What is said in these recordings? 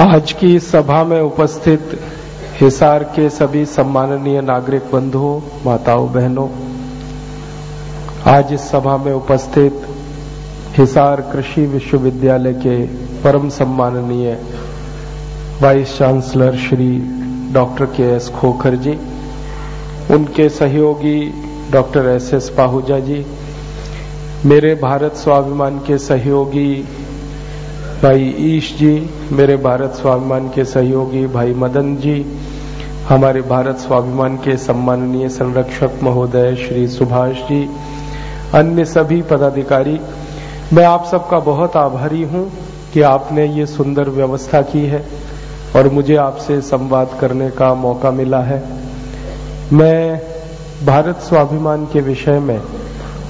आज की सभा में उपस्थित हिसार के सभी सम्माननीय नागरिक बंधुओं, माताओं, बहनों, आज इस सभा में उपस्थित हिसार कृषि विश्वविद्यालय के परम सम्माननीय vice chancellor Shri doctor K S Khokhar ji, उनके सहयोगी doctor S S Pahuja ji, मेरे भारत स्वाभिमान के सहयोगी भाई ईश जी, मेरे भारत स्वाभिमान के सहयोगी भाई मदन जी, हमारे भारत स्वाभिमान के सम्माननीय संरक्षक महोदय श्री सुभाष जी, अन्य सभी पदाधिकारी, मैं आप सबका बहुत आभारी हूँ कि आपने ये सुंदर व्यवस्था की है और मुझे आपसे संवाद करने का मौका मिला है। मैं भारत स्वाभिमान के विषय में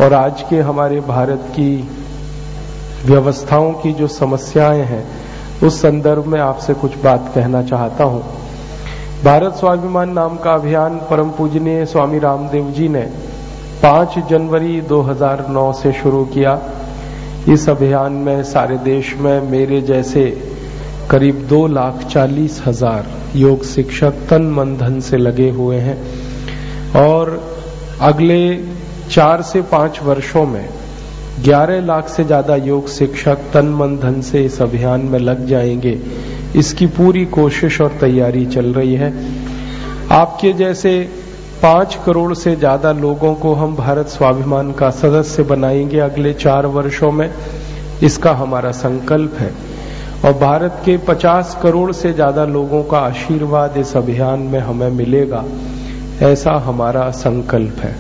और आज के हमारे भारत की व्यवस्थाओं की जो समस्याएँ हैं, उस संदर्भ में आपसे कुछ बात कहना चाहता हूँ। भारत स्वाभिमान नाम का अभियान परम पूजनीय स्वामी रामदेव जी ने 5 जनवरी 2009 से शुरू किया। इस अभियान में सारे देश में मेरे जैसे करीब दो लाख चालीस हज़ार योग शिक्षक तन मन धन से लगे हुए हैं और अगले चार से पाँच वर्षों में 11 लाख से ज़्यादा योग शिक्षक तन मन धन से इस अभियान में लग जाएँगे। इसकी पूरी कोशिश और तैयारी चल रही है। आपके जैसे पाँच करोड़ से ज़्यादा लोगों को हम भारत स्वाभिमान का सदस्य बनाएँगे अगले चार वर्षों में। इसका हमारा संकल्प है। और भारत के 50 करोड़ से ज़्यादा लोगों का आशीर्वाद इस अभियान में हमें मिलेगा, ऐसा हमारा संकल्प है।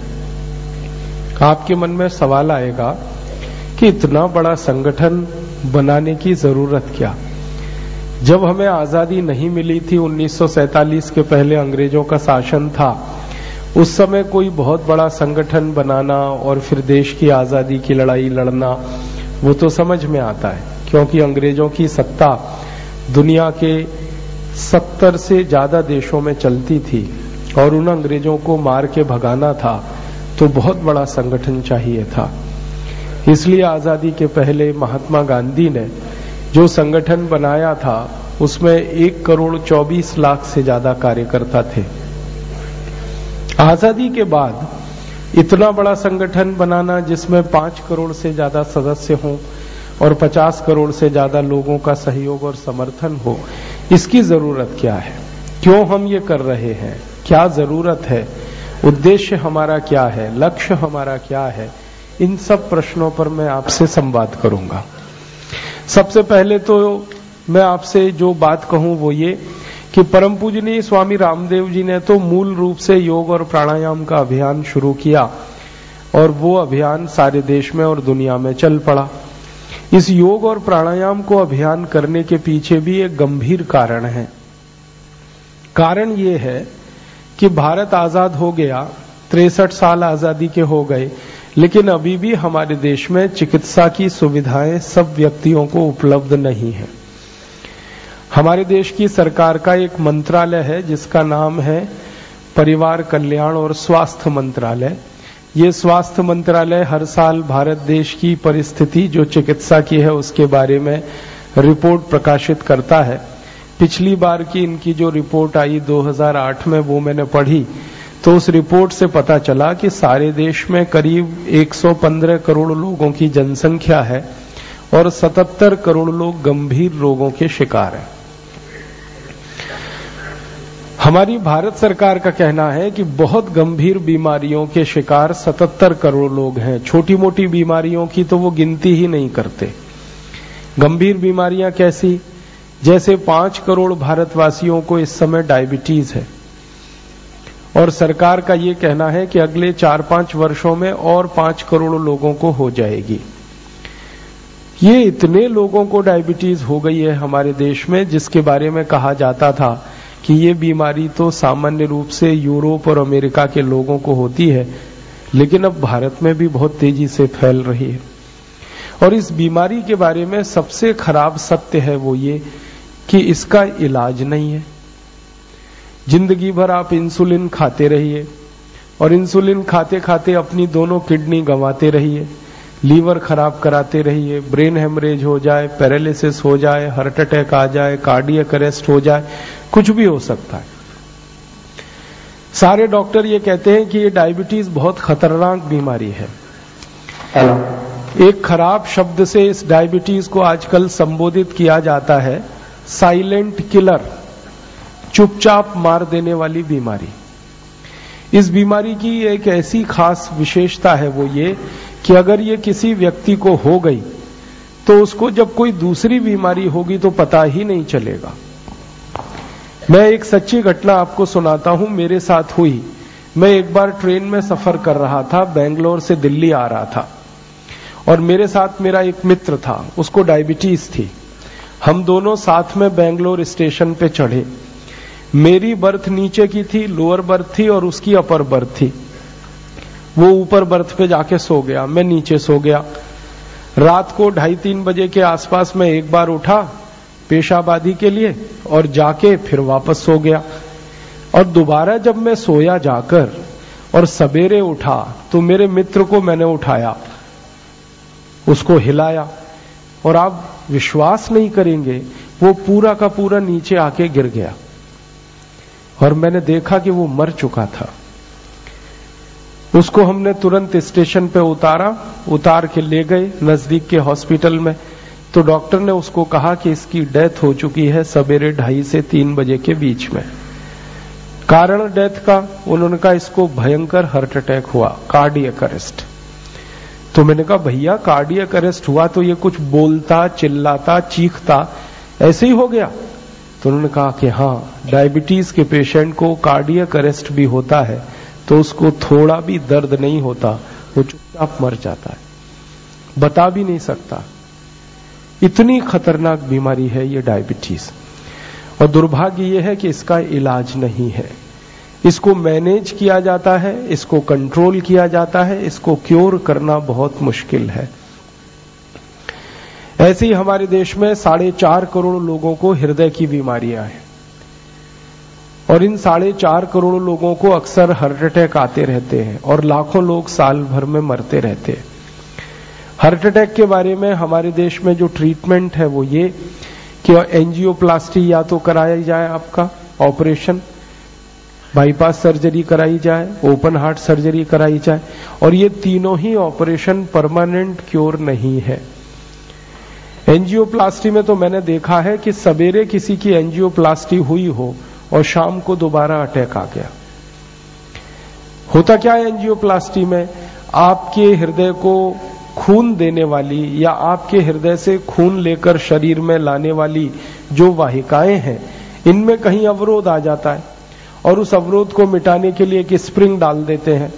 आपके मन में सवाल आएगा कि इतना बड़ा संगठन बनाने की ज़रूरत क्या? जब हमें आज़ादी नहीं मिली थी 1947 के पहले अंग्रेज़ों का शासन था, उस समय कोई बहुत बड़ा संगठन बनाना और फिर देश की आज़ादी की लड़ाई लड़ना, वो तो समझ में आता है, क्योंकि अंग्रेज़ों की सत्ता दुनिया के सत्तर से ज़्यादा देशों में चलती थी और उन अंग्रेज़ों को मार के भगाना था तो बहुत बड़ा संगठन चाहिए था। इसलिए आज़ादी के पहले महात्मा गांधी ने जो संगठन बनाया था, उसमें एक करोड़ चौबीस लाख से ज़्यादा कार्यकर्ता थे। आज़ादी के बाद इतना बड़ा संगठन बनाना जिसमें पाँच करोड़ से ज़्यादा सदस्य हों और पचास करोड़ से ज़्यादा लोगों का सहयोग और समर्थन हो, इसकी ज़रूरत क्या है? क्यों हम ये कर रहे हैं? क्या ज़रूरत है? उद्देश्य हमारा क्या है? लक्ष्य हमारा क्या है? इन सब प्रश्नों पर मैं आपसे संवाद करूँगा। सबसे पहले तो मैं आपसे जो बात कहूँ वो ये कि परम पूजनीय स्वामी रामदेव जी ने तो मूल रूप से योग और प्राणायाम का अभियान शुरू किया और वो अभियान सारे देश में और दुनिया में चल पड़ा। इस योग और प्राणायाम को अभियान करने के पीछे भी एक गंभीर कारण है। कारण ये है कि भारत आज़ाद हो गया, तिरसठ साल आज़ादी के हो गए लेकिन अभी भी हमारे देश में चिकित्सा की सुविधाएँ सब व्यक्तियों को उपलब्ध नहीं है। हमारे देश की सरकार का एक मंत्रालय है, जिसका नाम है परिवार कल्याण और स्वास्थ्य मंत्रालय। ये स्वास्थ्य मंत्रालय हर साल भारत देश की परिस्थिति, जो चिकित्सा की है, उसके बारे में रिपोर्ट प्रकाशित करता है। पिछली बार की इनकी जो रिपोर्ट आई 2008 में, वो मैंने पढ़ी। तो उस रिपोर्ट से पता चला कि सारे देश में करीब 115 करोड़ लोगों की जनसंख्या है और 77 करोड़ लोग गंभीर रोगों के शिकार हैं। हमारी भारत सरकार का कहना है कि बहुत गंभीर बीमारियों के शिकार 77 करोड़ लोग हैं। छोटी मोटी बीमारियों की तो वो गिनती ही नहीं करते। गंभीर बीमारियाँ कैसी? जैसे पाँच करोड़ भारतवासियों को इस समय डायबिटीज़ है। और सरकार का ये कहना है कि अगले चार पाँच वर्षों में और पाँच करोड़ लोगों को हो जाएगी। ये इतने लोगों को डायबिटीज़ हो गई है हमारे देश में, जिसके बारे में कहा जाता था कि ये बीमारी तो सामान्य रूप से यूरोप और अमेरिका के लोगों को होती है, लेकिन अब भारत में भी बहुत तेज़ी से फैल रही है। और इस बीमारी के बारे में सबसे खराब सत्य है वो ये कि इसका इलाज नहीं है। ज़िंदगी भर आप इंसुलिन खाते रहिए और इंसुलिन खाते खाते अपनी दोनों किडनी गंवाते रहिए लीवर खराब कराते रहिए ब्रेन हेमरेज हो जाए पैरालिसिस हो जाए हार्ट अटैक आ जाए कार्डियक अरेस्ट हो जाए कुछ भी हो सकता है। सारे डॉक्टर ये कहते हैं कि ये डायबिटीज़ बहुत खतरनाक बीमारी है। एक खराब शब्द से इस डायबिटीज़ को आजकल संबोधित किया जाता है साइलेंट किलर। चुपचाप मार देने वाली बीमारी। इस बीमारी की एक ऐसी खास विशेषता है वो ये कि अगर ये किसी व्यक्ति को हो गई तो उसको जब कोई दूसरी बीमारी होगी तो पता ही नहीं चलेगा। मैं एक सच्ची घटना आपको सुनाता हूँ, मेरे साथ हुई। मैं एक बार ट्रेन में सफ़र कर रहा था, बेंगलोर से दिल्ली आ रहा था। और मेरे साथ मेरा एक मित्र था, उसको डायबिटीज़ थी। हम दोनों साथ में बेंगलोर स्टेशन पे चढ़े। मेरी बर्थ नीचे की थी, लोअर बर्थ थी और उसकी अपर बर्थ थी। वो ऊपर बर्थ पे जाके सो गया, मैं नीचे सो गया। रात को ढाई तीन बजे के आसपास में एक बार उठा पेशाबादी के लिए और जाके फिर वापस सो गया। और दोबारा जब मैं सोया जाकर और सवेरे उठा तो मेरे मित्र को मैंने उठाया, उसको हिलाया। और आप विश्वास नहीं करेंगे, वो पूरा का पूरा नीचे आके गिर गया। और मैंने देखा कि वो मर चुका था। उसको हमने तुरंत स्टेशन पे उतारा, उतार के ले गए नज़दीक के हॉस्पिटल में। तो डॉक्टर ने उसको कहा कि इसकी डेथ हो चुकी है सवेरे ढाई से तीन बजे के बीच में। कारण डेथ का, उन्होंने कहा, इसको भयंकर हार्ट अटैक हुआ कार्डियक अरेस्ट तो मैंने कहा, भैया कार्डियक अरेस्ट हुआ तो ये कुछ बोलता, चिल्लाता, चीखता, ऐसे ही हो गया? तो उन्होंने कहा कि हाँ डायबिटीज़ के पेशेंट को कार्डियक अरेस्ट भी होता है तो उसको थोड़ा भी दर्द नहीं होता, वो चुपचाप मर जाता है। बता भी नहीं सकता। इतनी खतरनाक बीमारी है ये डायबिटीज़ और दुर्भाग्य ये है कि इसका इलाज नहीं है। इसको मैनेज किया जाता है, इसको कंट्रोल किया जाता है, इसको क्योर करना बहुत मुश्किल है। ऐसे ही हमारे देश में साढ़े चार करोड़ लोगों को हृदय की बीमारियाँ हैं। और इन साढ़े चार करोड़ लोगों को अक्सर हार्ट अटैक आते रहते हैं और लाखों लोग साल भर में मरते रहते हैं। हार्ट अटैक के बारे में हमारे देश में जो ट्रीटमेंट है वो ये कि एंजियोप्लास्टी या तो कराया जाए आपका ऑपरेशन, बाईपास सर्जरी कराई जाए, ओपन हार्ट सर्जरी कराई जाए, और ये तीनों ही ऑपरेशन परमानेंट क्योर नहीं है। एंजियोप्लास्टी में तो मैंने देखा है कि सवेरे किसी की एंजियोप्लास्टी हुई हो और शाम को दोबारा अटैक आ गया। होता क्या है एंजियोप्लास्टी में? आपके हृदय को खून देने वाली या आपके हृदय से खून लेकर शरीर में लाने वाली जो वाहिकाएँ हैं, इनमें कहीं अवरोध आ जाता है और उस अवरोध को मिटाने के लिए एक स्प्रिंग डाल देते हैं,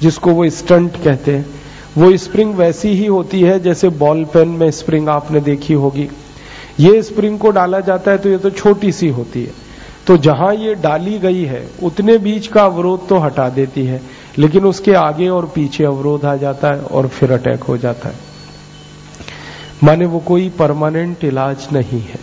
जिसको वो स्टंट कहते हैं। वो स्प्रिंग वैसी ही होती है जैसे बॉल पेन में स्प्रिंग आपने देखी होगी। ये स्प्रिंग को डाला जाता है तो ये तो छोटी सी होती है। तो जहाँ ये डाली गई है, उतने बीच का अवरोध तो हटा देती है, लेकिन उसके आगे और पीछे अवरोध आ जाता है और फिर अटैक हो जाता है। माने वो कोई परमानेंट इलाज नहीं है।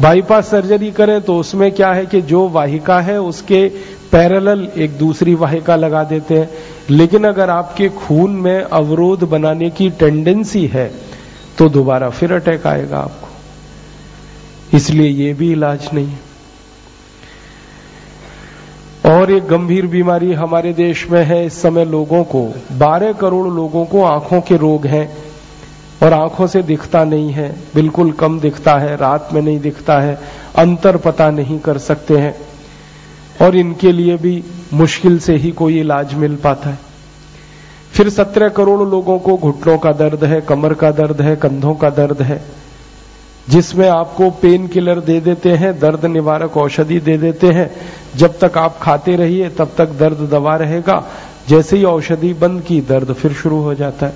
बाईपास सर्जरी करें तो उसमें क्या है कि जो वाहिका है, उसके पैरेलल एक दूसरी वाहिका लगा देते हैं। लेकिन अगर आपके खून में अवरोध बनाने की टेंडेंसी है तो दोबारा फिर अटैक आएगा आपको। इसलिए ये भी इलाज नहीं। है और एक गंभीर बीमारी हमारे देश में है, इस समय लोगों को 12 करोड़ लोगों को आँखों के रोग हैं, और आँखों से दिखता नहीं है, बिल्कुल कम दिखता है, रात में नहीं दिखता है, अंतर पता नहीं कर सकते हैं। और इनके लिए भी मुश्किल से ही कोई इलाज मिल पाता है। फिर 17 करोड़ लोगों को घुटनों का दर्द है, कमर का दर्द है, कंधों का दर्द है, जिसमें आपको पेन किलर दे देते हैं, दर्द निवारक औषधि दे देते हैं। जब तक आप खाते रहिए, तब तक दर्द दबा रहेगा। जैसे ही औषधि बंद की, दर्द फिर शुरू हो जाता है।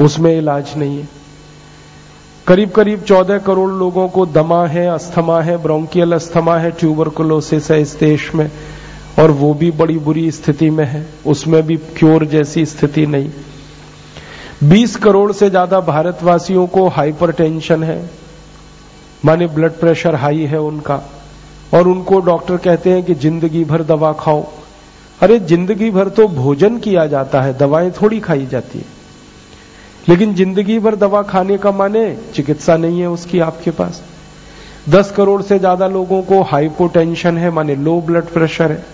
उसमें इलाज नहीं है। करीब करीब चौदह करोड़ लोगों को दमा है, अस्थमा है, ब्रोंकियल अस्थमा है, ट्यूबरकुलोसिस है इस देश में, और वो भी बड़ी बुरी स्थिति में है। उसमें भी क्योर जैसी स्थिति नहीं। 20 करोड़ से ज़्यादा भारतवासियों को हाइपरटेंशन है, माने ब्लड प्रेशर हाई है उनका, और उनको डॉक्टर कहते हैं कि ज़िंदगी भर दवा खाओ। अरे ज़िंदगी भर तो भोजन किया जाता है, दवाएँ थोड़ी खाई जाती है। लेकिन ज़िंदगी भर दवा खाने का माने, चिकित्सा नहीं है उसकी आपके पास। दस करोड़ से ज़्यादा लोगों को हाइपोटेंशन है, माने लो ब्लड प्रेशर है।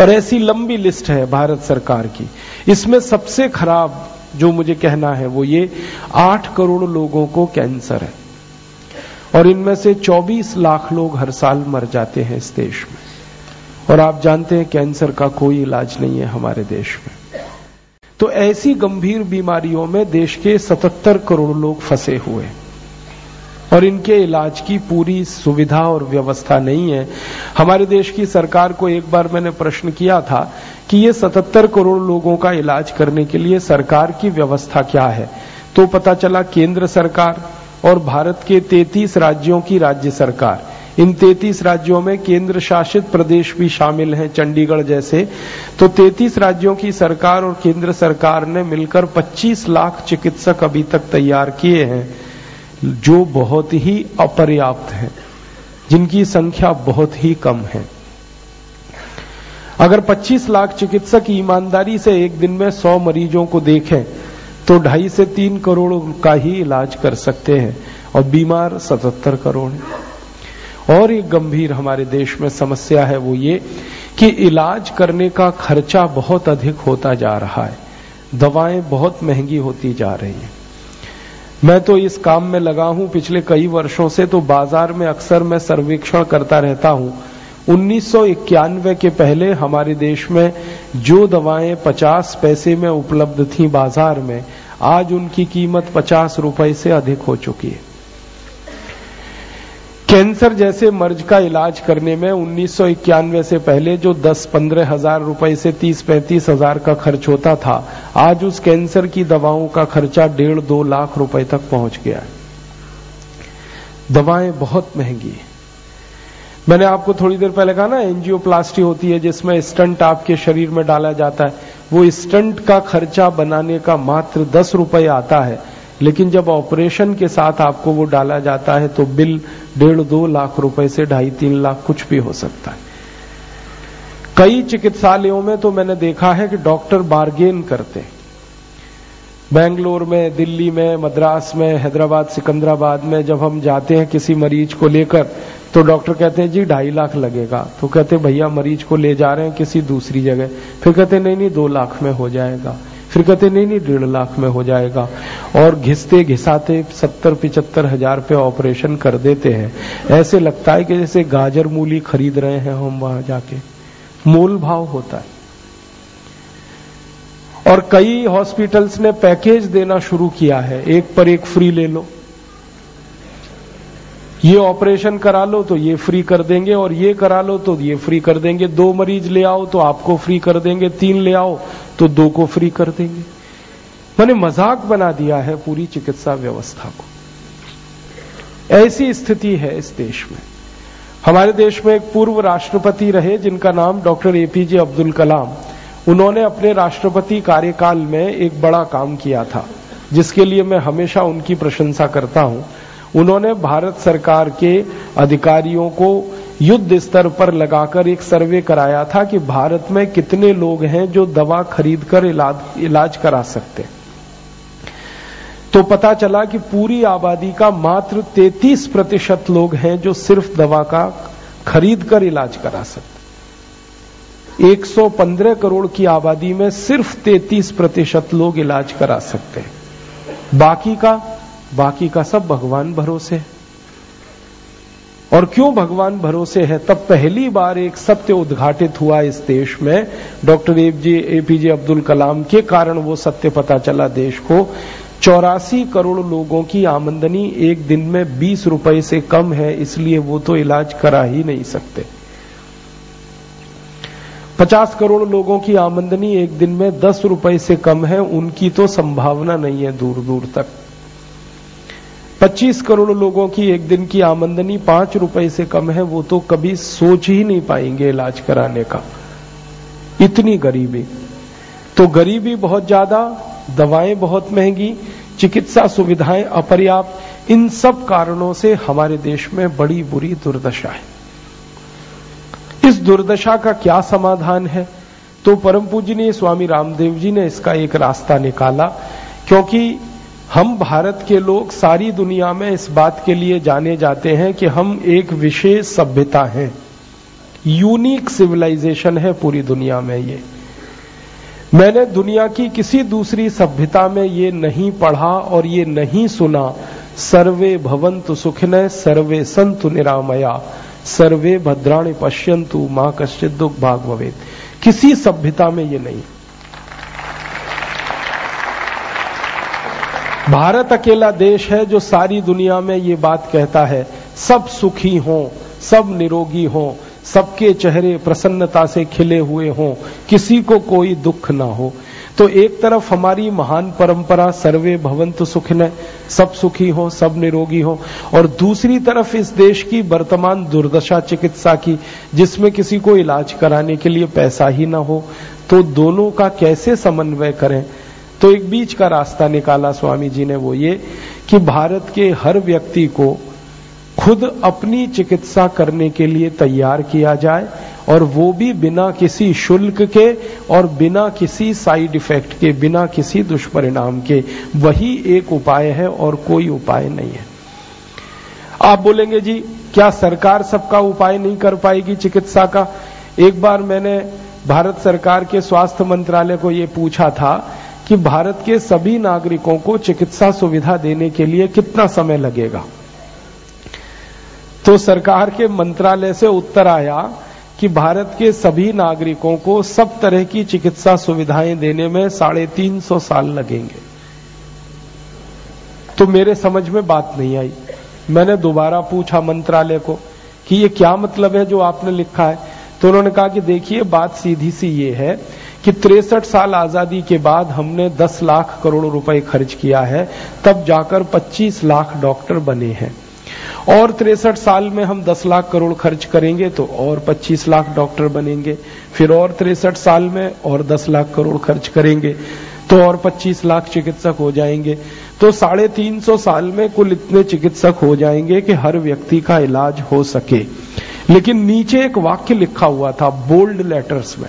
और ऐसी लंबी लिस्ट है भारत सरकार की। इसमें सबसे खराब जो मुझे कहना है, वो ये, आठ करोड़ लोगों को कैंसर है। और इनमें से 24 लाख लोग हर साल मर जाते हैं इस देश में। और आप जानते हैं कैंसर का कोई इलाज नहीं है हमारे देश में। तो ऐसी गंभीर बीमारियों में देश के 77 करोड़ लोग फंसे हुए और इनके इलाज की पूरी सुविधा और व्यवस्था नहीं है। हमारे देश की सरकार को एक बार मैंने प्रश्न किया था कि ये 77 करोड़ लोगों का इलाज करने के लिए सरकार की व्यवस्था क्या है? तो पता चला केंद्र सरकार और भारत के 33 राज्यों की राज्य सरकार। इन 33 राज्यों में केंद्र शासित प्रदेश भी शामिल हैं, चंडीगढ़ जैसे। तो 33 राज्यों की सरकार और केंद्र सरकार ने मिलकर 25 लाख चिकित्सक अभी तक तैयार किए हैं, जो बहुत ही अपर्याप्त हैं, जिनकी संख्या बहुत ही कम है। अगर 25 लाख चिकित्सक ईमानदारी से एक दिन में 100 मरीजों को देखें तो ढाई से तीन करोड़ का ही इलाज कर सकते हैं, और बीमार 77 करोड़ और एक गंभीर हमारे देश में समस्या है वो ये कि इलाज करने का खर्चा बहुत अधिक होता जा रहा है। दवाएँ बहुत महँगी होती जा रही हैं। मैं तो इस काम में लगा हूँ, पिछले कई वर्षों से तो बाज़ार में अक्सर मैं सर्वेक्षण करता रहता हूँ। उन्नीस सौ इक्यानवे के पहले हमारे देश में जो दवाएँ 50 पैसे में उपलब्ध थी बाज़ार में, आज उनकी कीमत 50 रुपए से अधिक हो चुकी है। कैंसर जैसे मर्ज का इलाज करने में उन्नीस सौ इक्यानवे से पहले जो 10-15 हज़ार रुपए से 30-35 हज़ार का खर्च होता था, आज उस कैंसर की दवाओं का खर्चा डेढ़ दो लाख रुपए तक पहुँच गया है। दवाएँ बहुत महँगी है। मैंने आपको थोड़ी देर पहले कहा ना, एंजियोप्लास्टी होती है जिसमें स्टंट आपके शरीर में डाला जाता है। वो स्टंट का खर्चा बनाने का मात्र दस रुपए आता है। लेकिन जब ऑपरेशन के साथ आपको वो डाला जाता है तो बिल डेढ़ दो लाख रुपए से ढाई तीन लाख कुछ भी हो सकता है। कई चिकित्सालयों में तो मैंने देखा है कि डॉक्टर बार्गेन करते बेंगलोर में, दिल्ली में, मद्रास में, हैदराबाद, सिकंदराबाद में जब हम जाते हैं किसी मरीज़ को लेकर तो डॉक्टर कहते हैं, जी, ढाई लाख लगेगा। तो कहते भैया, मरीज़ को ले जा रहे हैं किसी दूसरी जगह। फिर कहते नहीं नहीं, दो लाख में हो जाएगा। फिर कहते नहीं नहीं, डेढ़ लाख में हो जाएगा। और घिसते, घिसाते, सत्तर, पिचहत्तर हज़ार पे ऑपरेशन कर देते हैं। ऐसे लगता है कि जैसे गाजर मूली खरीद रहे हैं हम वहाँ जाके। मोल भाव होता है। और कई हॉस्पिटल्स ने पैकेज देना शुरू किया है। एक पर एक फ्री ले लो। ये ऑपरेशन करा लो तो ये फ्री कर देंगे और ये करा लो तो ये फ्री कर देंगे। दो मरीज़ ले आओ तो आपको फ्री कर देंगे। तीन ले आओ तो दो को फ्री कर देंगे। मैंने मज़ाक बना दिया है पूरी चिकित्सा व्यवस्था को। ऐसी स्थिति है इस देश में। हमारे देश में एक पूर्व राष्ट्रपति रहे जिनका नाम डॉक्टर एपीजे अब्दुल कलाम। उन्होंने अपने राष्ट्रपति कार्यकाल में एक बड़ा काम किया था, जिसके लिए मैं हमेशा उनकी प्रशंसा करता हूँ। उन्होंने भारत सरकार के अधिकारियों को युद्ध स्तर पर लगाकर एक सर्वे कराया था कि भारत में कितने लोग हैं जो दवा खरीदकर इलाज इलाज करा सकते तो पता चला कि पूरी आबादी का मात्र 33 प्रतिशत लोग हैं जो सिर्फ़ दवा का खरीद कर इलाज करा सकते 115 करोड़ की आबादी में सिर्फ़ 33 प्रतिशत लोग इलाज करा सकते हैं। बाकी का बाकी का सब भगवान भरोसे है। और क्यों भगवान भरोसे है? तब पहली बार एक सत्य उद्घाटित हुआ इस देश में। डॉक्टर एपीजे अब्दुल कलाम के कारण वो सत्य पता चला देश को। चौरासी करोड़ लोगों की आमदनी एक दिन में बीस रुपए से कम है, इसलिए वो तो इलाज करा ही नहीं सकते। पचास करोड़ लोगों की आमदनी एक दिन में दस रुपए से कम है, उनकी तो संभावना नहीं है दूर दूर तक। 25 करोड़ लोगों की एक दिन की आमंदनी पाँच रुपए से कम है, वो तो कभी सोच ही नहीं पाएँगे इलाज कराने का। इतनी गरीबी। तो गरीबी बहुत ज़्यादा, दवाएँ बहुत महँगी, चिकित्सा सुविधाएँ अपर्याप्त, इन सब कारणों से हमारे देश में बड़ी बुरी दुर्दशा है। इस दुर्दशा का क्या समाधान है? तो परम पूजनीय स्वामी रामदेव जी ने इसका एक रास्ता निकाला, क्योंकि हम भारत के लोग सारी दुनिया में इस बात के लिए जाने जाते हैं कि हम एक विशेष सभ्यता हैं। यूनिक सिविलाइजेशन है पूरी दुनिया में ये। मैंने दुनिया की किसी दूसरी सभ्यता में ये नहीं पढ़ा और ये नहीं सुना। सर्वे भवंतु सुखिन सर्वे संतु निरामया। सर्वे भद्राणी पश्यंतु माँ कश्चित दुख भाग भवेद किसी सभ्यता में ये नहीं। भारत अकेला देश है जो सारी दुनिया में ये बात कहता है, सब सुखी हों, सब निरोगी हों, सबके चेहरे प्रसन्नता से खिले हुए हों, किसी को कोई दुख ना हो। तो एक तरफ़ हमारी महान परंपरा, सर्वे भवंतु सुख न, सब सुखी हो, सब निरोगी हो, और दूसरी तरफ़ इस देश की वर्तमान दुर्दशा चिकित्सा की, जिसमें किसी को इलाज कराने के लिए पैसा ही ना हो तो दोनों का कैसे समन्वय करें? तो एक बीच का रास्ता निकाला स्वामी जी ने वो ये कि भारत के हर व्यक्ति को खुद अपनी चिकित्सा करने के लिए तैयार किया जाए और वो भी बिना किसी शुल्क के और बिना किसी साइड इफ़ेक्ट के, बिना किसी दुष्परिणाम के। वही एक उपाय है और कोई उपाय नहीं है। आप बोलेंगे, जी, क्या सरकार सबका उपाय नहीं कर पाएगी चिकित्सा का? एक बार मैंने भारत सरकार के स्वास्थ्य मंत्रालय को ये पूछा था कि भारत के सभी नागरिकों को चिकित्सा सुविधा देने के लिए कितना समय लगेगा? तो सरकार के मंत्रालय से उत्तर आया कि भारत के सभी नागरिकों को सब तरह की चिकित्सा सुविधाएँ देने में साढ़े तीन सौ साल लगेंगे। तो मेरे समझ में बात नहीं आई। मैंने दोबारा पूछा मंत्रालय को कि ये क्या मतलब है जो आपने लिखा है? तो उन्होंने कहा कि देखिए, बात सीधी सी ये है कि तिरसठ साल आज़ादी के बाद हमने 10 लाख करोड़ रुपए खर्च किया है, तब जाकर 25 लाख डॉक्टर बने हैं। और तिरसठ साल में हम 10 लाख करोड़ खर्च करेंगे तो और 25 लाख डॉक्टर बनेंगे, फिर और तिरसठ साल में और 10 लाख करोड़ खर्च करेंगे। तो और 25 लाख चिकित्सक हो जाएँगे। तो साढ़े तीन सौ साल में कुल इतने चिकित्सक हो जाएँगे कि हर व्यक्ति का इलाज हो सके। लेकिन नीचे एक वाक्य लिखा हुआ था बोल्ड लेटर्स में।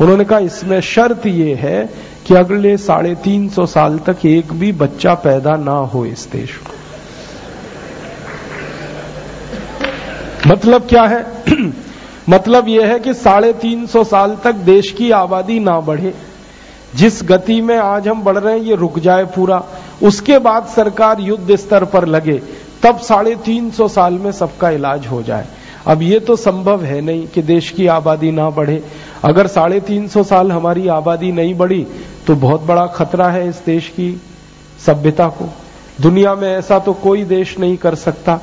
उन्होंने कहा, इसमें शर्त ये है कि अगले साढ़े तीन सौ साल तक एक भी बच्चा पैदा ना हो इस देश में मतलब क्या है? मतलब यह है कि साढ़े तीन सौ साल तक देश की आबादी ना बढ़े। जिस गति में आज हम बढ़ रहे हैं, ये रुक जाए पूरा। उसके बाद सरकार युद्ध स्तर पर लगे, तब साढ़े तीन सौ साल में सबका इलाज हो जाए। अब ये तो संभव है नहीं कि देश की आबादी ना बढ़े। अगर साढ़े तीन सौ साल हमारी आबादी नहीं बढ़ी तो बहुत बड़ा खतरा है इस देश की सभ्यता को। दुनिया में ऐसा तो कोई देश नहीं कर सकता।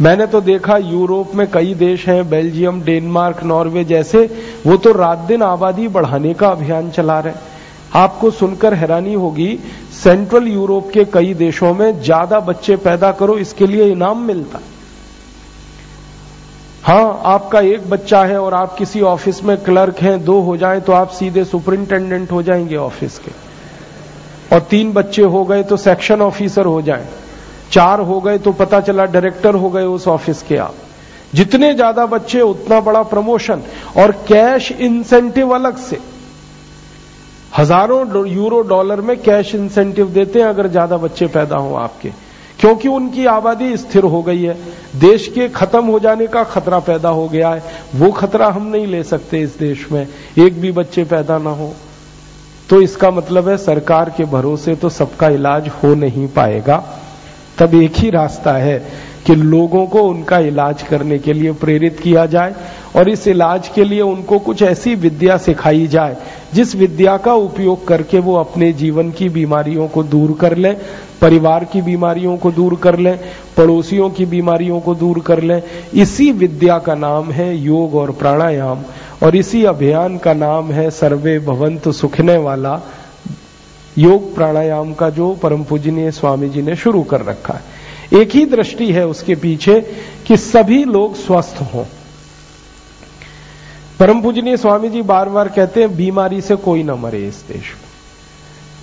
मैंने तो देखा यूरोप में कई देश हैं, बेल्जियम, डेनमार्क, नॉर्वे जैसे, वो तो रात दिन आबादी बढ़ाने का अभियान चला रहे आपको सुनकर हैरानी होगी, सेंट्रल यूरोप के कई देशों में ज़्यादा बच्चे पैदा करो, इसके लिए इनाम मिलता। है हाँ आपका एक बच्चा है और आप किसी ऑफ़िस में क्लर्क हैं, दो हो जाए तो आप सीधे सुपरिंटेंडेंट हो जाएँगे ऑफ़िस के। और तीन बच्चे हो गए तो सेक्शन ऑफिसर हो जाए। चार हो गए तो पता चला डायरेक्टर हो गए उस ऑफ़िस के आप। जितने ज़्यादा बच्चे, उतना बड़ा प्रमोशन। और कैश इंसेंटिव अलग से। हज़ारों यूरो डॉलर में कैश इंसेंटिव देते हैं अगर ज़्यादा बच्चे पैदा हो आपके। क्योंकि उनकी आबादी स्थिर हो गई है। देश के खत्म हो जाने का खतरा पैदा हो गया है। वो खतरा हम नहीं ले सकते इस देश में। एक भी बच्चे पैदा ना हो। तो इसका मतलब है सरकार के भरोसे तो सबका इलाज हो नहीं पाएगा। तब एक ही रास्ता है। कि लोगों को उनका इलाज करने के लिए प्रेरित किया जाए और इस इलाज के लिए उनको कुछ ऐसी विद्या सिखाई जाए, जिस विद्या का उपयोग करके वो अपने जीवन की बीमारियों को दूर कर लें, परिवार की बीमारियों को दूर कर लें, पड़ोसियों की बीमारियों को दूर कर लें, इसी विद्या का नाम है योग और प्राणायाम। और इसी अभियान का नाम है सर्वे भवंत सुखने वाला। योग प्राणायाम का जो परम पूजनीय स्वामी जी ने शुरू कर रखा है। एक ही दृष्टि है उसके पीछे कि सभी लोग स्वस्थ हों। परम पूजनीय स्वामी जी बार बार कहते हैं, बीमारी से कोई ना मरे इस देश में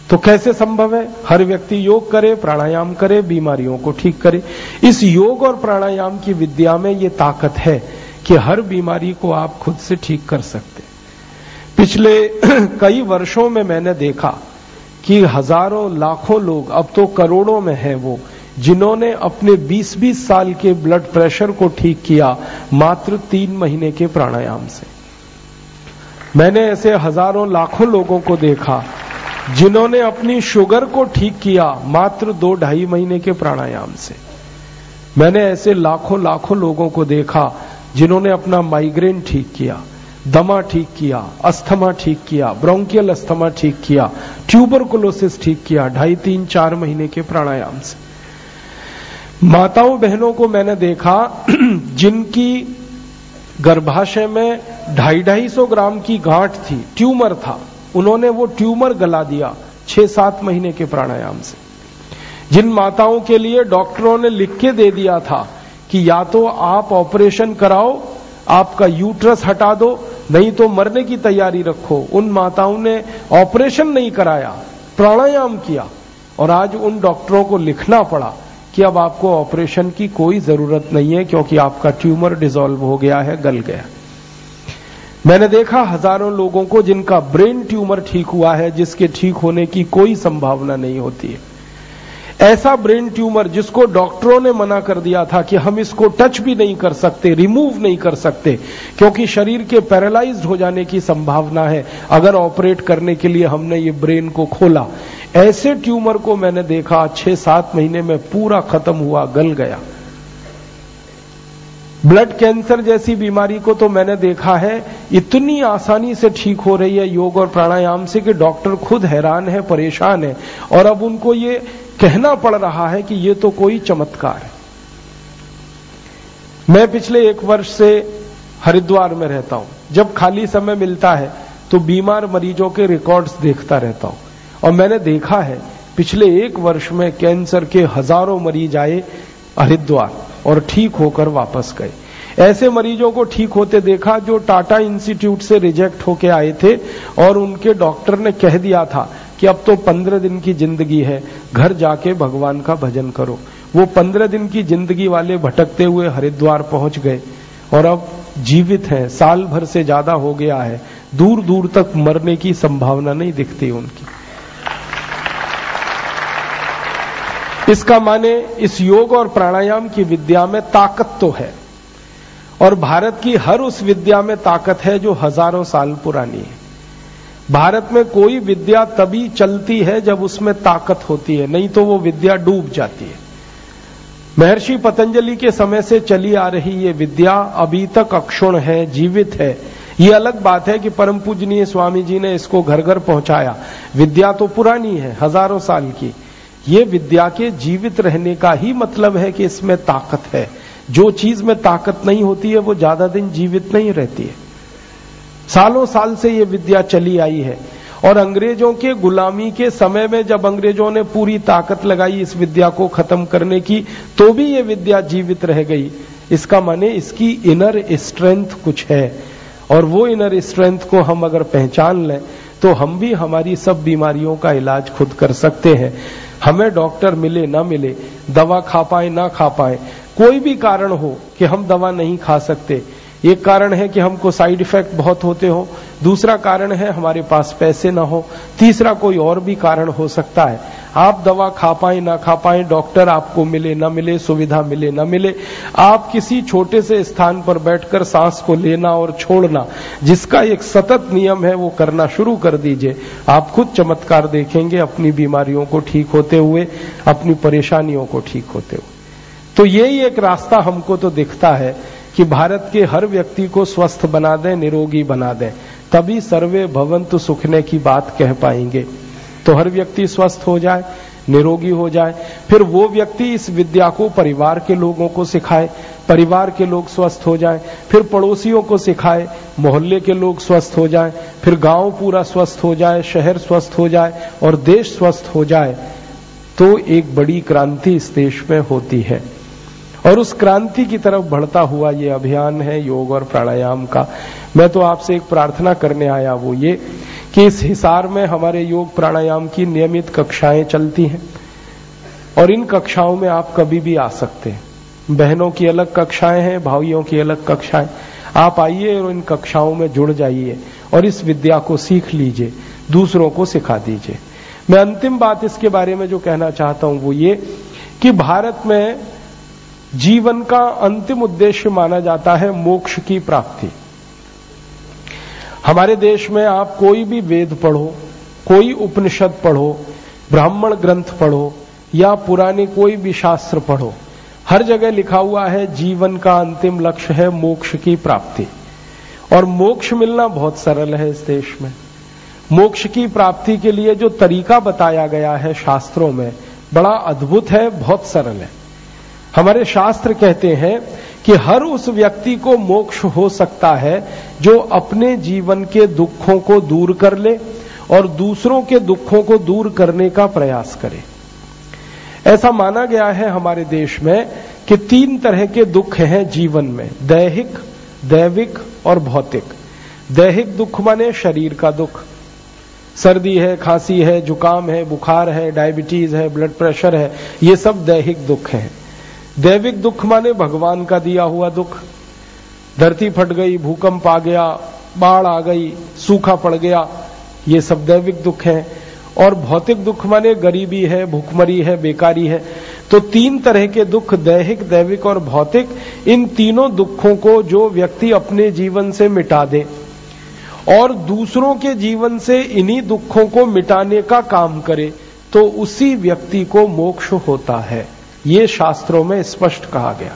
तो कैसे संभव है? हर व्यक्ति योग करे, प्राणायाम करे, बीमारियों को ठीक करे। इस योग और प्राणायाम की विद्या में ये ताकत है कि हर बीमारी को आप खुद से ठीक कर सकते पिछले कई वर्षों में मैंने देखा कि हज़ारों, लाखों लोग, अब तो करोड़ों में हैं वो जिन्होंने अपने 20-20 साल के ब्लड प्रेशर को ठीक किया मात्र तीन महीने के प्राणायाम से। मैंने ऐसे हज़ारों, लाखों लोगों को देखा जिन्होंने अपनी शुगर को ठीक किया मात्र दो ढाई महीने के प्राणायाम से। मैंने ऐसे लाखों लाखों लोगों को देखा जिन्होंने अपना माइग्रेन ठीक किया, दमा ठीक किया, अस्थमा ठीक किया ब्रोंकियल अस्थमा ठीक किया ट्यूबरकुलोसिस ठीक किया, ढाई, तीन, चार महीने के प्राणायाम से। माताओं बहनों को मैंने देखा, जिनकी गर्भाशय में ढाई ढाई सौ ग्राम की गांठ थी, ट्यूमर था। उन्होंने वो ट्यूमर गला दिया छह सात महीने के प्राणायाम से। जिन माताओं के लिए डॉक्टरों ने लिख के दे दिया था कि या तो आप ऑपरेशन कराओ, आपका यूट्रस हटा दो, नहीं तो मरने की तैयारी रखो। उन माताओं ने ऑपरेशन नहीं कराया, प्राणायाम किया और आज उन डॉक्टरों को लिखना पड़ा कि अब आपको ऑपरेशन की कोई ज़रूरत नहीं है क्योंकि आपका ट्यूमर डिजोल्व हो गया है, गल गया। मैंने देखा हज़ारों लोगों को जिनका ब्रेन ट्यूमर ठीक हुआ है, जिसके ठीक होने की कोई संभावना नहीं होती है। ऐसा ब्रेन ट्यूमर जिसको डॉक्टरों ने मना कर दिया था कि हम इसको टच भी नहीं कर सकते, रिमूव नहीं कर सकते, क्योंकि शरीर के पैरालाइज्ड हो जाने की संभावना है। अगर ऑपरेट करने के लिए हमने ये ब्रेन को खोला, ऐसे ट्यूमर को मैंने देखा छह सात महीने में पूरा खत्म हुआ, गल गया। ब्लड कैंसर जैसी बीमारी को तो मैंने देखा है, इतनी आसानी से ठीक हो रही है योग और प्राणायाम से कि डॉक्टर खुद हैरान है, परेशान है, और अब उनको ये कहना पड़ रहा है कि ये तो कोई चमत्कार है। मैं पिछले एक वर्ष से हरिद्वार में रहता हूँ। जब खाली समय मिलता है तो बीमार मरीजों के रिकॉर्ड्स देखता रहता हूँ। और मैंने देखा है, पिछले एक वर्ष में कैंसर के हज़ारों मरीज़ आए हरिद्वार और ठीक होकर वापस गए। ऐसे मरीजों को ठीक होते देखा जो टाटा इंस्टीट्यूट से रिजेक्ट होके आए थे और उनके डॉक्टर ने कह दिया था कि अब तो पंद्रह दिन की ज़िंदगी है, घर जाके भगवान का भजन करो। वो पंद्रह दिन की ज़िंदगी वाले भटकते हुए हरिद्वार पहुँच गए और अब जीवित हैं, साल भर से ज़्यादा हो गया है दूर दूर तक मरने की संभावना नहीं दिखती उनकी। इसका माने इस योग और प्राणायाम की विद्या में ताकत तो है, और भारत की हर उस विद्या में ताकत है जो हज़ारों साल पुरानी है। भारत में कोई विद्या तभी चलती है जब उसमें ताकत होती है, नहीं तो वो विद्या डूब जाती है। महर्षि पतंजलि के समय से चली आ रही ये विद्या अभी तक अक्षुण है, जीवित है। ये अलग बात है कि परम पूजनीय स्वामी जी ने इसको घर घर पहुँचाया। विद्या तो पुरानी है, हज़ारों साल की। ये विद्या के जीवित रहने का ही मतलब है कि इसमें ताकत है। जो चीज़ में ताकत नहीं होती है, वो ज़्यादा दिन जीवित नहीं रहती है। सालों साल से ये विद्या चली आई है। और अंग्रेज़ों के गुलामी के समय में जब अंग्रेज़ों ने पूरी ताकत लगाई इस विद्या को खत्म करने की तो भी ये विद्या जीवित रह गई। इसका माने इसकी इनर स्ट्रेंथ कुछ है। और वो इनर स्ट्रेंथ को हम अगर पहचान लें तो हम भी हमारी सब बीमारियों का इलाज खुद कर सकते हैं। हमें डॉक्टर मिले, ना मिले, दवा खा पाए, ना खा पाए, कोई भी कारण हो कि हम दवा नहीं खा सकते। एक कारण है कि हमको साइड इफ़ेक्ट बहुत होते हो, दूसरा कारण है हमारे पास पैसे ना हो, तीसरा कोई और भी कारण हो सकता है। आप दवा खा पाए, ना खा पाए, डॉक्टर आपको मिले, ना मिले, सुविधा मिले, ना मिले, आप किसी छोटे से स्थान पर बैठकर सांस को लेना और छोड़ना, जिसका एक सतत नियम है वो करना शुरू कर दीजिए। आप खुद चमत्कार देखेंगे अपनी बीमारियों को ठीक होते हुए, अपनी परेशानियों को ठीक होते हुए। तो यही एक रास्ता हमको तो दिखता है कि भारत के हर व्यक्ति को स्वस्थ बना दें, निरोगी बना दें, तभी सर्वे भवंतु सुखने की बात कह पाएँगे। तो हर व्यक्ति स्वस्थ हो जाए, निरोगी हो जाए, फिर वो व्यक्ति इस विद्या को परिवार के लोगों को सिखाए, परिवार के लोग स्वस्थ हो जाए, फिर पड़ोसियों को सिखाए, मोहल्ले के लोग स्वस्थ हो जाए, फिर गाँव पूरा स्वस्थ हो जाए, शहर स्वस्थ हो जाए और देश स्वस्थ हो जाए तो एक बड़ी क्रांति इस देश में होती है। और उस क्रांति की तरफ़ बढ़ता हुआ ये अभियान है योग और प्राणायाम का। मैं तो आपसे एक प्रार्थना करने आया वो ये, कि इस हिसार में हमारे योग प्राणायाम की नियमित कक्षाएँ चलती हैं और इन कक्षाओं में आप कभी भी आ सकते हैं। बहनों की अलग कक्षाएँ हैं, भाइयों की अलग कक्षाएँ। आप आइए और इन कक्षाओं में जुड़ जाइए और इस विद्या को सीख लीजिए, दूसरों को सिखा दीजिए। मैं अंतिम बात इसके बारे में जो कहना चाहता हूँ वो ये, कि भारत में जीवन का अंतिम उद्देश्य माना जाता है मोक्ष की प्राप्ति। हमारे देश में आप कोई भी वेद पढ़ो, कोई उपनिषद पढ़ो, ब्राह्मण ग्रंथ पढ़ो, या पुराने कोई भी शास्त्र पढ़ो, हर जगह लिखा हुआ है, जीवन का अंतिम लक्ष्य है मोक्ष की प्राप्ति। और मोक्ष मिलना बहुत सरल है इस देश में। मोक्ष की प्राप्ति के लिए जो तरीका बताया गया है शास्त्रों में, बड़ा अद्भुत है, बहुत सरल है। हमारे शास्त्र कहते हैं कि हर उस व्यक्ति को मोक्ष हो सकता है जो अपने जीवन के दुखों को दूर कर ले और दूसरों के दुखों को दूर करने का प्रयास करे। ऐसा माना गया है हमारे देश में कि तीन तरह के दुख हैं जीवन में, दैहिक, दैविक और भौतिक। दैहिक दुख माने शरीर का दुख। सर्दी है, खांसी है, जुकाम है, बुखार है, डायबिटीज़ है, ब्लड प्रेशर है, ये सब दैहिक दुख है। दैविक दुख माने भगवान का दिया हुआ दुख। धरती फट गई, भूकंप आ गया, बाढ़ आ गई, सूखा पड़ गया, ये सब दैविक दुख है। और भौतिक दुख माने गरीबी है, भूखमरी है, बेकारी है। तो तीन तरह के दुख, दैहिक, दैविक और भौतिक, इन तीनों दुखों को जो व्यक्ति अपने जीवन से मिटा दे और दूसरों के जीवन से इन्हीं दुखों को मिटाने का काम करे तो उसी व्यक्ति को मोक्ष होता है। ये शास्त्रों में स्पष्ट कहा गया।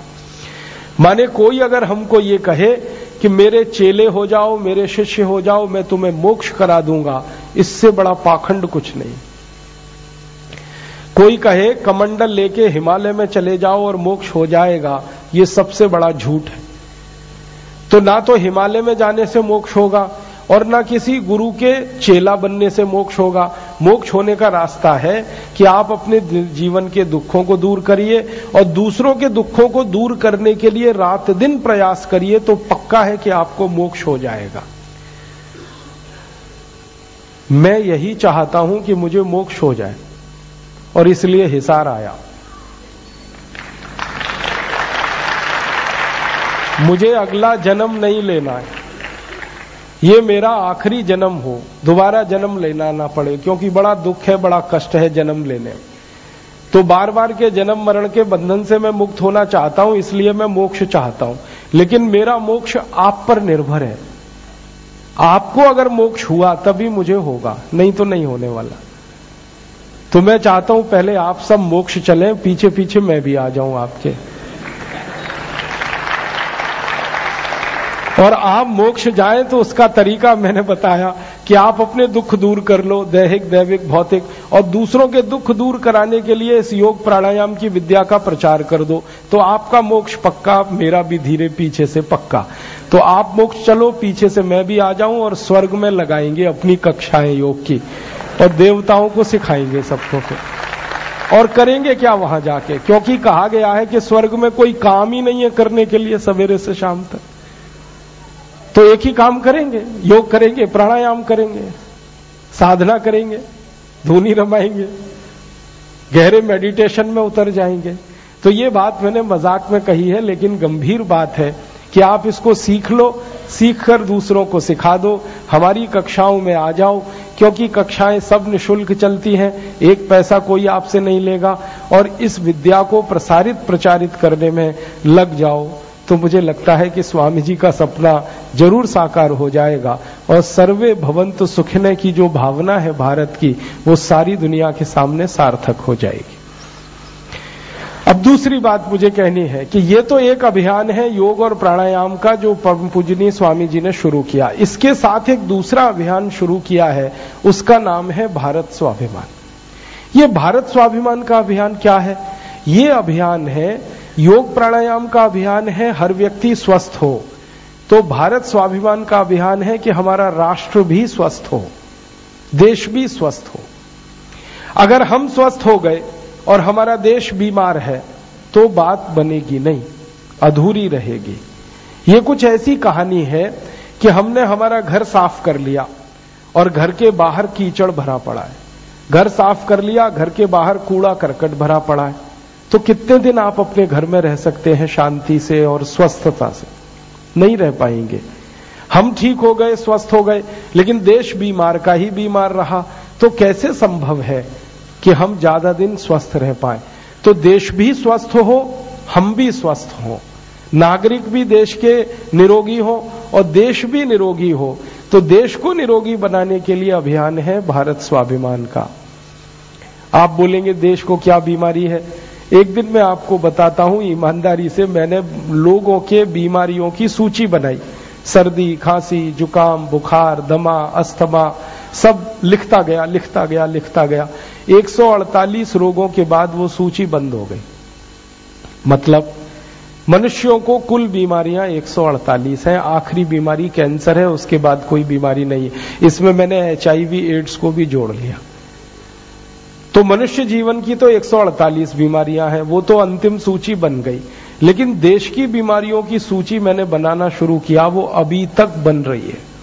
माने कोई अगर हमको ये कहे कि मेरे चेले हो जाओ, मेरे शिष्य हो जाओ, मैं तुम्हें मोक्ष करा दूँगा, इससे बड़ा पाखंड कुछ नहीं। कोई कहे, कमंडल लेके हिमालय में चले जाओ और मोक्ष हो जाएगा, ये सबसे बड़ा झूठ है। तो ना तो हिमालय में जाने से मोक्ष होगा और ना किसी गुरु के चेला बनने से मोक्ष होगा। मोक्ष होने का रास्ता है कि आप अपने जीवन के दुखों को दूर करिए और दूसरों के दुखों को दूर करने के लिए रात दिन प्रयास करिए तो पक्का है कि आपको मोक्ष हो जाएगा। मैं यही चाहता हूँ कि मुझे मोक्ष हो जाए और इसलिए हिसार आया। मुझे अगला जन्म नहीं लेना है। ये मेरा आखिरी जन्म हो, दोबारा जन्म लेना ना पड़े, क्योंकि बड़ा दुख है, बड़ा कष्ट है जन्म लेने। तो बार बार के जन्म मरण के बंधन से मैं मुक्त होना चाहता हूँ, इसलिए मैं मोक्ष चाहता हूँ। लेकिन मेरा मोक्ष आप पर निर्भर है। आपको अगर मोक्ष हुआ, तभी मुझे होगा, नहीं तो नहीं होने वाला। तो मैं चाहता हूँ पहले आप सब मोक्ष चले पीछे पीछे मैं भी आ जाऊँ आपके। और आप मोक्ष जाए तो उसका तरीका मैंने बताया कि आप अपने दुख दूर कर लो, दैहिक, दैविक, भौतिक, और दूसरों के दुख दूर कराने के लिए इस योग प्राणायाम की विद्या का प्रचार कर दो। तो आपका मोक्ष पक्का, मेरा भी धीरे पीछे से पक्का। तो आप मोक्ष चलो, पीछे से मैं भी आ जाऊँ और स्वर्ग में लगाएँगे अपनी कक्षाएँ योग की। और देवताओं को सिखाएँगे सबको और करेंगे क्या वहाँ जाके? क्योंकि कहा गया है कि स्वर्ग में कोई काम ही नहीं है करने के लिए, सवेरे से शाम तक। तो एक ही काम करेंगे, योग करेंगे, प्राणायाम करेंगे, साधना करेंगे, धुनी रमाएँगे, गहरे मेडिटेशन में उतर जाएँगे। तो ये बात मैंने मज़ाक में कही है, लेकिन गंभीर बात है कि आप इसको सीख लो सीख कर दूसरों को सिखा दो, हमारी कक्षाओं में आ जाओ, क्योंकि कक्षाएँ सब निशुल्क चलती हैं, एक पैसा कोई आपसे नहीं लेगा, और इस विद्या को प्रसारित प्रचारित करने में लग जाओ। तो मुझे लगता है कि स्वामी जी का सपना ज़रूर साकार हो जाएगा। और सर्वे भवंत सुखने की जो भावना है भारत की, वो सारी दुनिया के सामने सार्थक हो जाएगी। अब दूसरी बात मुझे कहनी है कि ये तो एक अभियान है योग और प्राणायाम का जो परम पूजनीय स्वामी जी ने शुरू किया। इसके साथ एक दूसरा अभियान शुरू किया है, उसका नाम है भारत स्वाभिमान। ये भारत स्वाभिमान का अभियान क्या है? ये अभियान है योग प्राणायाम का अभियान है, हर व्यक्ति स्वस्थ हो। तो भारत स्वाभिमान का अभियान है कि हमारा राष्ट्र भी स्वस्थ हो, देश भी स्वस्थ हो। अगर हम स्वस्थ हो गए और हमारा देश बीमार है तो बात बनेगी नहीं, अधूरी रहेगी। ये कुछ ऐसी कहानी है कि हमने हमारा घर साफ़ कर लिया और घर के बाहर कीचड़ भरा पड़ा है। घर साफ़ कर लिया, घर के बाहर कूड़ा करकट भरा पड़ा है। तो कितने दिन आप अपने घर में रह सकते हैं शांति से और स्वस्थता से? नहीं रह पाएँगे। हम ठीक हो गए, स्वस्थ हो गए, लेकिन देश बीमार का ही बीमार रहा। तो कैसे संभव है कि हम ज़्यादा दिन स्वस्थ रह पाए? तो देश भी स्वस्थ हो, हम भी स्वस्थ हो। नागरिक भी देश के निरोगी हो और देश भी निरोगी हो। तो देश को निरोगी बनाने के लिए अभियान है भारत स्वाभिमान का। आप बोलेंगे, देश को क्या बीमारी है? एक दिन मैं आपको बताता हूँ, ईमानदारी से मैंने लोगों के बीमारियों की सूची बनाई। सर्दी, खांसी, जुकाम, बुखार, दमा, अस्थमा, सब लिखता गया लिखता गया लिखता गया। 148 रोगों के बाद वो सूची बंद हो गई। मतलब मनुष्यों को कुल बीमारियाँ 148 हैं, आखिरी बीमारी कैंसर है, उसके बाद कोई बीमारी नहीं है। इसमें मैंने एचआईवी एड्स को भी जोड़ लिया। तो मनुष्य जीवन की तो 148 बीमारियाँ हैं, वो तो अंतिम सूची बन गई। लेकिन देश की बीमारियों की सूची मैंने बनाना शुरू किया, वो अभी तक बन रही है।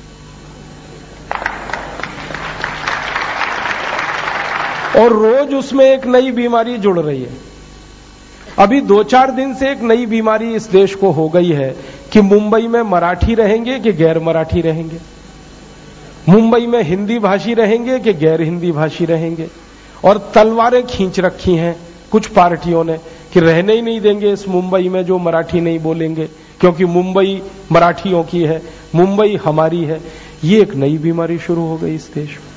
और रोज उसमें एक नई बीमारी जुड़ रही है। अभी दो चार दिन से एक नई बीमारी इस देश को हो गई है कि मुंबई में मराठी रहेंगे कि गैर मराठी रहेंगे? मुंबई में हिंदी भाषी रहेंगे कि गैर हिंदी भाषी रहेंगे? और तलवारें खींच रखी हैं कुछ पार्टियों ने कि रहने ही नहीं देंगे इस मुंबई में जो मराठी नहीं बोलेंगे, क्योंकि मुंबई मराठियों की है, मुंबई हमारी है। ये एक नई बीमारी शुरू हो गई इस देश में।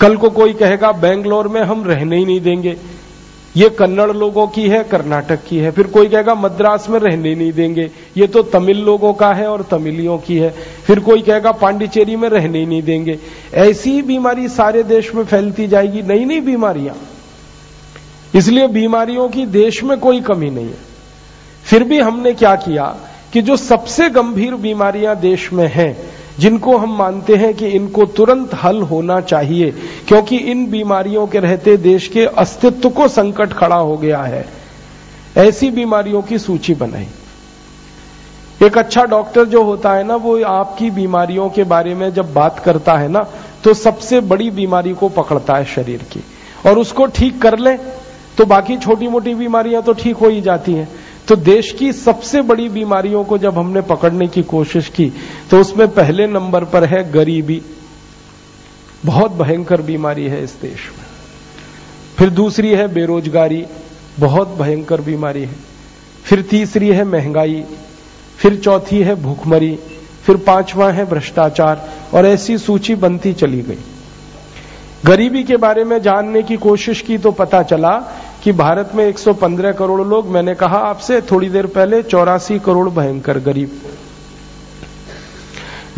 कल को कोई कहेगा, बेंगलोर में हम रहने ही नहीं देंगे। ये कन्नड़ लोगों की है, कर्नाटक की है। फिर कोई कहेगा, मद्रास में रहने नहीं देंगे। ये तो तमिल लोगों का है और तमिलियों की है। फिर कोई कहेगा, पांडिचेरी में रहने नहीं देंगे। ऐसी बीमारी सारे देश में फैलती जाएगी नई नई बीमारियाँ। इसलिए बीमारियों की देश में कोई कमी नहीं है। फिर भी हमने क्या किया कि जो सबसे गंभीर बीमारियाँ देश में हैं जिनको हम मानते हैं कि इनको तुरंत हल होना चाहिए, क्योंकि इन बीमारियों के रहते देश के अस्तित्व को संकट खड़ा हो गया है। ऐसी बीमारियों की सूची बनाई। एक अच्छा डॉक्टर जो होता है ना, वो आपकी बीमारियों के बारे में जब बात करता है ना तो सबसे बड़ी बीमारी को पकड़ता है शरीर की। और उसको ठीक कर ले तो बाकी छोटी मोटी बीमारियाँ तो ठीक हो ही जाती हैं। तो देश की सबसे बड़ी बीमारियों को जब हमने पकड़ने की कोशिश की तो उसमें पहले नंबर पर है गरीबी। बहुत भयंकर बीमारी है इस देश में। फिर दूसरी है बेरोजगारी, बहुत भयंकर बीमारी है। फिर तीसरी है महँगाई, फिर चौथी है भूखमरी, फिर पांचवा है भ्रष्टाचार, और ऐसी सूची बनती चली गई। गरीबी के बारे में जानने की कोशिश की तो पता चला कि भारत में 115 करोड़ लोग, मैंने कहा आपसे थोड़ी देर पहले चौरासी करोड़ भयंकर गरीब।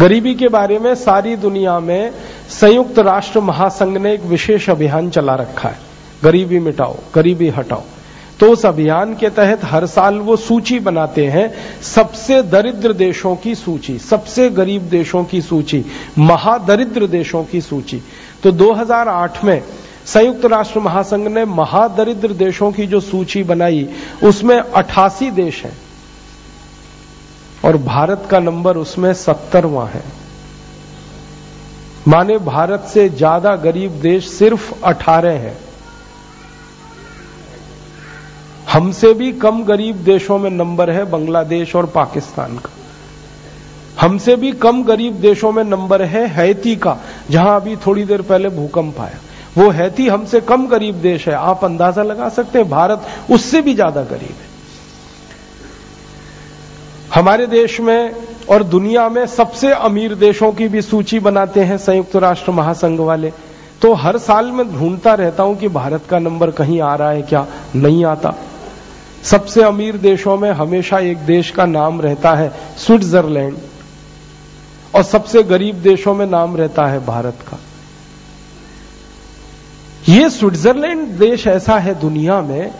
गरीबी के बारे में सारी दुनिया में संयुक्त राष्ट्र महासंघ ने एक विशेष अभियान चला रखा है। गरीबी मिटाओ, गरीबी हटाओ। तो उस अभियान के तहत हर साल वो सूची बनाते हैं, सबसे दरिद्र देशों की सूची, सबसे गरीब देशों की सूची, महादरिद्र देशों की सूची। तो 2008 में संयुक्त राष्ट्र महासंघ ने महादरिद्र देशों की जो सूची बनाई, उसमें अठासी देश हैं। और भारत का नंबर उसमें सत्तरवा है। माने भारत से ज़्यादा गरीब देश सिर्फ़ अठारह हैं। हमसे भी कम गरीब देशों में नंबर है बांग्लादेश और पाकिस्तान का। हमसे भी कम गरीब देशों में नंबर है हैती का, जहाँ अभी थोड़ी देर पहले भूकंप आया। वो हैती हमसे कम गरीब देश है। आप अंदाज़ा लगा सकते हैं, भारत उससे भी ज़्यादा गरीब है। हमारे देश में और दुनिया में सबसे अमीर देशों की भी सूची बनाते हैं संयुक्त राष्ट्र महासंघ वाले। तो हर साल में ढूंढता रहता हूँ कि भारत का नंबर कहीं आ रहा है क्या? नहीं आता। सबसे अमीर देशों में हमेशा एक देश का नाम रहता है स्विट्जरलैंड। और सबसे गरीब देशों में नाम रहता है भारत का। ये स्विट्जरलैंड देश ऐसा है दुनिया में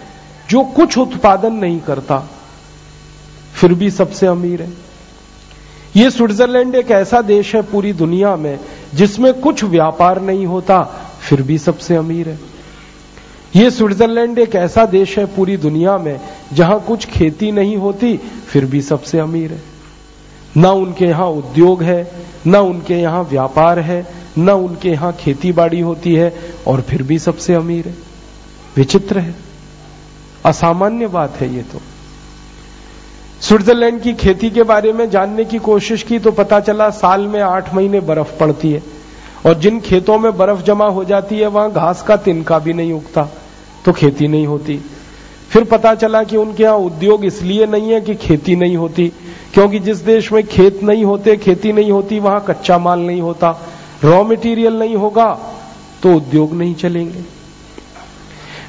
जो कुछ उत्पादन नहीं करता। फिर भी सबसे अमीर है। ये स्विट्जरलैंड एक ऐसा देश है पूरी दुनिया में जिसमें कुछ व्यापार नहीं होता, फिर भी सबसे अमीर है। ये स्विट्जरलैंड एक ऐसा देश है पूरी दुनिया में जहाँ कुछ खेती नहीं होती, फिर भी सबसे अमीर है। ना उनके यहाँ उद्योग है, ना उनके यहाँ व्यापार है, ना उनके यहाँ खेती बाड़ी होती है और फिर भी सबसे अमीर है। विचित्र है। असामान्य बात है ये तो। स्विट्जरलैंड की खेती के बारे में जानने की कोशिश की तो पता चला साल में आठ महीने बर्फ़ पड़ती है। और जिन खेतों में बर्फ़ जमा हो जाती है, वहाँ घास का तिनका भी नहीं उगता तो खेती नहीं होती। फिर पता चला कि उनके यहाँ उद्योग इसलिए नहीं है कि खेती नहीं होती, क्योंकि जिस देश में खेत नहीं होते, खेती नहीं होती, वहाँ कच्चा माल नहीं होता रॉ मटेरियल नहीं होगा तो उद्योग नहीं चलेंगे।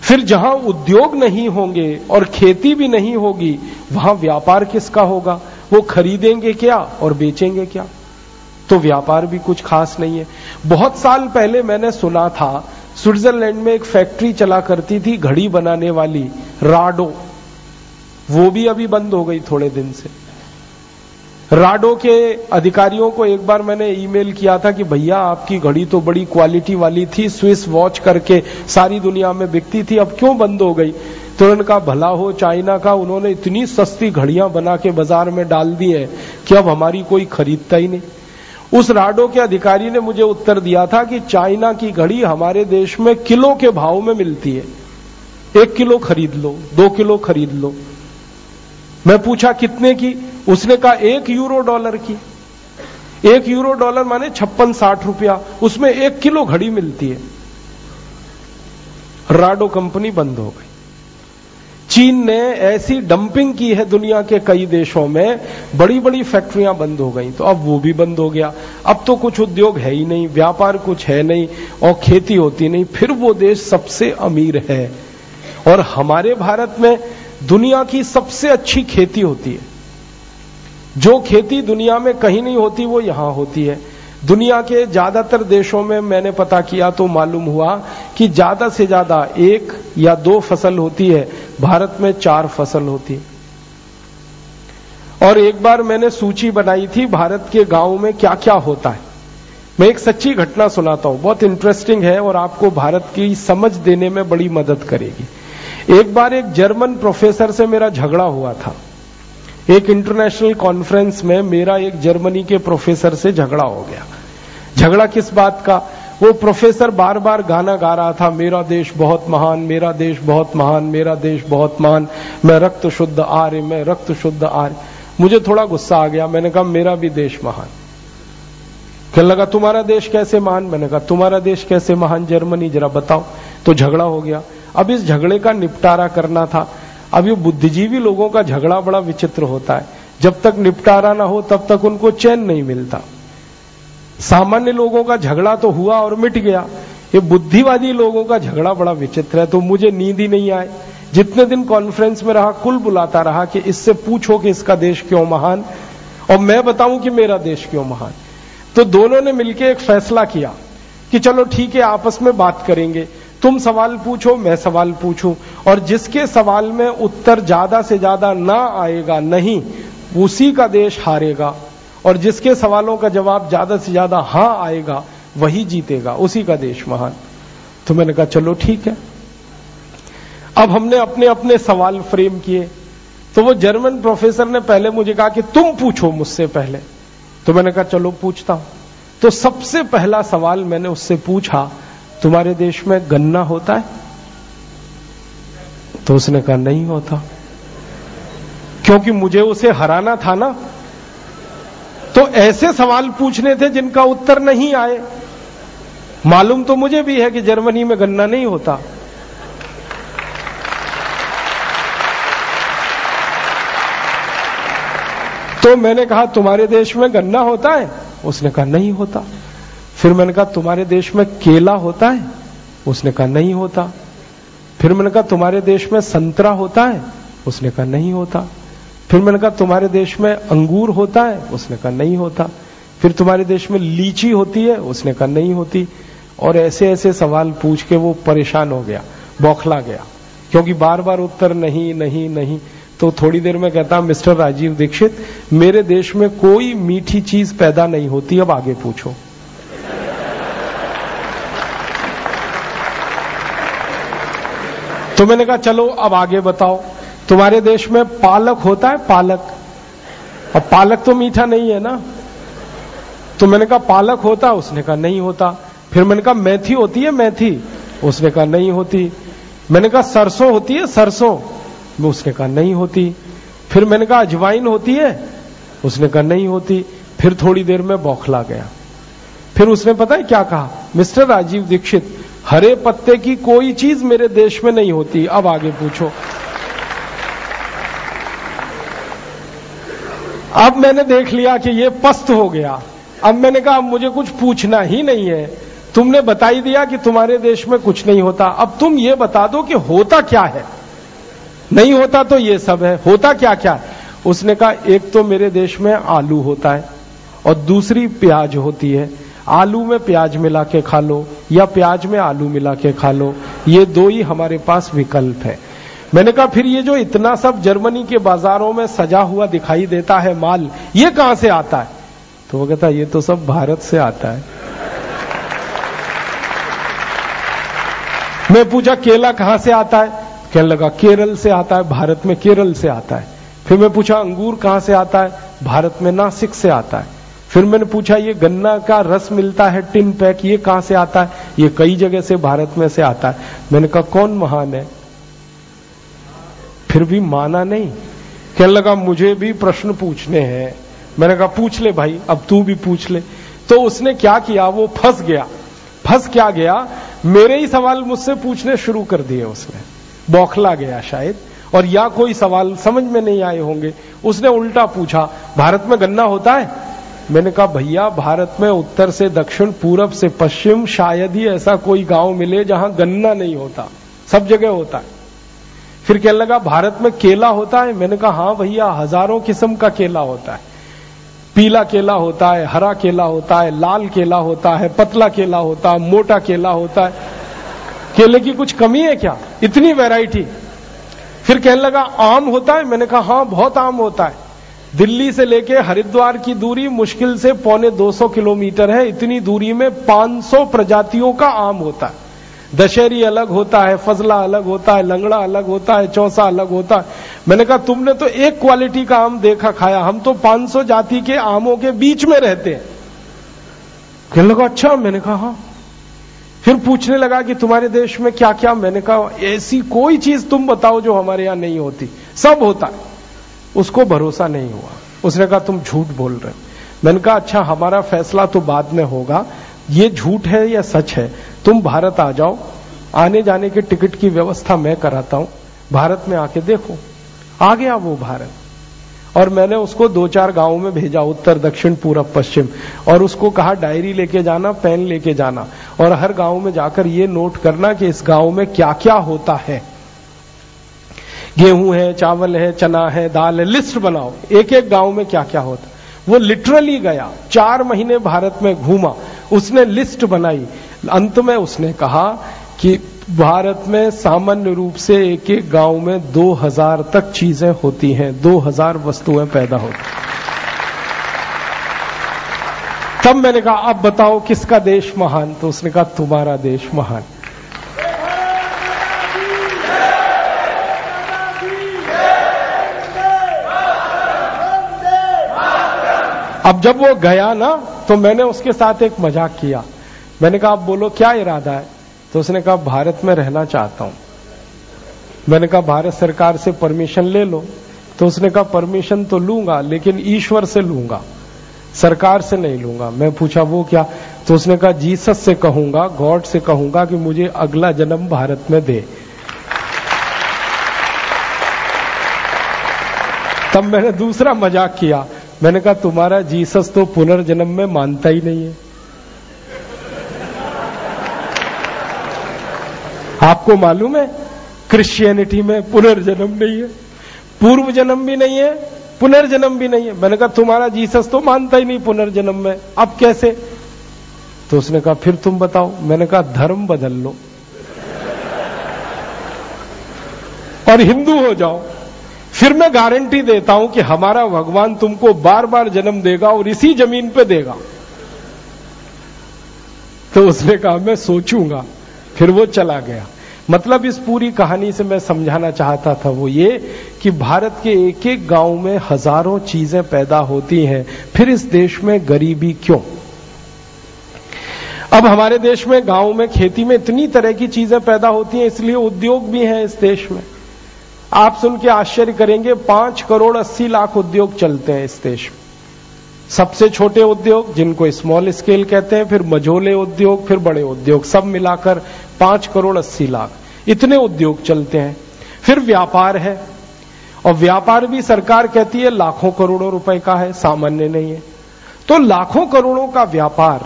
फिर जहाँ उद्योग नहीं होंगे और खेती भी नहीं होगी, वहाँ व्यापार किसका होगा? वो खरीदेंगे क्या और बेचेंगे क्या? तो व्यापार भी कुछ खास नहीं है। बहुत साल पहले मैंने सुना था, स्विट्जरलैंड में एक फैक्ट्री चला करती थी, घड़ी बनाने वाली, राडो। वो भी अभी बंद हो गई थोड़े दिन से। राडो के अधिकारियों को एक बार मैंने ईमेल किया था कि भैया, आपकी घड़ी तो बड़ी क्वालिटी वाली थी, स्विस वॉच करके सारी दुनिया में बिकती थी, अब क्यों बंद हो गई? तो उनका भला हो, चाइना का उन्होंने इतनी सस्ती घड़ियाँ बना के बाज़ार में डाल दी है कि अब हमारी कोई खरीदता ही नहीं. उस राडो के अधिकारी ने मुझे उत्तर दिया था कि चाइना की घड़ी हमारे देश में किलो के भाव में मिलती है। एक किलो खरीद लो, दो किलो खरीद लो। मैं पूछा, कितने की? उसने कहा, एक यूरो डॉलर की। एक यूरो डॉलर माने छप्पन साठ रुपया। उसमें एक किलो घड़ी मिलती है। राडो कंपनी बंद हो गई। चीन ने ऐसी डंपिंग की है दुनिया के कई देशों में बड़ी बड़ी फैक्ट्रियाँ बंद हो गई। तो अब वो भी बंद हो गया। अब तो कुछ उद्योग है ही नहीं, व्यापार कुछ है नहीं, और खेती होती नहीं। फिर वो देश सबसे अमीर है। और हमारे भारत में दुनिया की सबसे अच्छी खेती होती है। जो खेती दुनिया में कहीं नहीं होती, वो यहाँ होती है। दुनिया के ज़्यादातर देशों में मैंने पता किया तो मालूम हुआ कि ज़्यादा से ज़्यादा एक या दो फ़सल होती है। भारत में चार फ़सल होती। है और एक बार मैंने सूची बनाई थी, भारत के गाँव में क्या क्या होता है। मैं एक सच्ची घटना सुनाता हूँ। बहुत इंटरेस्टिंग है और आपको भारत की समझ देने में बड़ी मदद करेगी। एक बार एक जर्मन प्रोफेसर से मेरा झगड़ा हुआ था। एक इंटरनेशनल कॉन्फ्रेंस में मेरा एक जर्मनी के प्रोफेसर से झगड़ा हो गया। झगड़ा किस बात का? वो प्रोफेसर बार बार गाना गा रहा था, मेरा देश बहुत महान, मेरा देश बहुत महान, मेरा देश बहुत महान, मैं रक्त शुद्ध आर्य, मैं रक्त शुद्ध आर्य। मुझे थोड़ा गुस्सा आ गया, मैंने कहा, मेरा भी देश महान। कहने लगा, तुम्हारा देश कैसे महान? मैंने कहा, तुम्हारा देश कैसे महान? जर्मनी, जरा बताओ। तो झगड़ा हो गया। अब इस झगड़े का निपटारा करना था। अब ये बुद्धिजीवी लोगों का झगड़ा बड़ा विचित्र होता है। जब तक निपटारा ना हो, तब तक उनको चैन नहीं मिलता। सामान्य लोगों का झगड़ा तो हुआ और मिट गया। ये बुद्धिवादी लोगों का झगड़ा बड़ा विचित्र है तो मुझे नींद ही नहीं आए। जितने दिन कॉन्फ्रेंस में रहा, कुल बुलाता रहा कि इससे पूछो कि इसका देश क्यों महान, और मैं बताऊँ कि मेरा देश क्यों महान। तो दोनों ने मिलकर एक फैसला किया कि चलो ठीक है, आपस में बात करेंगे। तुम सवाल पूछो, मैं सवाल पूछूँ। और जिसके सवाल में उत्तर ज़्यादा से ज़्यादा ना आएगा, नहीं, उसी का देश हारेगा। और जिसके सवालों का जवाब ज़्यादा से ज़्यादा हाँ आएगा, वही जीतेगा। उसी का देश महान। तो मैंने कहा, चलो ठीक है। अब हमने अपने अपने सवाल फ्रेम किए। तो वो जर्मन प्रोफेसर ने पहले मुझे कहा कि तुम पूछो मुझसे पहले। तो मैंने कहा, चलो पूछता हूँ। तो सबसे पहला सवाल मैंने उससे पूछा तुम्हारे देश में गन्ना होता है? तो उसने कहा, नहीं होता। क्योंकि मुझे उसे हराना था ना। तो ऐसे सवाल पूछने थे जिनका उत्तर नहीं आए। मालूम तो मुझे भी है कि जर्मनी में गन्ना नहीं होता। तो मैंने कहा, तुम्हारे देश में गन्ना होता है? उसने कहा, नहीं होता। फिर मैंने कहा, तुम्हारे देश में केला होता है? उसने कहा, नहीं होता। फिर मैंने कहा, तुम्हारे देश में संतरा होता है? उसने कहा, नहीं होता। फिर मैंने कहा, तुम्हारे देश में अंगूर होता है? उसने कहा, नहीं होता। फिर, तुम्हारे देश में लीची होती है? उसने कहा, नहीं होती। और ऐसे ऐसे सवाल पूछ के वो परेशान हो गया, बौखला गया। क्योंकि बार बार उत्तर, नहीं नहीं नहीं। तो थोड़ी देर में कहता, मिस्टर राजीव दीक्षित, मेरे देश में कोई मीठी चीज़ पैदा नहीं होती, अब आगे पूछो। तो मैंने कहा, चलो, अब आगे बताओ। तुम्हारे देश में पालक होता है पालक। और पालक तो मीठा नहीं है ना? तो मैंने कहा, पालक होता? उसने कहा, नहीं होता। फिर मैंने कहा, मेथी होती है मेथी? उसने कहा, नहीं होती। मैंने कहा, सरसों होती है सरसों? उसने कहा, नहीं होती। फिर मैंने कहा, अजवाइन होती है? उसने कहा, नहीं होती। फिर थोड़ी देर में बौखला गया। फिर उसने पता है क्या कहा? मिस्टर राजीव दीक्षित हरे पत्ते की कोई चीज़ मेरे देश में नहीं होती। अब आगे पूछो। अब मैंने देख लिया कि ये पस्त हो गया। अब मैंने कहा, अब मुझे कुछ पूछना ही नहीं है। तुमने बताई दिया कि तुम्हारे देश में कुछ नहीं होता। अब तुम ये बता दो कि होता क्या है? नहीं होता तो ये सब है। होता क्या क्या है? उसने कहा, एक तो मेरे देश में आलू होता है और दूसरी प्याज होती है। आलू में प्याज मिला के खा लो। या प्याज में आलू मिला के खा लो, ये दो ही हमारे पास विकल्प है। मैंने कहा, फिर ये जो इतना सब जर्मनी के बाजारों में सजा हुआ दिखाई देता है माल, ये कहाँ से आता है? तो वो कहता, ये तो सब भारत से आता है। मैं पूछा, केला कहाँ से आता है? कहने लगा, केरल से आता है, भारत में केरल से आता है। फिर मैं पूछा, अंगूर कहाँ से आता है? भारत में नासिक से आता है। फिर मैंने पूछा, ये गन्ना का रस मिलता है, टिन पैक, ये कहाँ से आता है? ये कई जगह से, भारत में से आता है। मैंने कहा, कौन महान है? फिर भी माना नहीं। कहने लगा, मुझे भी प्रश्न पूछने हैं। मैंने कहा, पूछ ले भाई, अब तू भी पूछ ले। तो उसने क्या किया, वो फंस गया। फंस क्या गया? मेरे ही सवाल मुझसे पूछने शुरू कर दिए उसने। बौखला गया शायद, और या कोई सवाल समझ में नहीं आए होंगे। उसने उल्टा पूछा, भारत में गन्ना होता है? मैंने कहा, भैया, भारत में उत्तर से दक्षिण, पूरब से पश्चिम, शायद ही ऐसा कोई गाँव मिले जहाँ गन्ना नहीं होता, सब जगह होता है। फिर कहने लगा, भारत में केला होता है? मैंने कहा हाँ भैया, हज़ारों किस्म का केला होता है। पीला केला होता है, हरा केला होता है, लाल केला होता है, पतला केला होता है, मोटा केला होता है। केले की कुछ कमी है क्या? इतनी वैरायटी। फिर कहने लगा, आम होता है? मैंने कहा हाँ बहुत आम होता है। दिल्ली से लेके हरिद्वार की दूरी मुश्किल से पौने 200 किलोमीटर है। इतनी दूरी में 500 प्रजातियों का आम होता है। दशहरी अलग होता है, फजला अलग होता है, लंगड़ा अलग होता है, चौसा अलग होता है। मैंने कहा, तुमने तो एक क्वालिटी का आम देखा खाया। हम तो 500 जाति के आमों के बीच में रहते हैं। कहने लगा अच्छा। मैंने कहा हाँ। फिर पूछने लगा कि तुम्हारे देश में क्या क्या मैंने कहा, ऐसी कोई चीज़ तुम बताओ जो हमारे यहाँ नहीं होती। सब होता है। उसको भरोसा नहीं हुआ। उसने कहा, तुम झूठ बोल रहे मैंने कहा अच्छा हमारा फैसला तो बाद में होगा। ये झूठ है या सच है? तुम भारत आ जाओ। आने जाने के टिकट की व्यवस्था मैं कराता हूँ। भारत में आके देखो। आ गया वो भारत। और मैंने उसको दो चार गाँवों में भेजा, उत्तर, दक्षिण, पूरब, पश्चिम। और उसको कहा, डायरी लेके जाना, पेन लेके जाना। और हर गाँव में जाकर ये नोट करना कि इस गाँव में क्या क्या होता है। गेहूँ है, चावल है, चना है, दाल है, लिस्ट बनाओ। एक एक गाँव में क्या क्या होता वो लिटरली गया। चार महीने भारत में घूमा। उसने लिस्ट बनाई। अंत में उसने कहा कि भारत में सामान्य रूप से एक एक गाँव में 2000 तक चीज़ें होती हैं। 2000 वस्तुएँ पैदा होती तब मैंने कहा, अब बताओ किसका देश महान? तो उसने कहा, तुम्हारा देश महान। अब जब वो गया ना तो मैंने उसके साथ एक मज़ाक किया। मैंने कहा, आप बोलो, क्या इरादा है? तो उसने कहा, भारत में रहना चाहता हूँ। मैंने कहा, भारत सरकार से परमिशन ले लो। तो उसने कहा, परमिशन तो लूँगा, लेकिन ईश्वर से लूँगा, सरकार से नहीं लूँगा। मैं पूछा, वो क्या? तो उसने कहा, जीसस से कहूँगा, गॉड से कहूँगा कि मुझे अगला जन्म भारत में दे। तब मैंने दूसरा मज़ाक किया। मैंने कहा, तुम्हारा जीसस तो पुनर्जन्म में मानता ही नहीं है। आपको मालूम है क्रिश्चियनिटी में पुनर्जन्म नहीं है पूर्व जन्म भी नहीं है, पुनर्जन्म भी नहीं है। मैंने कहा, तुम्हारा जीसस तो मानता ही नहीं पुनर्जन्म में। अब कैसे? तो उसने कहा, फिर तुम बताओ। मैंने कहा, धर्म बदल लो और हिंदू हो जाओ। फिर मैं गारंटी देता हूँ कि हमारा भगवान तुमको बार बार जन्म देगा और इसी ज़मीन पे देगा। तो उसने कहा, मैं सोचूँगा। फिर वो चला गया। मतलब इस पूरी कहानी से मैं समझाना चाहता था वो ये कि भारत के एक एक गाँव में हज़ारों चीज़ें पैदा होती हैं, फिर इस देश में गरीबी क्यों? अब हमारे देश में, गाँव में, खेती में इतनी तरह की चीज़ें पैदा होती हैं, इसलिए उद्योग भी हैं इस देश में। आप सुन के आश्चर्य करेंगे, पाँच करोड़ अस्सी लाख उद्योग चलते हैं इस देश में। सबसे छोटे उद्योग, जिनको स्मॉल स्केल कहते हैं, फिर मझोले उद्योग, फिर बड़े उद्योग, सब मिलाकर पाँच करोड़ अस्सी लाख। इतने उद्योग चलते हैं। फिर व्यापार है। और व्यापार भी सरकार कहती है, लाखों करोड़ों रुपए का है, सामान्य नहीं है। तो लाखों करोड़ों का व्यापार,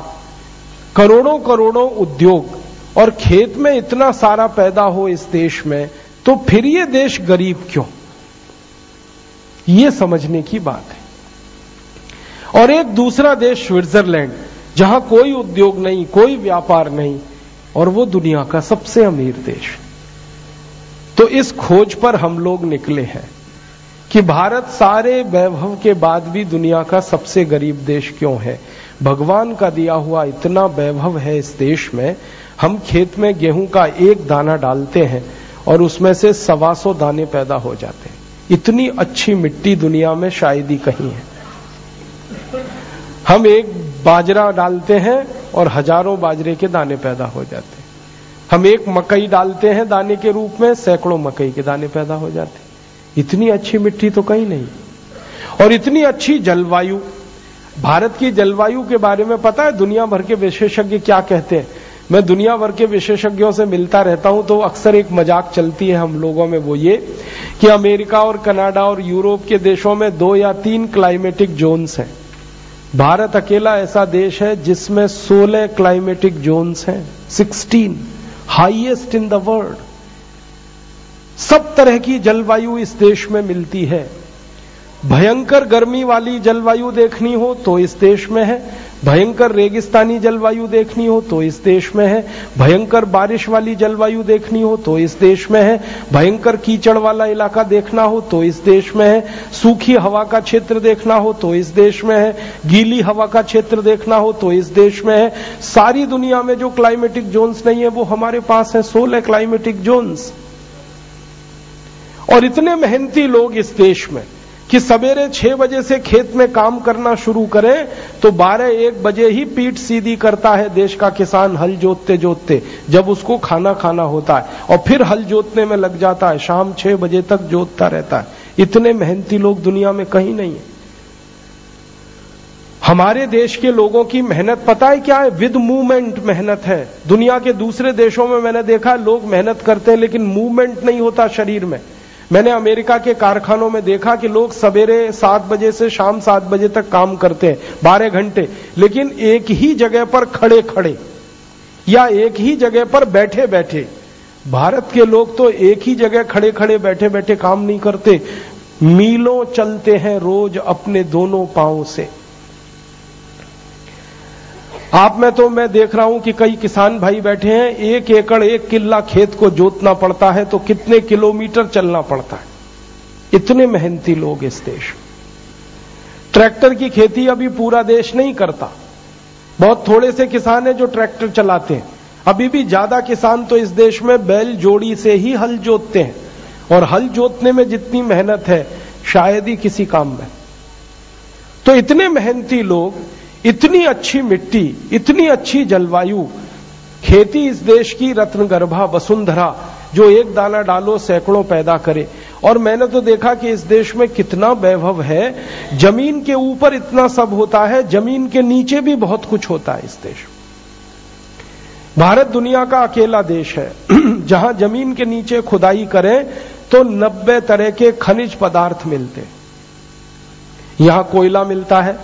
करोड़ों करोड़ों उद्योग, और खेत में इतना सारा पैदा हो इस देश में तो फिर ये देश गरीब क्यों? ये समझने की बात है। और एक दूसरा देश स्विट्जरलैंड, जहाँ कोई उद्योग नहीं, कोई व्यापार नहीं, और वो दुनिया का सबसे अमीर देश तो इस खोज पर हम लोग निकले हैं कि भारत सारे वैभव के बाद भी दुनिया का सबसे गरीब देश क्यों है? भगवान का दिया हुआ इतना वैभव है इस देश में, हम खेत में गेहूँ का एक दाना डालते हैं और उसमें से सवा सौ दाने पैदा हो जाते हैं। इतनी अच्छी मिट्टी दुनिया में शायद ही कहीं है। हम एक बाजरा डालते हैं और हज़ारों बाजरे के दाने पैदा हो जाते हैं। हम एक मकई डालते हैं दाने के रूप में, सैकड़ों मकई के दाने पैदा हो जाते हैं। इतनी अच्छी मिट्टी तो कहीं नहीं। और इतनी अच्छी जलवायु, भारत की जलवायु के बारे में पता है? दुनिया भर के विशेषज्ञ क्या कहते हैं? मैं दुनिया भर के विशेषज्ञों से मिलता रहता हूँ तो अक्सर एक मज़ाक चलती है हम लोगों में वो ये कि अमेरिका और कनाडा और यूरोप के देशों में दो या तीन क्लाइमेटिक जोन्स हैं। भारत अकेला ऐसा देश है जिसमें 16 क्लाइमेटिक जोन्स हैं 16 हाईएस्ट इन द वर्ल्ड। सब तरह की जलवायु इस देश में मिलती है। भयंकर गर्मी वाली जलवायु देखनी हो तो इस देश में है भयंकर रेगिस्तानी जलवायु देखनी हो तो इस देश में है। भयंकर बारिश वाली जलवायु देखनी हो तो इस देश में है। भयंकर कीचड़ वाला इलाका देखना हो तो इस देश में है। सूखी हवा का क्षेत्र देखना हो तो इस देश में है। गीली हवा का क्षेत्र देखना हो तो इस देश में है। सारी दुनिया में जो क्लाइमेटिक जोन्स नहीं है, वो हमारे पास है। सोलह क्लाइमेटिक जोन्स। और इतने मेहनती लोग इस देश में। कि सवेरे छह बजे से खेत में काम करना शुरू करें तो बारह एक बजे ही पीठ सीधी करता है देश का किसान हल जोतते जोतते, जब उसको खाना खाना होता है, और फिर हल जोतने में लग जाता है, शाम छह बजे तक जोतता रहता है। इतने मेहनती लोग दुनिया में कहीं नहीं है। हमारे देश के लोगों की मेहनत, पता है क्या है? विद मूवमेंट मेहनत है। दुनिया के दूसरे देशों में मैंने देखा लोग मेहनत करते हैं, लेकिन मूवमेंट नहीं होता शरीर में। मैंने अमेरिका के कारखानों में देखा कि लोग सवेरे सात बजे से शाम सात बजे तक काम करते हैं, बारह घंटे। लेकिन एक ही जगह पर खड़े खड़े या एक ही जगह पर बैठे बैठे, भारत के लोग तो एक ही जगह खड़े खड़े बैठे बैठे काम नहीं करते। मीलों चलते हैं रोज अपने दोनों पाँव से। आप में तो मैं देख रहा हूँ कि कई किसान भाई बैठे हैं, एक एकड़, एक किला खेत को जोतना पड़ता है तो कितने किलोमीटर चलना पड़ता है? इतने मेहनती लोग इस देश ट्रैक्टर की खेती अभी पूरा देश नहीं करता। बहुत थोड़े से किसान हैं जो ट्रैक्टर चलाते हैं। अभी भी ज़्यादा किसान तो इस देश में बैल जोड़ी से ही हल जोतते हैं। और हल जोतने में जितनी मेहनत है, शायद ही किसी काम में। तो इतने मेहनती लोग इतनी अच्छी मिट्टी, इतनी अच्छी जलवायु, खेती इस देश की रत्नगर्भा वसुंधरा, जो एक दाना डालो, सैकड़ों पैदा करे। और मैंने तो देखा कि इस देश में कितना वैभव है। ज़मीन के ऊपर इतना सब होता है, ज़मीन के नीचे भी बहुत कुछ होता है इस देश भारत दुनिया का अकेला देश है। जहाँ ज़मीन के नीचे खुदाई करें तो नब्बे तरह के खनिज पदार्थ मिलते। यहाँ कोयला मिलता है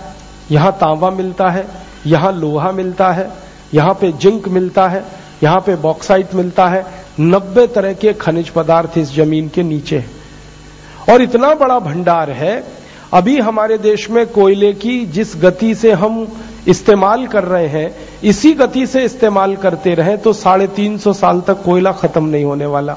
यहाँ तांबा मिलता है, यहाँ लोहा मिलता है, यहाँ पे जिंक मिलता है, यहाँ पे बॉक्साइट मिलता है। नब्बे तरह के खनिज पदार्थ इस ज़मीन के नीचे है। और इतना बड़ा भंडार है, अभी हमारे देश में कोयले की जिस गति से हम इस्तेमाल कर रहे हैं, इसी गति से इस्तेमाल करते रहे तो साढ़े तीन सौ साल तक कोयला खत्म नहीं होने वाला।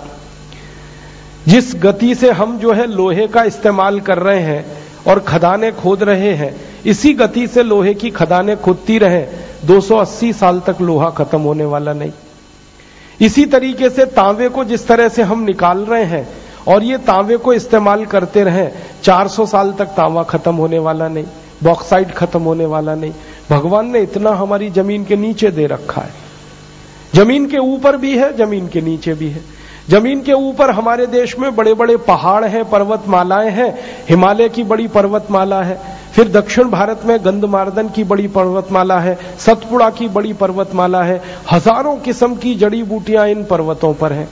जिस गति से हम जो है लोहे का इस्तेमाल कर रहे हैं और खदाने खोद रहे हैं इसी गति से लोहे की खदानें खुदती रहे। 280 साल तक लोहा खत्म होने वाला नहीं। इसी तरीके से तांबे को जिस तरह से हम निकाल रहे हैं, और ये तांबे को इस्तेमाल करते रहे 400 साल तक तांबा खत्म होने वाला नहीं बॉक्साइड खत्म होने वाला नहीं। भगवान ने इतना हमारी ज़मीन के नीचे दे रखा है। ज़मीन के ऊपर भी है, ज़मीन के नीचे भी है। ज़मीन के ऊपर हमारे देश में बड़े बड़े पहाड़ हैं पर्वतमालाएँ हैं हिमालय की बड़ी पर्वतमाला है फिर दक्षिण भारत में गंधमार्दन की बड़ी पर्वतमाला है सतपुड़ा की बड़ी पर्वतमाला है हज़ारों किस्म की जड़ी बूटियाँ इन पर्वतों पर हैं।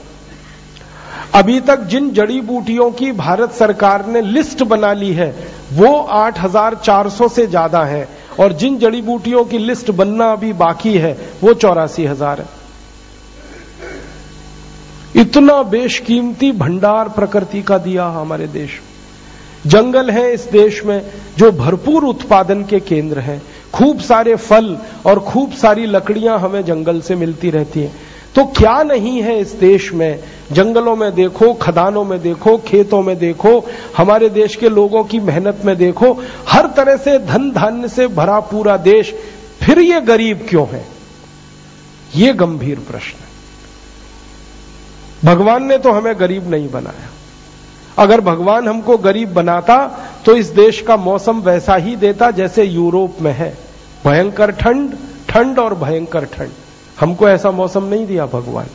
अभी तक जिन जड़ी बूटियों की भारत सरकार ने लिस्ट बना ली है वो 8,400 से ज़्यादा है और जिन जड़ी बूटियों की लिस्ट बनना अभी बाकी है वो चौरासी हज़ार है। इतना बेशकीमती भंडार प्रकृति का दिया हमारे देश। जंगल है इस देश में जो भरपूर उत्पादन के केंद्र हैं। खूब सारे फल और खूब सारी लकड़ियाँ हमें जंगल से मिलती रहती हैं। तो क्या नहीं है इस देश में? जंगलों में देखो, खदानों में देखो, खेतों में देखो, हमारे देश के लोगों की मेहनत में देखो, हर तरह से धन धान्य से भरा पूरा देश, फिर ये गरीब क्यों है? ये गंभीर प्रश्न है। भगवान ने तो हमें गरीब नहीं बनाया। अगर भगवान हमको गरीब बनाता तो इस देश का मौसम वैसा ही देता जैसे यूरोप में है। भयंकर ठंड ठंड और भयंकर ठंड। हमको ऐसा मौसम नहीं दिया भगवान।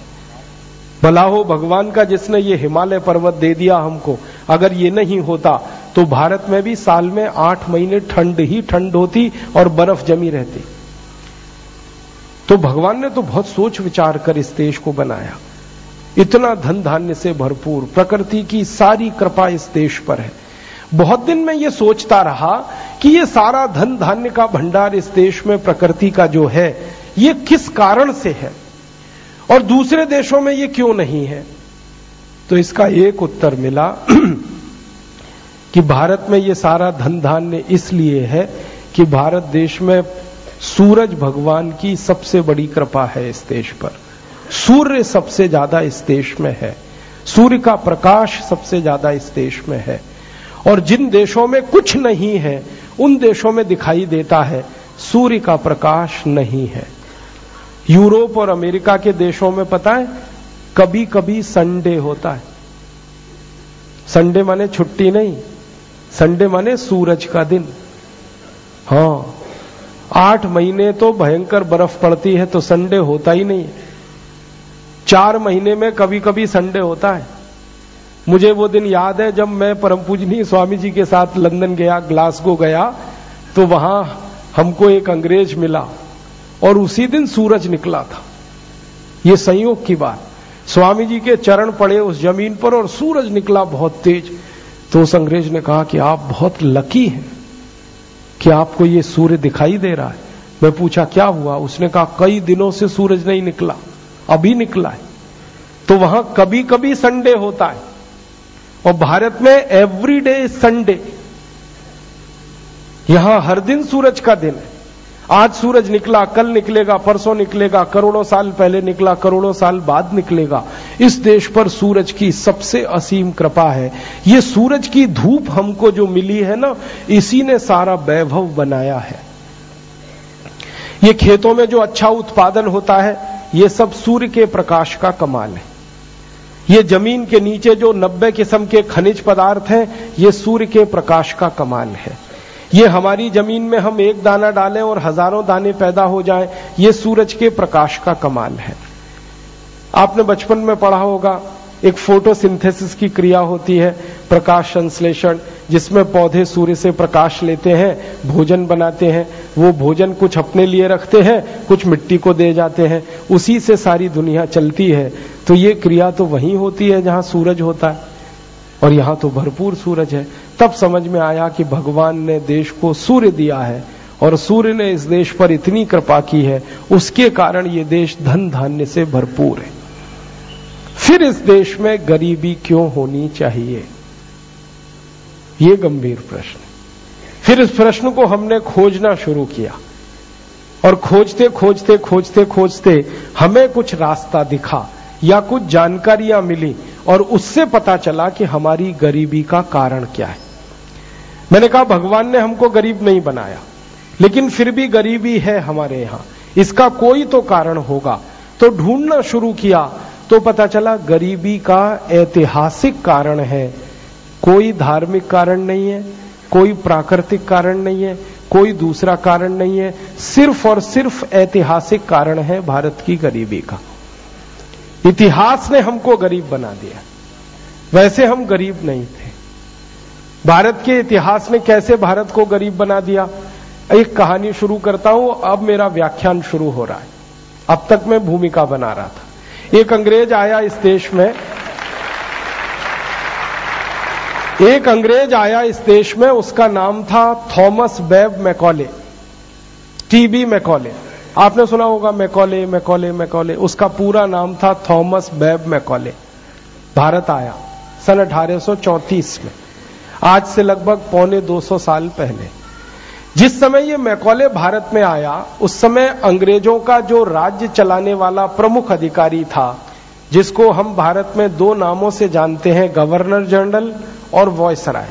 भला हो भगवान का जिसने ये हिमालय पर्वत दे दिया हमको। अगर ये नहीं होता तो भारत में भी साल में आठ महीने ठंड ही ठंड होती और बर्फ़ जमी रहती। तो भगवान ने तो बहुत सोच विचार कर इस देश को बनाया। इतना धन धान्य से भरपूर, प्रकृति की सारी कृपा इस देश पर है। बहुत दिन में ये सोचता रहा कि ये सारा धन धान्य का भंडार इस देश में प्रकृति का जो है, ये किस कारण से है? और दूसरे देशों में ये क्यों नहीं है? तो इसका एक उत्तर मिला कि भारत में ये सारा धन धान्य इसलिए है कि भारत देश में सूरज भगवान की सबसे बड़ी कृपा है इस देश पर। सूर्य सबसे ज़्यादा इस देश में है। सूर्य का प्रकाश सबसे ज़्यादा इस देश में है। और जिन देशों में कुछ नहीं है, उन देशों में दिखाई देता है, सूर्य का प्रकाश नहीं है। यूरोप और अमेरिका के देशों में पता है कभी कभी संडे होता है। संडे माने छुट्टी नहीं, संडे माने सूरज का दिन। हाँ, आठ महीने तो भयंकर बर्फ़ पड़ती है तो संडे होता ही नहीं चार महीने में कभी कभी संडे होता है। मुझे वो दिन याद है जब मैं परम पूजनी स्वामी जी के साथ लंदन गया, ग्लासगो गया तो वहाँ हमको एक अंग्रेज़ मिला और उसी दिन सूरज निकला था। ये संयोग की बात। स्वामी जी के चरण पड़े उस ज़मीन पर और सूरज निकला बहुत तेज। तो उस अंग्रेज़ ने कहा कि आप बहुत लकी हैं। कि आपको ये सूर्य दिखाई दे रहा है। मैं पूछा, क्या हुआ? उसने कहा, कई दिनों से सूरज नहीं निकला। अभी निकला है। तो वहाँ कभी कभी संडे होता है। और भारत में एवरी डे संडे यहाँ हर दिन सूरज का दिन है। आज सूरज निकला, कल निकलेगा, परसों निकलेगा, करोड़ों साल पहले निकला, करोड़ों साल बाद निकलेगा। इस देश पर सूरज की सबसे असीम कृपा है। ये सूरज की धूप हमको जो मिली है ना, इसी ने सारा वैभव बनाया है। ये खेतों में जो अच्छा उत्पादन होता है ये सब सूर्य के प्रकाश का कमाल है। ये ज़मीन के नीचे जो नब्बे किस्म के खनिज पदार्थ हैं, ये सूर्य के प्रकाश का कमाल है। ये हमारी ज़मीन में हम एक दाना डालें और हज़ारों दाने पैदा हो जाएँ, ये सूरज के प्रकाश का कमाल है। आपने बचपन में पढ़ा होगा एक फोटोसिंथेसिस की क्रिया होती है, प्रकाश संश्लेषण, जिसमें पौधे सूर्य से प्रकाश लेते हैं, भोजन बनाते हैं। वो भोजन कुछ अपने लिए रखते हैं, कुछ मिट्टी को दे जाते हैं। उसी से सारी दुनिया चलती है। तो ये क्रिया तो वहीं होती है जहाँ सूरज होता है। और यहाँ तो भरपूर सूरज है। तब समझ में आया कि भगवान ने देश को सूर्य दिया है। और सूर्य ने इस देश पर इतनी कृपा की है। उसके कारण ये देश धन धान्य से भरपूर है। फिर इस देश में गरीबी क्यों होनी चाहिए? ये गंभीर प्रश्न फिर इस प्रश्न को हमने खोजना शुरू किया। और खोजते खोजते खोजते खोजते हमें कुछ रास्ता दिखा या कुछ जानकारियाँ मिली और उससे पता चला कि हमारी गरीबी का कारण क्या है। मैंने कहा, भगवान ने हमको गरीब नहीं बनाया, लेकिन फिर भी गरीबी है हमारे यहाँ। इसका कोई तो कारण होगा। तो ढूंढना शुरू किया तो पता चला गरीबी का ऐतिहासिक कारण है। कोई धार्मिक कारण नहीं है, कोई प्राकृतिक कारण नहीं है, कोई दूसरा कारण नहीं है। सिर्फ़ और सिर्फ़ ऐतिहासिक कारण है भारत की गरीबी का। इतिहास ने हमको गरीब बना दिया। वैसे हम गरीब नहीं थे। भारत के इतिहास ने कैसे भारत को गरीब बना दिया? एक कहानी शुरू करता हूँ, अब मेरा व्याख्यान शुरू हो रहा है। अब तक मैं भूमिका बना रहा था। एक अंग्रेज़ आया इस देश में। एक अंग्रेज़ आया इस देश में, उसका नाम था थॉमस बेब मैकॉले, टीबी मैकॉले। आपने सुना होगा मैकॉले मैकॉले मैकॉले, उसका पूरा नाम था थॉमस बेब मैकॉले। भारत आया सन 1834 में। आज से लगभग पौने 200 साल पहले। जिस समय ये मैकॉले भारत में आया, उस समय अंग्रेज़ों का जो राज्य चलाने वाला प्रमुख अधिकारी था, जिसको हम भारत में दो नामों से जानते हैं, गवर्नर जनरल और वॉयसराय।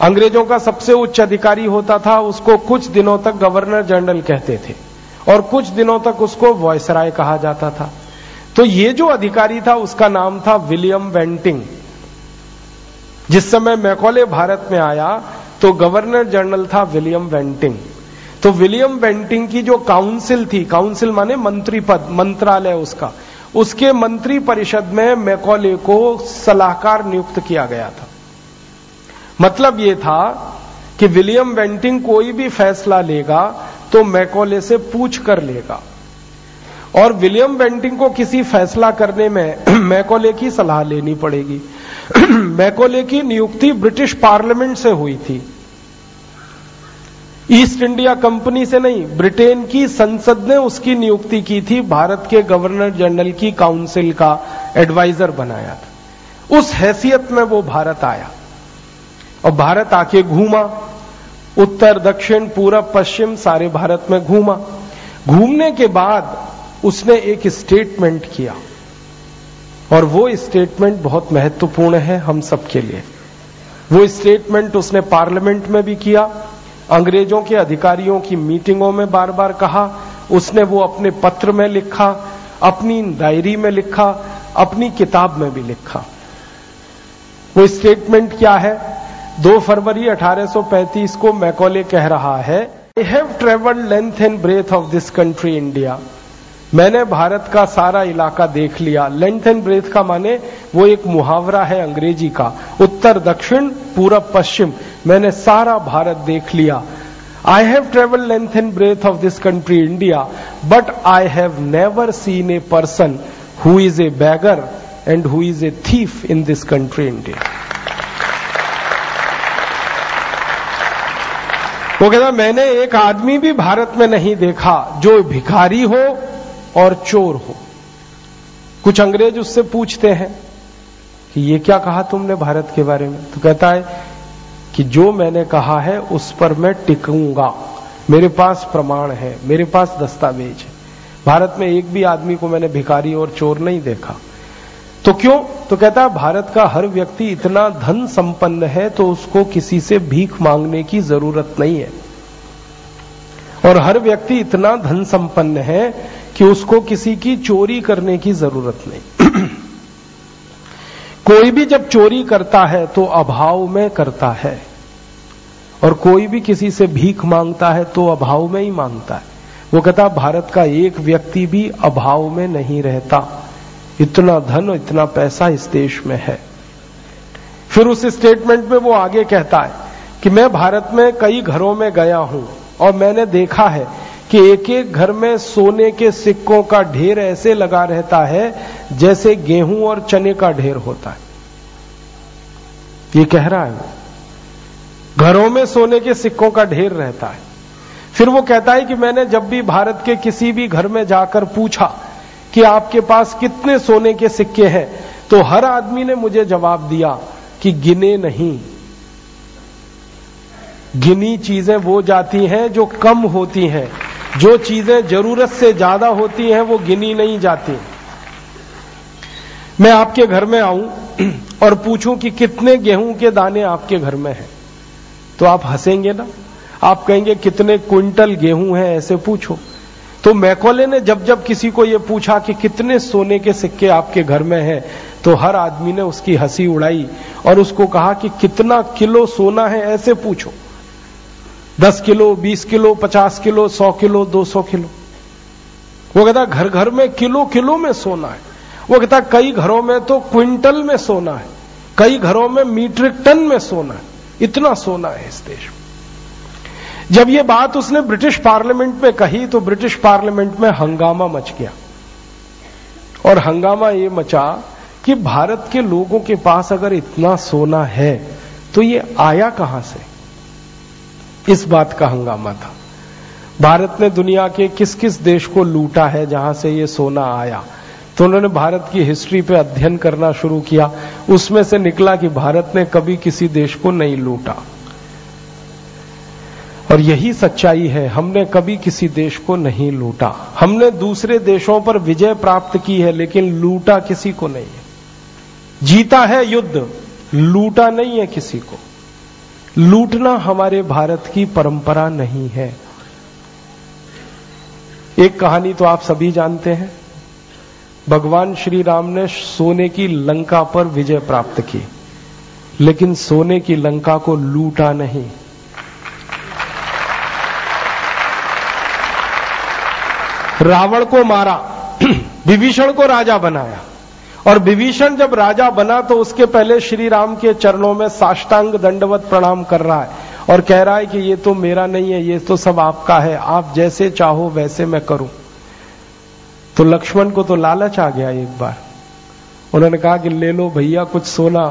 अंग्रेज़ों का सबसे उच्च अधिकारी होता था, उसको कुछ दिनों तक गवर्नर जनरल कहते थे, और कुछ दिनों तक उसको वॉयसराय कहा जाता था। तो ये जो अधिकारी था, उसका नाम था विलियम वेंटिंग। जिस समय मैकॉले भारत में आया तो गवर्नर जनरल था विलियम वेंटिंग। तो विलियम वेंटिंग की जो काउंसिल थी, काउंसिल माने मंत्री पद, मंत्रालय उसका, उसके मंत्री परिषद में मैकॉले को सलाहकार नियुक्त किया गया था। मतलब यह था कि विलियम वेंटिंग कोई भी फैसला लेगा तो मैकॉले से पूछ कर लेगा। और विलियम वेंटिंग को किसी फैसला करने में मैकोले की सलाह लेनी पड़ेगी। मैकोले की नियुक्ति ब्रिटिश पार्लियामेंट से हुई थी। ईस्ट इंडिया कंपनी से नहीं, ब्रिटेन की संसद ने उसकी नियुक्ति की थी, भारत के गवर्नर जनरल की काउंसिल का एडवाइजर बनाया था। उस हैसियत में वो भारत आया। और भारत आके घूमा। उत्तर, दक्षिण, पूरब, पश्चिम, सारे भारत में घूमा। घूमने के बाद उसने एक स्टेटमेंट किया। और वो स्टेटमेंट बहुत महत्वपूर्ण है हम सबके लिए। वो स्टेटमेंट उसने पार्लियामेंट में भी किया। अंग्रेज़ों के अधिकारियों की मीटिंगों में बार बार कहा, उसने वो अपने पत्र में लिखा, अपनी डायरी में लिखा, अपनी किताब में भी लिखा। वो स्टेटमेंट क्या है? 2 फरवरी 1835 को मैकोले कह रहा है I have travelled length and breadth of this country India मैंने भारत का सारा इलाका देख लिया। लेंथ एंड ब्रेथ का माने वो एक मुहावरा है अंग्रेज़ी का। उत्तर, दक्षिण, पूरब, पश्चिम। मैंने सारा भारत देख लिया। I have travel length and breadth of this country India but I have never seen a person who is a beggar and who is a thief in this country India वो कहता, मैंने एक आदमी भी भारत में नहीं देखा। जो भिखारी हो और चोर हो। कुछ अंग्रेज़ उससे पूछते हैं कि ये क्या कहा तुमने भारत के बारे में? तो कहता है कि जो मैंने कहा है, उस पर मैं टिकूँगा। मेरे पास प्रमाण है, मेरे पास दस्तावेज़ है। भारत में एक भी आदमी को मैंने भिखारी और चोर नहीं देखा। तो क्यों? तो कहता है, भारत का हर व्यक्ति इतना धन संपन्न है तो उसको किसी से भीख मांगने की ज़रूरत नहीं है। और हर व्यक्ति इतना धन संपन्न है कि उसको किसी की चोरी करने की ज़रूरत नहीं। कोई भी जब चोरी करता है तो अभाव में करता है। और कोई भी किसी से भीख माँगता है तो अभाव में ही माँगता है। वो कहता, भारत का एक व्यक्ति भी अभाव में नहीं रहता। इतना धन और इतना पैसा इस देश में है। फिर उस स्टेटमेंट में वो आगे कहता है कि, मैं भारत में कई घरों में गया हूँ और मैंने देखा है कि एक एक घर में सोने के सिक्कों का ढेर ऐसे लगा रहता है जैसे गेहूँ और चने का ढेर होता है। ये कह रहा है घरों में सोने के सिक्कों का ढेर रहता है। फिर वो कहता है कि मैंने जब भी भारत के किसी भी घर में जाकर पूछा कि आपके पास कितने सोने के सिक्के हैं तो हर आदमी ने मुझे जवाब दिया कि गिने नहीं। गिनी चीज़ें वो जाती हैं जो कम होती हैं। जो चीज़ें ज़रूरत से ज़्यादा होती हैं, वो गिनी नहीं जाती। मैं आपके घर में आऊँ और पूछूँ कि कितने गेहूँ के दाने आपके घर में हैं। तो आप हंसेंगे ना। आप कहेंगे, कितने क्विंटल गेहूँ हैं? ऐसे पूछो। तो मैकोले ने जब जब किसी को यह पूछा कि कितने सोने के सिक्के आपके घर में हैं तो हर आदमी ने उसकी हँसी उड़ाई और उसको कहा कि कितना किलो सोना है, ऐसे पूछो। दस किलो, बीस किलो, पचास किलो, सौ किलो, दो सौ किलो। वो कहता घर घर में किलो किलो में सोना है। वो कहता, कई घरों में तो क्विंटल में सोना है। कई घरों में मीट्रिक टन में सोना है। इतना सोना है इस देश में। जब ये बात उसने ब्रिटिश पार्लियामेंट में कही तो ब्रिटिश पार्लियामेंट में हंगामा मच गया। और हंगामा ये मचा कि भारत के लोगों के पास अगर इतना सोना है तो ये आया कहाँ से? इस बात का हंगामा था। भारत ने दुनिया के किस किस देश को लूटा है, जहाँ से ये सोना आया? तो उन्होंने भारत की हिस्ट्री पे अध्ययन करना शुरू किया। उसमें से निकला कि भारत ने कभी किसी देश को नहीं लूटा। और यही सच्चाई है, हमने कभी किसी देश को नहीं लूटा। हमने दूसरे देशों पर विजय प्राप्त की है, लेकिन लूटा किसी को नहीं है। जीता है युद्ध, लूटा नहीं है किसी को। लूटना हमारे भारत की परंपरा नहीं है। एक कहानी तो आप सभी जानते हैं। भगवान श्री राम ने सोने की लंका पर विजय प्राप्त की, लेकिन सोने की लंका को लूटा नहीं। रावण को मारा, विभीषण को राजा बनाया। और विभीषण जब राजा बना तो उसके पहले श्री राम के चरणों में साष्टांग दंडवत प्रणाम कर रहा है और कह रहा है कि ये तो मेरा नहीं है, ये तो सब आपका है, आप जैसे चाहो वैसे मैं करूँ। तो लक्ष्मण को तो लालच आ गया एक बार। उन्होंने कहा कि ले लो भैया कुछ सोना,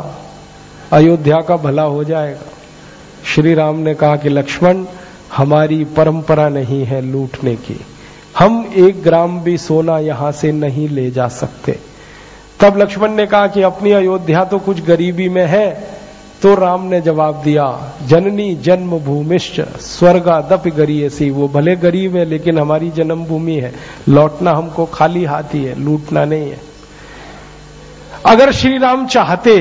अयोध्या का भला हो जाएगा। श्री राम ने कहा कि लक्ष्मण, हमारी परंपरा नहीं है लूटने की। हम एक ग्राम भी सोना यहाँ से नहीं ले जा सकते। तब लक्ष्मण ने कहा कि अपनी अयोध्या तो कुछ गरीबी में है तो राम ने जवाब दिया, जननी जन्म भूमिश्च स्वर्गा दप गरीयसी। वो भले गरीब है, लेकिन हमारी जन्मभूमि है। लौटना हमको खाली हाथ ही है, लूटना नहीं है। अगर श्री राम चाहते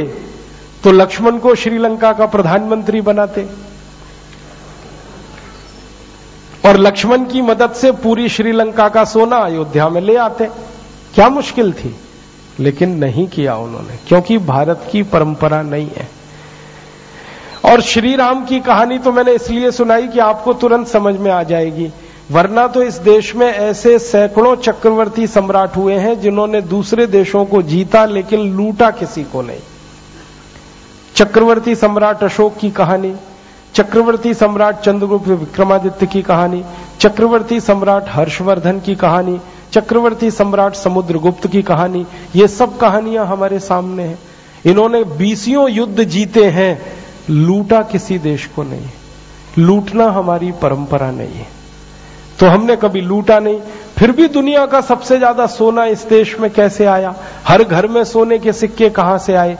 तो लक्ष्मण को श्रीलंका का प्रधानमंत्री बनाते। और लक्ष्मण की मदद से पूरी श्रीलंका का सोना अयोध्या में ले आते। क्या मुश्किल थी? लेकिन नहीं किया उन्होंने, क्योंकि भारत की परंपरा नहीं है। और श्री राम की कहानी तो मैंने इसलिए सुनाई कि आपको तुरंत समझ में आ जाएगी। वरना तो इस देश में ऐसे सैकड़ों चक्रवर्ती सम्राट हुए हैं जिन्होंने दूसरे देशों को जीता लेकिन लूटा किसी को नहीं। चक्रवर्ती सम्राट अशोक की कहानी, चक्रवर्ती सम्राट चंद्रगुप्त विक्रमादित्य की कहानी, चक्रवर्ती सम्राट हर्षवर्धन की कहानी चक्रवर्ती सम्राट समुद्रगुप्त की कहानी, ये सब कहानियाँ हमारे सामने हैं। इन्होंने बीसियों युद्ध जीते हैं, लूटा किसी देश को नहीं, लूटना हमारी परंपरा नहीं है। तो हमने कभी लूटा नहीं, फिर भी दुनिया का सबसे ज़्यादा सोना इस देश में कैसे आया? हर घर में सोने के सिक्के कहाँ से आए?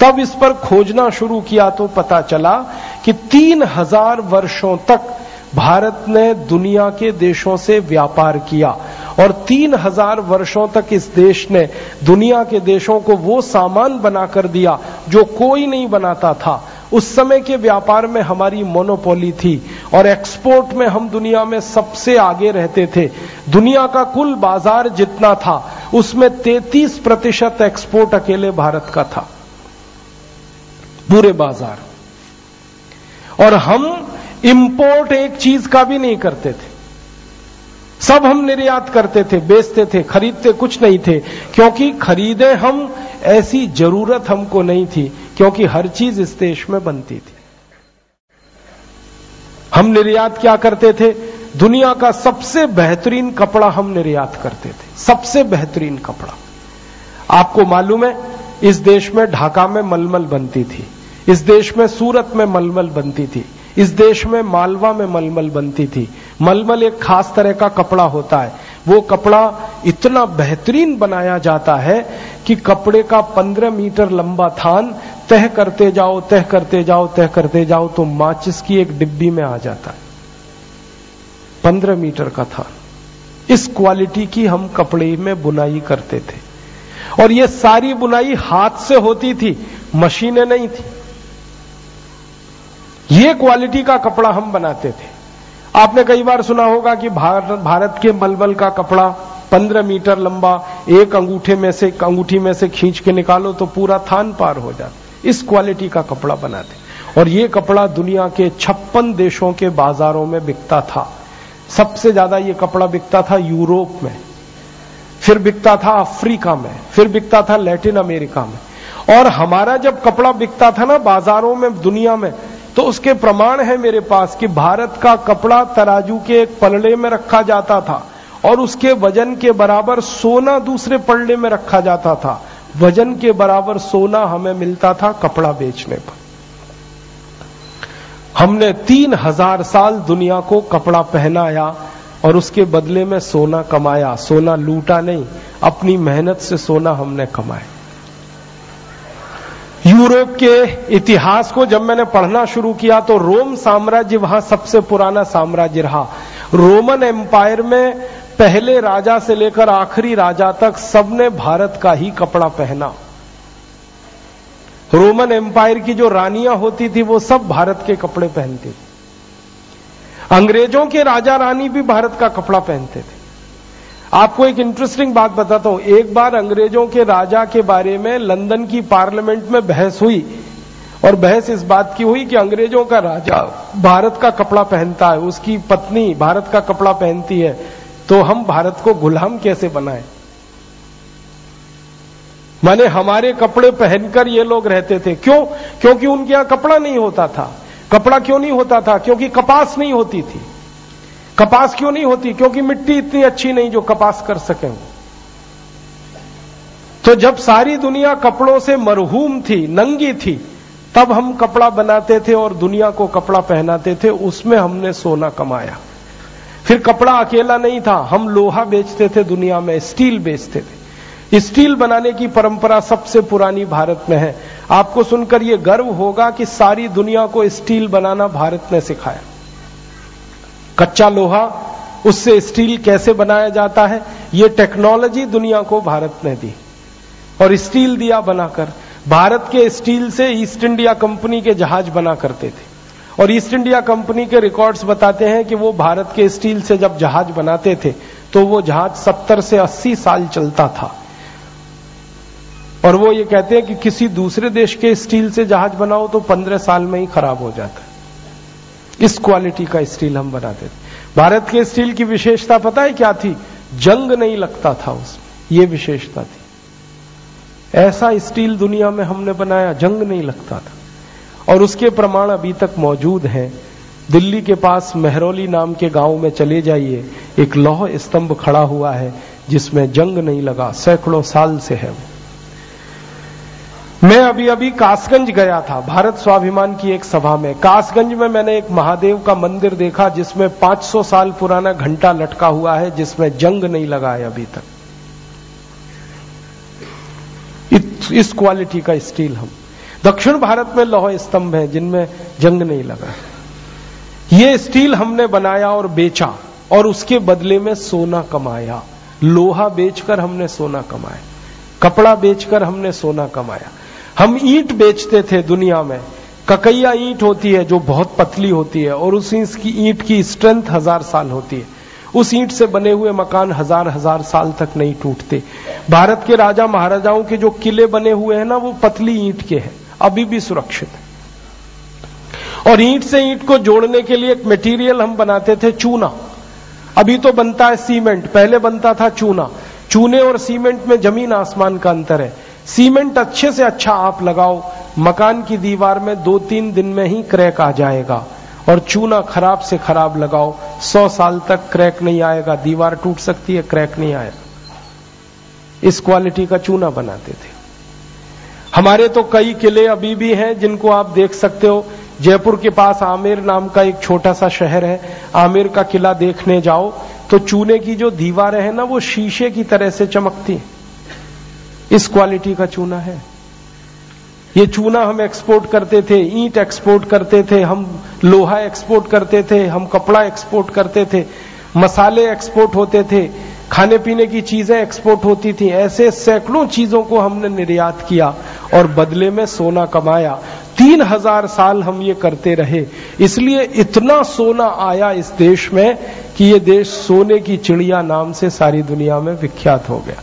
तब इस पर खोजना शुरू किया तो पता चला कि तीन हज़ार वर्षों तक भारत ने दुनिया के देशों से व्यापार किया। और तीन हज़ार वर्षों तक इस देश ने दुनिया के देशों को वो सामान बनाकर दिया जो कोई नहीं बनाता था। उस समय के व्यापार में हमारी मोनोपोली थी और एक्सपोर्ट में हम दुनिया में सबसे आगे रहते थे। दुनिया का कुल बाज़ार जितना था, उसमें 33 प्रतिशत एक्सपोर्ट अकेले भारत का था। पूरे बाज़ार। और हम इंपोर्ट एक चीज़ का भी नहीं करते थे। सब हम निर्यात करते थे, बेचते थे, खरीदते कुछ नहीं थे, क्योंकि खरीदे हम ऐसी ज़रूरत हमको नहीं थी, क्योंकि हर चीज़ इस देश में बनती थी। हम निर्यात क्या करते थे? दुनिया का सबसे बेहतरीन कपड़ा हम निर्यात करते थे, सबसे बेहतरीन कपड़ा। आपको मालूम है, इस देश में ढाका में मलमल बनती थी, इस देश में सूरत में मलमल बनती थी इस देश में मालवा में मलमल बनती थी। मलमल एक खास तरह का कपड़ा होता है। वो कपड़ा इतना बेहतरीन बनाया जाता है कि कपड़े का पंद्रह मीटर लंबा थान तह करते जाओ, तह करते जाओ, तह करते जाओ तो माचिस की एक डिब्बी में आ जाता है। पंद्रह मीटर का थान। इस क्वालिटी की हम कपड़े में बुनाई करते थे। और ये सारी बुनाई हाथ से होती थी, मशीनें नहीं थी। ये क्वालिटी का कपड़ा हम बनाते थे। आपने कई बार सुना होगा कि भारत भारत के मलबल का कपड़ा पंद्रह मीटर लंबा, एक अंगूठे में से, अंगूठी में से खींच के निकालो तो पूरा थान पार हो जाता इस क्वालिटी का कपड़ा बनाते और ये कपड़ा दुनिया के छप्पन देशों के बाजारों में बिकता था। सबसे ज़्यादा ये कपड़ा बिकता था यूरोप में। फिर बिकता था अफ्रीका में। फिर बिकता था लैटिन अमेरिका में। और हमारा जब कपड़ा बिकता था ना बाजारों में, दुनिया में तो उसके प्रमाण है मेरे पास कि भारत का कपड़ा तराजू के एक पलड़े में रखा जाता था और उसके वज़न के बराबर सोना दूसरे पलड़े में रखा जाता था। वज़न के बराबर सोना हमें मिलता था कपड़ा बेचने पर। हमने तीन हज़ार साल दुनिया को कपड़ा पहनाया और उसके बदले में सोना कमाया। सोना लूटा नहीं, अपनी मेहनत से सोना हमने कमाया। यूरोप के इतिहास को जब मैंने पढ़ना शुरू किया तो रोम साम्राज्य वहाँ सबसे पुराना साम्राज्य रहा। रोमन एम्पायर में पहले राजा से लेकर आखिरी राजा तक सबने भारत का ही कपड़ा पहना। रोमन एम्पायर की जो रानियाँ होती थी, वो सब भारत के कपड़े पहनती थी। अंग्रेज़ों के राजा रानी भी भारत का कपड़ा पहनते थे। आपको एक इंटरेस्टिंग बात बताता हूँ। एक बार अंग्रेज़ों के राजा के बारे में लंदन की पार्लियामेंट में बहस हुई और बहस इस बात की हुई कि अंग्रेज़ों का राजा भारत का कपड़ा पहनता है, उसकी पत्नी भारत का कपड़ा पहनती है तो हम भारत को गुलाम कैसे बनाए? माने हमारे कपड़े पहनकर ये लोग रहते थे। क्यों? क्योंकि उनके यहाँ कपड़ा नहीं होता था। कपड़ा क्यों नहीं होता था? क्योंकि कपास नहीं होती थी। कपास क्यों नहीं होती? क्योंकि मिट्टी इतनी अच्छी नहीं जो कपास कर सके तो जब सारी दुनिया कपड़ों से मरहूम थी, नंगी थी, तब हम कपड़ा बनाते थे और दुनिया को कपड़ा पहनाते थे, उसमें हमने सोना कमाया। फिर कपड़ा अकेला नहीं था, हम लोहा बेचते थे दुनिया में, स्टील बेचते थे। स्टील बनाने की परंपरा सबसे पुरानी भारत में है। आपको सुनकर यह गर्व होगा कि सारी दुनिया को स्टील बनाना भारत ने सिखाया। कच्चा लोहा, उससे स्टील कैसे बनाया जाता है? ये टेक्नोलॉजी दुनिया को भारत ने दी। और स्टील दिया बनाकर, भारत के स्टील से ईस्ट इंडिया कंपनी के जहाज़ बना करते थे। और ईस्ट इंडिया कंपनी के रिकॉर्ड्स बताते हैं कि वो भारत के स्टील से जब जहाज़ बनाते थे तो वो जहाज़ 70 से 80 साल चलता था। और वो ये कहते हैं कि किसी दूसरे देश के स्टील से जहाज़ बनाओ तो 15 साल में ही खराब हो जाता है। इस क्वालिटी का स्टील हम बनाते थे। भारत के स्टील की विशेषता पता है क्या थी? जंग नहीं लगता था उसमें। यह विशेषता थी। ऐसा स्टील दुनिया में हमने बनाया, जंग नहीं लगता था। और उसके प्रमाण अभी तक मौजूद हैं। दिल्ली के पास मेहरौली नाम के गाँव में चले जाइए। एक लौह स्तंभ खड़ा हुआ है, जिसमें जंग नहीं लगा। सैकड़ों साल से है वो। मैं अभी अभी कासगंज गया था, भारत स्वाभिमान की एक सभा में। कासगंज में मैंने एक महादेव का मंदिर देखा, जिसमें 500 साल पुराना घंटा लटका हुआ है, जिसमें जंग नहीं लगा है अभी तक। इस क्वालिटी का स्टील हम। दक्षिण भारत में लौह स्तंभ है, जिनमें जंग नहीं लगा। ये स्टील हमने बनाया और बेचा, और उसके बदले में सोना कमाया। लोहा बेचकर हमने सोना कमाया। कपड़ा बेचकर हमने सोना कमाया। हम ईंट बेचते थे दुनिया में। ककैया ईंट होती है जो बहुत पतली होती है और उस की ईंट की स्ट्रेंथ हज़ार साल होती है। उस ईंट से बने हुए मकान हज़ार हज़ार साल तक नहीं टूटते। भारत के राजा महाराजाओं के जो किले बने हुए हैं ना, वो पतली ईंट के हैं। अभी भी सुरक्षित। और ईंट से ईंट को जोड़ने के लिए एक मटेरियल हम बनाते थे, चूना। अभी तो बनता है सीमेंट। पहले बनता था चूना। चूने और सीमेंट में ज़मीन आसमान का अंतर है। सीमेंट अच्छे से अच्छा आप लगाओ, मकान की दीवार में दो तीन दिन में ही क्रैक आ जाएगा और चूना खराब से खराब लगाओ, सौ साल तक क्रैक नहीं आएगा, दीवार टूट सकती है, क्रैक नहीं आएगा इस क्वालिटी का चूना बनाते थे। हमारे तो कई किले अभी भी हैं जिनको आप देख सकते हो। जयपुर के पास आमिर नाम का एक छोटा सा शहर है। आमिर का किला देखने जाओ तो चूने की जो दीवारें हैं ना, वो शीशे की तरह से चमकती हैं। इस क्वालिटी का चूना है। ये चूना हम एक्सपोर्ट करते थे, ईंट एक्सपोर्ट करते थे, हम लोहा एक्सपोर्ट करते थे, हम कपड़ा एक्सपोर्ट करते थे, मसाले एक्सपोर्ट होते थे, खाने पीने की चीज़ें एक्सपोर्ट होती थी, ऐसे सैकड़ों चीज़ों को हमने निर्यात किया और बदले में सोना कमाया। तीन हज़ार साल हम ये करते रहे। इसलिए इतना सोना आया इस देश में कि ये देश सोने की चिड़िया नाम से सारी दुनिया में विख्यात हो गया।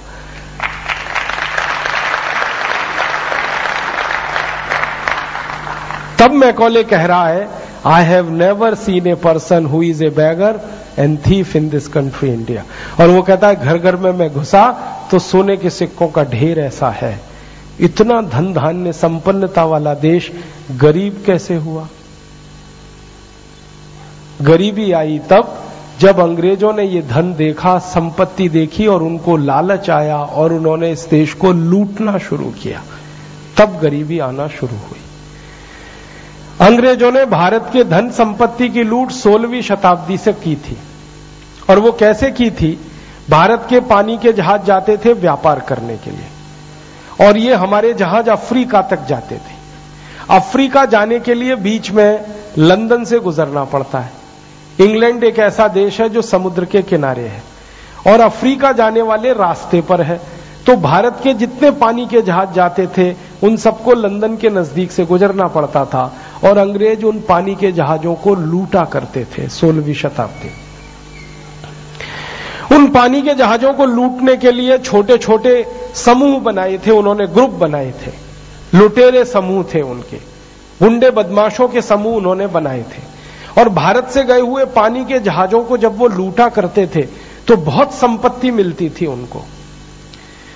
तब मैकॉले कह रहा है I have never seen a person who is a beggar and thief in this country India और वो कहता है घर घर में मैं घुसा तो सोने के सिक्कों का ढेर ऐसा है। इतना धन धान्य संपन्नता वाला देश गरीब कैसे हुआ? गरीबी आई तब जब अंग्रेज़ों ने ये धन देखा, संपत्ति देखी और उनको लालच आया और उन्होंने इस देश को लूटना शुरू किया। तब गरीबी आना शुरू हुई। अंग्रेज़ों ने भारत के धन संपत्ति की लूट 16वीं शताब्दी से की थी। और वो कैसे की थी? भारत के पानी के जहाज़ जाते थे व्यापार करने के लिए। और ये हमारे जहाज़ अफ्रीका तक जाते थे। अफ्रीका जाने के लिए बीच में लंदन से गुजरना पड़ता है। इंग्लैंड एक ऐसा देश है जो समुद्र के किनारे है। और अफ्रीका जाने वाले रास्ते पर है। तो भारत के जितने पानी के जहाज़ जाते थे, उन सबको लंदन के नज़दीक से गुजरना पड़ता था। और अंग्रेज़ उन पानी के जहाजों को लूटा करते थे सोलहवीं शताब्दी। उन पानी के जहाजों को लूटने के लिए छोटे छोटे समूह बनाए थे, उन्होंने ग्रुप बनाए थे। लुटेरे समूह थे उनके। गुंडे बदमाशों के समूह उन्होंने बनाए थे। और भारत से गए हुए पानी के जहाजों को जब वो लूटा करते थे तो बहुत संपत्ति मिलती थी उनको।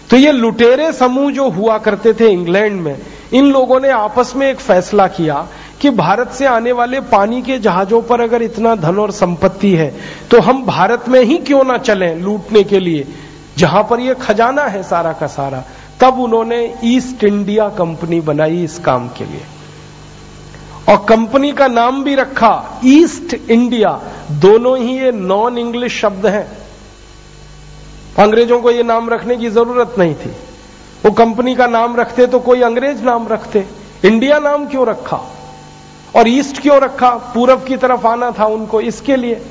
तो ये लुटेरे समूह जो हुआ करते थे इंग्लैंड में, इन लोगों ने आपस में एक फैसला किया कि भारत से आने वाले पानी के जहाजों पर अगर इतना धन और संपत्ति है तो हम भारत में ही क्यों ना चलें लूटने के लिए? जहाँ पर यह खजाना है सारा का सारा, तब उन्होंने ईस्ट इंडिया कंपनी बनाई इस काम के लिए। और कंपनी का नाम भी रखा, ईस्ट इंडिया। दोनों ही ये नॉन इंग्लिश शब्द हैं। अंग्रेज़ों को ये नाम रखने की ज़रूरत नहीं थी। वो कंपनी का नाम रखते तो कोई अंग्रेज़ नाम रखते। इंडिया नाम क्यों रखा? और ईस्ट क्यों रखा, पूरब की तरफ़ आना था उनको इसके लिए,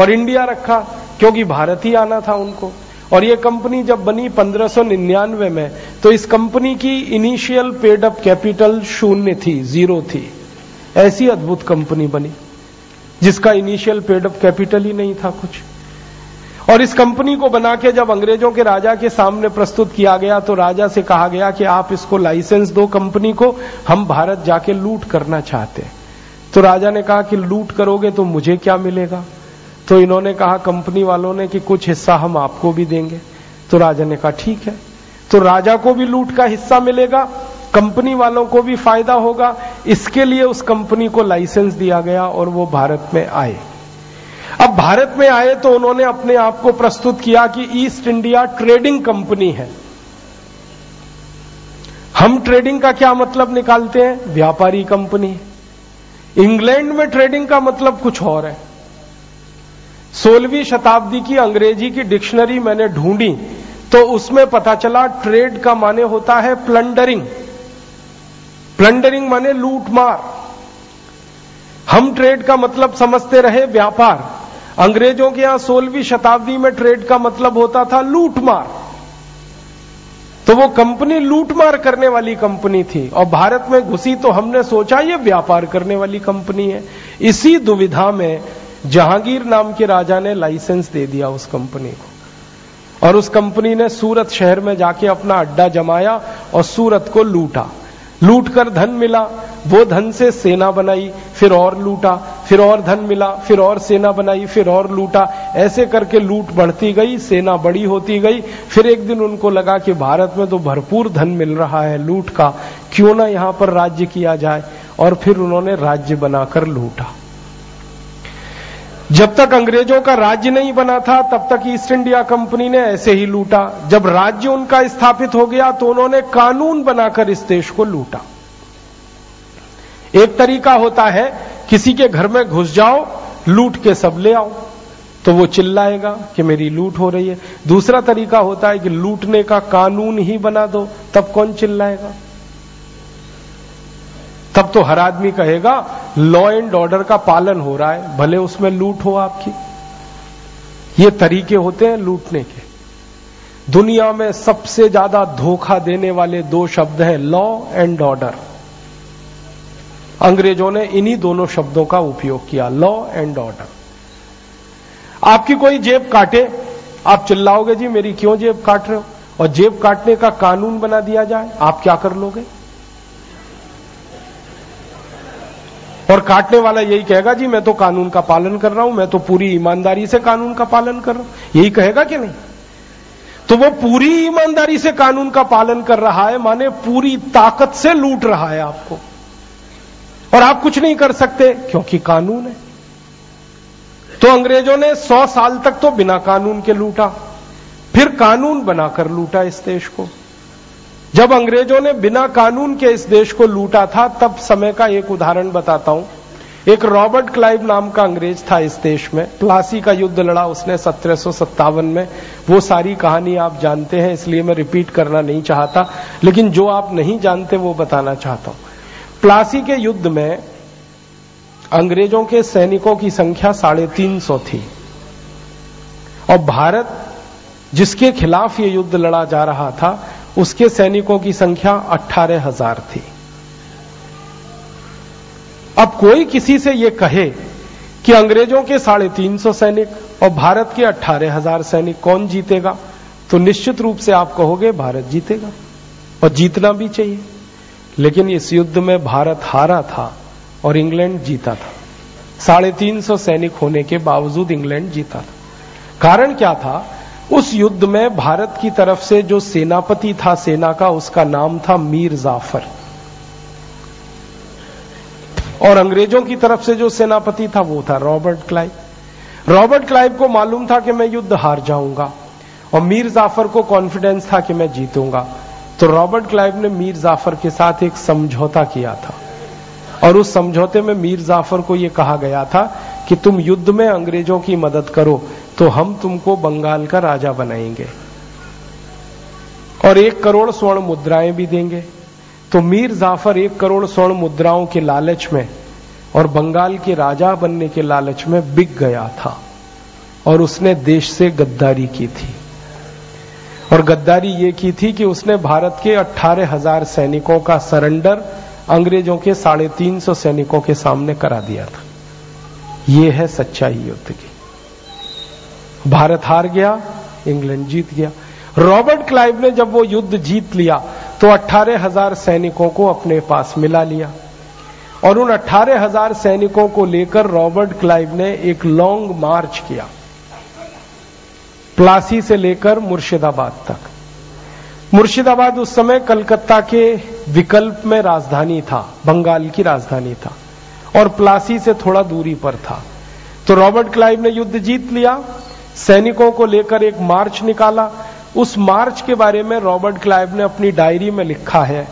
और इंडिया रखा, क्योंकि भारत ही आना था उनको। और ये कंपनी जब बनी 1599 में तो इस कंपनी की इनिशियल पेड अप कैपिटल शून्य थी ज़ीरो थी। ऐसी अद्भुत कंपनी बनी, जिसका इनिशियल पेड अप कैपिटल ही नहीं था कुछ। और इस कंपनी को बना के जब अंग्रेज़ों के राजा के सामने प्रस्तुत किया गया तो राजा से कहा गया कि आप इसको लाइसेंस दो कंपनी को, हम भारत जाके लूट करना चाहते हैं। तो राजा ने कहा कि लूट करोगे तो मुझे क्या मिलेगा? तो इन्होंने कहा कंपनी वालों ने कि कुछ हिस्सा हम आपको भी देंगे। तो राजा ने कहा, ठीक है। तो राजा को भी लूट का हिस्सा मिलेगा, कंपनी वालों को भी फ़ायदा होगा। इसके लिए उस कंपनी को लाइसेंस दिया गया और वो भारत में आए। अब भारत में आए तो उन्होंने अपने आप को प्रस्तुत किया कि ईस्ट इंडिया ट्रेडिंग कंपनी है। हम ट्रेडिंग का क्या मतलब निकालते हैं? व्यापारी कंपनी। है इंग्लैंड में ट्रेडिंग का मतलब कुछ और है। सोलहवीं शताब्दी की अंग्रेज़ी की डिक्शनरी मैंने ढूंढी तो उसमें पता चला ट्रेड का माने होता है प्लंडरिंग प्लंडरिंग माने लूटमार। हम ट्रेड का मतलब समझते रहे व्यापार। अंग्रेज़ों के यहाँ सोलहवीं शताब्दी में ट्रेड का मतलब होता था लूट मार तो वो कंपनी लूटमार करने वाली कंपनी थी। और भारत में घुसी तो हमने सोचा ये व्यापार करने वाली कंपनी है। इसी दुविधा में जहांगीर नाम के राजा ने लाइसेंस दे दिया उस कंपनी को। और उस कंपनी ने सूरत शहर में जाके अपना अड्डा जमाया और सूरत को लूटा। लूट कर धन मिला, वो धन से सेना बनाई, फिर और लूटा, फिर और धन मिला, फिर और सेना बनाई, फिर और लूटा। ऐसे करके लूट बढ़ती गई, सेना बड़ी होती गई। फिर एक दिन उनको लगा कि भारत में तो भरपूर धन मिल रहा है लूट का। क्यों ना यहाँ पर राज्य किया जाए? और फिर उन्होंने राज्य बनाकर लूटा। जब तक अंग्रेज़ों का राज्य नहीं बना था, तब तक ईस्ट इंडिया कंपनी ने ऐसे ही लूटा। जब राज्य उनका स्थापित हो गया तो उन्होंने कानून बनाकर इस देश को लूटा। एक तरीका होता है, किसी के घर में घुस जाओ, लूट के सब ले आओ तो वो चिल्लाएगा कि मेरी लूट हो रही है। दूसरा तरीका होता है कि लूटने का कानून ही बना दो, तब कौन चिल्लाएगा? तब तो हर आदमी कहेगा लॉ एंड ऑर्डर का पालन हो रहा है, भले उसमें लूट हो आपकी। ये तरीके होते हैं लूटने के। दुनिया में सबसे ज़्यादा धोखा देने वाले दो शब्द हैं लॉ एंड ऑर्डर अंग्रेज़ों ने इन्हीं दोनों शब्दों का उपयोग किया लॉ एंड ऑर्डर आपकी कोई जेब काटे, आप चिल्लाओगे, जी मेरी क्यों जेब काट रहे हो? और जेब काटने का कानून बना दिया जाए, आप क्या कर लोगे? और काटने वाला यही कहेगा, जी, मैं तो कानून का पालन कर रहा हूँ, मैं तो पूरी ईमानदारी से कानून का पालन कर रहा हूँ। यही कहेगा कि नहीं? तो वो पूरी ईमानदारी से कानून का पालन कर रहा है, माने पूरी ताकत से लूट रहा है आपको। और आप कुछ नहीं कर सकते, क्योंकि कानून है। तो अंग्रेज़ों ने सौ साल तक तो बिना कानून के लूटा, फिर कानून बनाकर लूटा इस देश को। जब अंग्रेज़ों ने बिना कानून के इस देश को लूटा था, तब समय का एक उदाहरण बताता हूँ। एक रॉबर्ट क्लाइव नाम का अंग्रेज़ था इस देश में। प्लासी का युद्ध लड़ा उसने सत्रह में। वो सारी कहानी आप जानते हैं, इसलिए मैं रिपीट करना नहीं चाहता, लेकिन जो आप नहीं जानते वो बताना चाहता हूँ। प्लासी के युद्ध में अंग्रेज़ों के सैनिकों की संख्या साढ़े तीन सौ थी। और भारत, जिसके खिलाफ ये युद्ध लड़ा जा रहा था उसके सैनिकों की संख्या अट्ठारह हज़ार थी। अब कोई किसी से यह कहे कि अंग्रेज़ों के साढ़े तीन सौ सैनिक और भारत के अट्ठारह हज़ार सैनिक कौन जीतेगा तो निश्चित रूप से आप कहोगे भारत जीतेगा और जीतना भी चाहिए। लेकिन इस युद्ध में भारत हारा था और इंग्लैंड जीता था। साढ़े तीन सौ सैनिक होने के बावजूद इंग्लैंड जीता था। कारण क्या था? उस युद्ध में भारत की तरफ़ से जो सेनापति था, सेना का, उसका नाम था मीर जाफ़र। और अंग्रेज़ों की तरफ़ से जो सेनापति था, वो था रॉबर्ट क्लाइव। रॉबर्ट क्लाइव को मालूम था कि मैं युद्ध हार जाऊँगा, और मीर जाफ़र को कॉन्फिडेंस था कि मैं जीतूँगा। तो रॉबर्ट क्लाइव ने मीर जाफ़र के साथ एक समझौता किया था। और उस समझौते में मीर जाफ़र को यह कहा गया था कि तुम युद्ध में अंग्रेज़ों की मदद करो तो हम तुमको बंगाल का राजा बनाएँगे। और एक करोड़ स्वर्ण मुद्राएँ भी देंगे। तो मीर जाफ़र एक करोड़ स्वर्ण मुद्राओं के लालच में और बंगाल के राजा बनने के लालच में बिक गया था। और उसने देश से गद्दारी की थी। और गद्दारी ये की थी कि उसने भारत के अट्ठारह हज़ार सैनिकों का सरेंडर अंग्रेज़ों के साढ़े तीन सौ सैनिकों के सामने करा दिया था। यह है सच्चाई युद्ध की। भारत हार गया, इंग्लैंड जीत गया। रॉबर्ट क्लाइव ने जब वो युद्ध जीत लिया तो अट्ठारह हज़ार सैनिकों को अपने पास मिला लिया। और उन अट्ठारह हज़ार सैनिकों को लेकर रॉबर्ट क्लाइव ने एक लॉन्ग मार्च किया, प्लासी से लेकर मुर्शिदाबाद तक। मुर्शिदाबाद उस समय कलकत्ता के विकल्प में राजधानी था, बंगाल की राजधानी था, और प्लासी से थोड़ा दूरी पर था। तो रॉबर्ट क्लाइव ने युद्ध जीत लिया सैनिकों को लेकर एक मार्च निकाला। उस मार्च के बारे में रॉबर्ट क्लाइव ने अपनी डायरी में लिखा है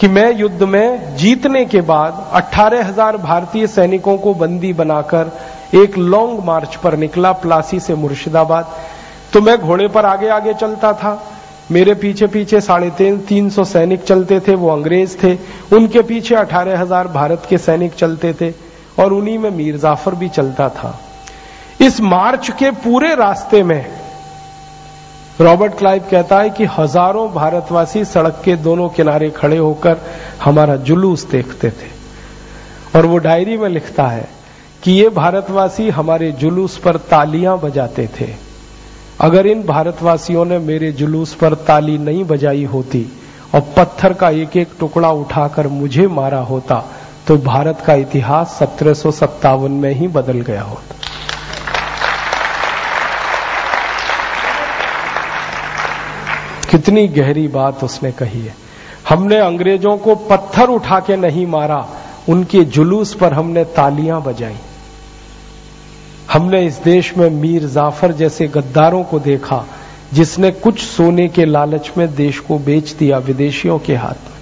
कि मैं युद्ध में जीतने के बाद अट्ठारह हज़ार भारतीय सैनिकों को बंदी बनाकर एक लॉन्ग मार्च पर निकला प्लासी से मुर्शिदाबाद। तो मैं घोड़े पर आगे आगे चलता था। मेरे पीछे पीछे साढ़े तीन तीन सौ सैनिक चलते थे, वो अंग्रेज़ थे। उनके पीछे अठारह हज़ार भारत के सैनिक चलते थे और उन्हीं में मीर जाफ़र भी चलता था। इस मार्च के पूरे रास्ते में रॉबर्ट क्लाइव कहता है कि हज़ारों भारतवासी सड़क के दोनों किनारे खड़े होकर हमारा जुलूस देखते थे। और वो डायरी में लिखता है कि ये भारतवासी हमारे जुलूस पर तालियाँ बजाते थे। अगर इन भारतवासियों ने मेरे जुलूस पर ताली नहीं बजाई होती और पत्थर का एक एक टुकड़ा उठाकर मुझे मारा होता तो भारत का इतिहास सत्रह सौ सत्तावन में ही बदल गया होता। कितनी गहरी बात उसने कही है। हमने अंग्रेज़ों को पत्थर उठा के नहीं मारा, उनके जुलूस पर हमने तालियाँ बजाई। हमने इस देश में मीर जाफ़र जैसे गद्दारों को देखा, जिसने कुछ सोने के लालच में देश को बेच दिया विदेशियों के हाथ में।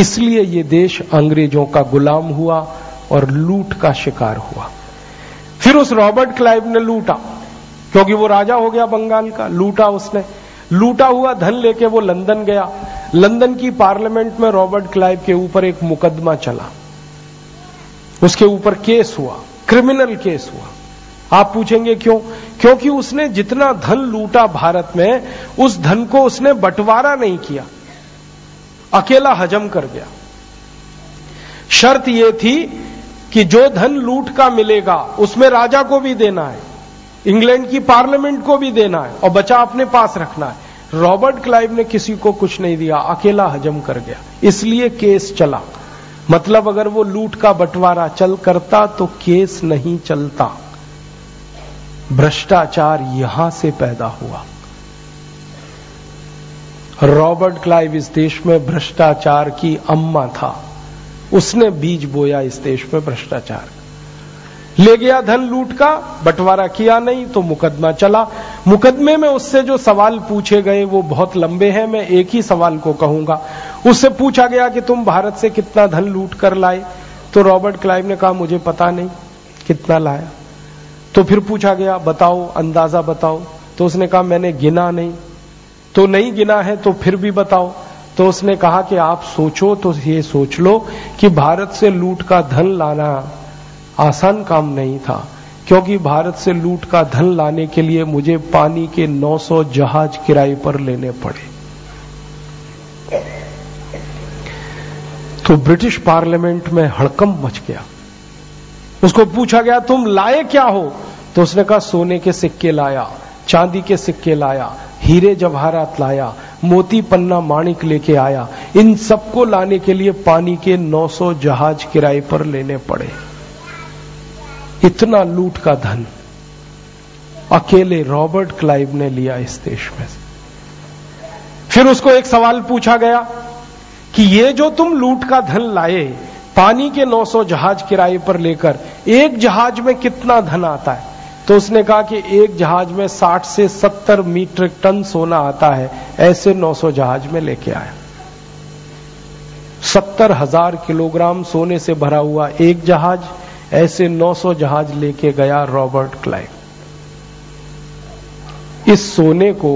इसलिए ये देश अंग्रेज़ों का गुलाम हुआ और लूट का शिकार हुआ। फिर उस रॉबर्ट क्लाइव ने लूटा। क्योंकि वो राजा हो गया बंगाल का, लूटा उसने। लूटा हुआ धन लेके वो लंदन गया। लंदन की पार्लियामेंट में रॉबर्ट क्लाइव के ऊपर एक मुकदमा चला। उसके ऊपर केस हुआ, क्रिमिनल केस हुआ। आप पूछेंगे क्यों? क्योंकि उसने जितना धन लूटा भारत में, उस धन को उसने बंटवारा नहीं किया। अकेला हजम कर गया। शर्त यह थी कि जो धन लूट का मिलेगा, उसमें राजा को भी देना है। इंग्लैंड की पार्लियामेंट को भी देना है और बचा अपने पास रखना है। रॉबर्ट क्लाइव ने किसी को कुछ नहीं दिया, अकेला हजम कर गया। इसलिए केस चला। मतलब अगर वो लूट का बंटवारा चल करता तो केस नहीं चलता। भ्रष्टाचार यहाँ से पैदा हुआ। रॉबर्ट क्लाइव इस देश में भ्रष्टाचार की अम्मा था। उसने बीज बोया इस देश में भ्रष्टाचार। ले गया धन लूट का, बंटवारा किया नहीं तो मुकदमा चला। मुकदमे में उससे जो सवाल पूछे गए वो बहुत लंबे हैं, मैं एक ही सवाल को कहूँगा। उससे पूछा गया कि तुम भारत से कितना धन लूट कर लाए? तो रॉबर्ट क्लाइव ने कहा, मुझे पता नहीं कितना लाया। तो फिर पूछा गया, बताओ, अंदाज़ा बताओ। तो उसने कहा, मैंने गिना नहीं। तो नहीं गिना है तो फिर भी बताओ। तो उसने कहा कि आप सोचो तो ये सोच लो कि भारत से लूट का धन लाना आसान काम नहीं था, क्योंकि भारत से लूट का धन लाने के लिए मुझे पानी के 900 जहाज़ किराए पर लेने पड़े। तो ब्रिटिश पार्लियामेंट में हड़कम मच गया। उसको पूछा गया, तुम लाए क्या हो? तो उसने कहा, सोने के सिक्के लाया, चांदी के सिक्के लाया, हीरे जवाहरात लाया, मोती पन्ना माणिक लेके आया। इन सबको लाने के लिए पानी के 900 जहाज़ किराए पर लेने पड़े। इतना लूट का धन। अकेले रॉबर्ट क्लाइव ने लिया इस देश में फिर उसको एक सवाल पूछा गया कि ये जो तुम लूट का धन लाए, पानी के 900 जहाज़ किराए पर लेकर एक जहाज़ में कितना धन आता है? तो उसने कहा कि एक जहाज़ में 60 से 70 मीट्रिक टन सोना आता है, ऐसे 900 जहाज़ में लेके आया। सत्तर हज़ार किलोग्राम सोने से भरा हुआ एक जहाज़ ऐसे 900 जहाज़ लेके गया रॉबर्ट क्लाइव। इस सोने को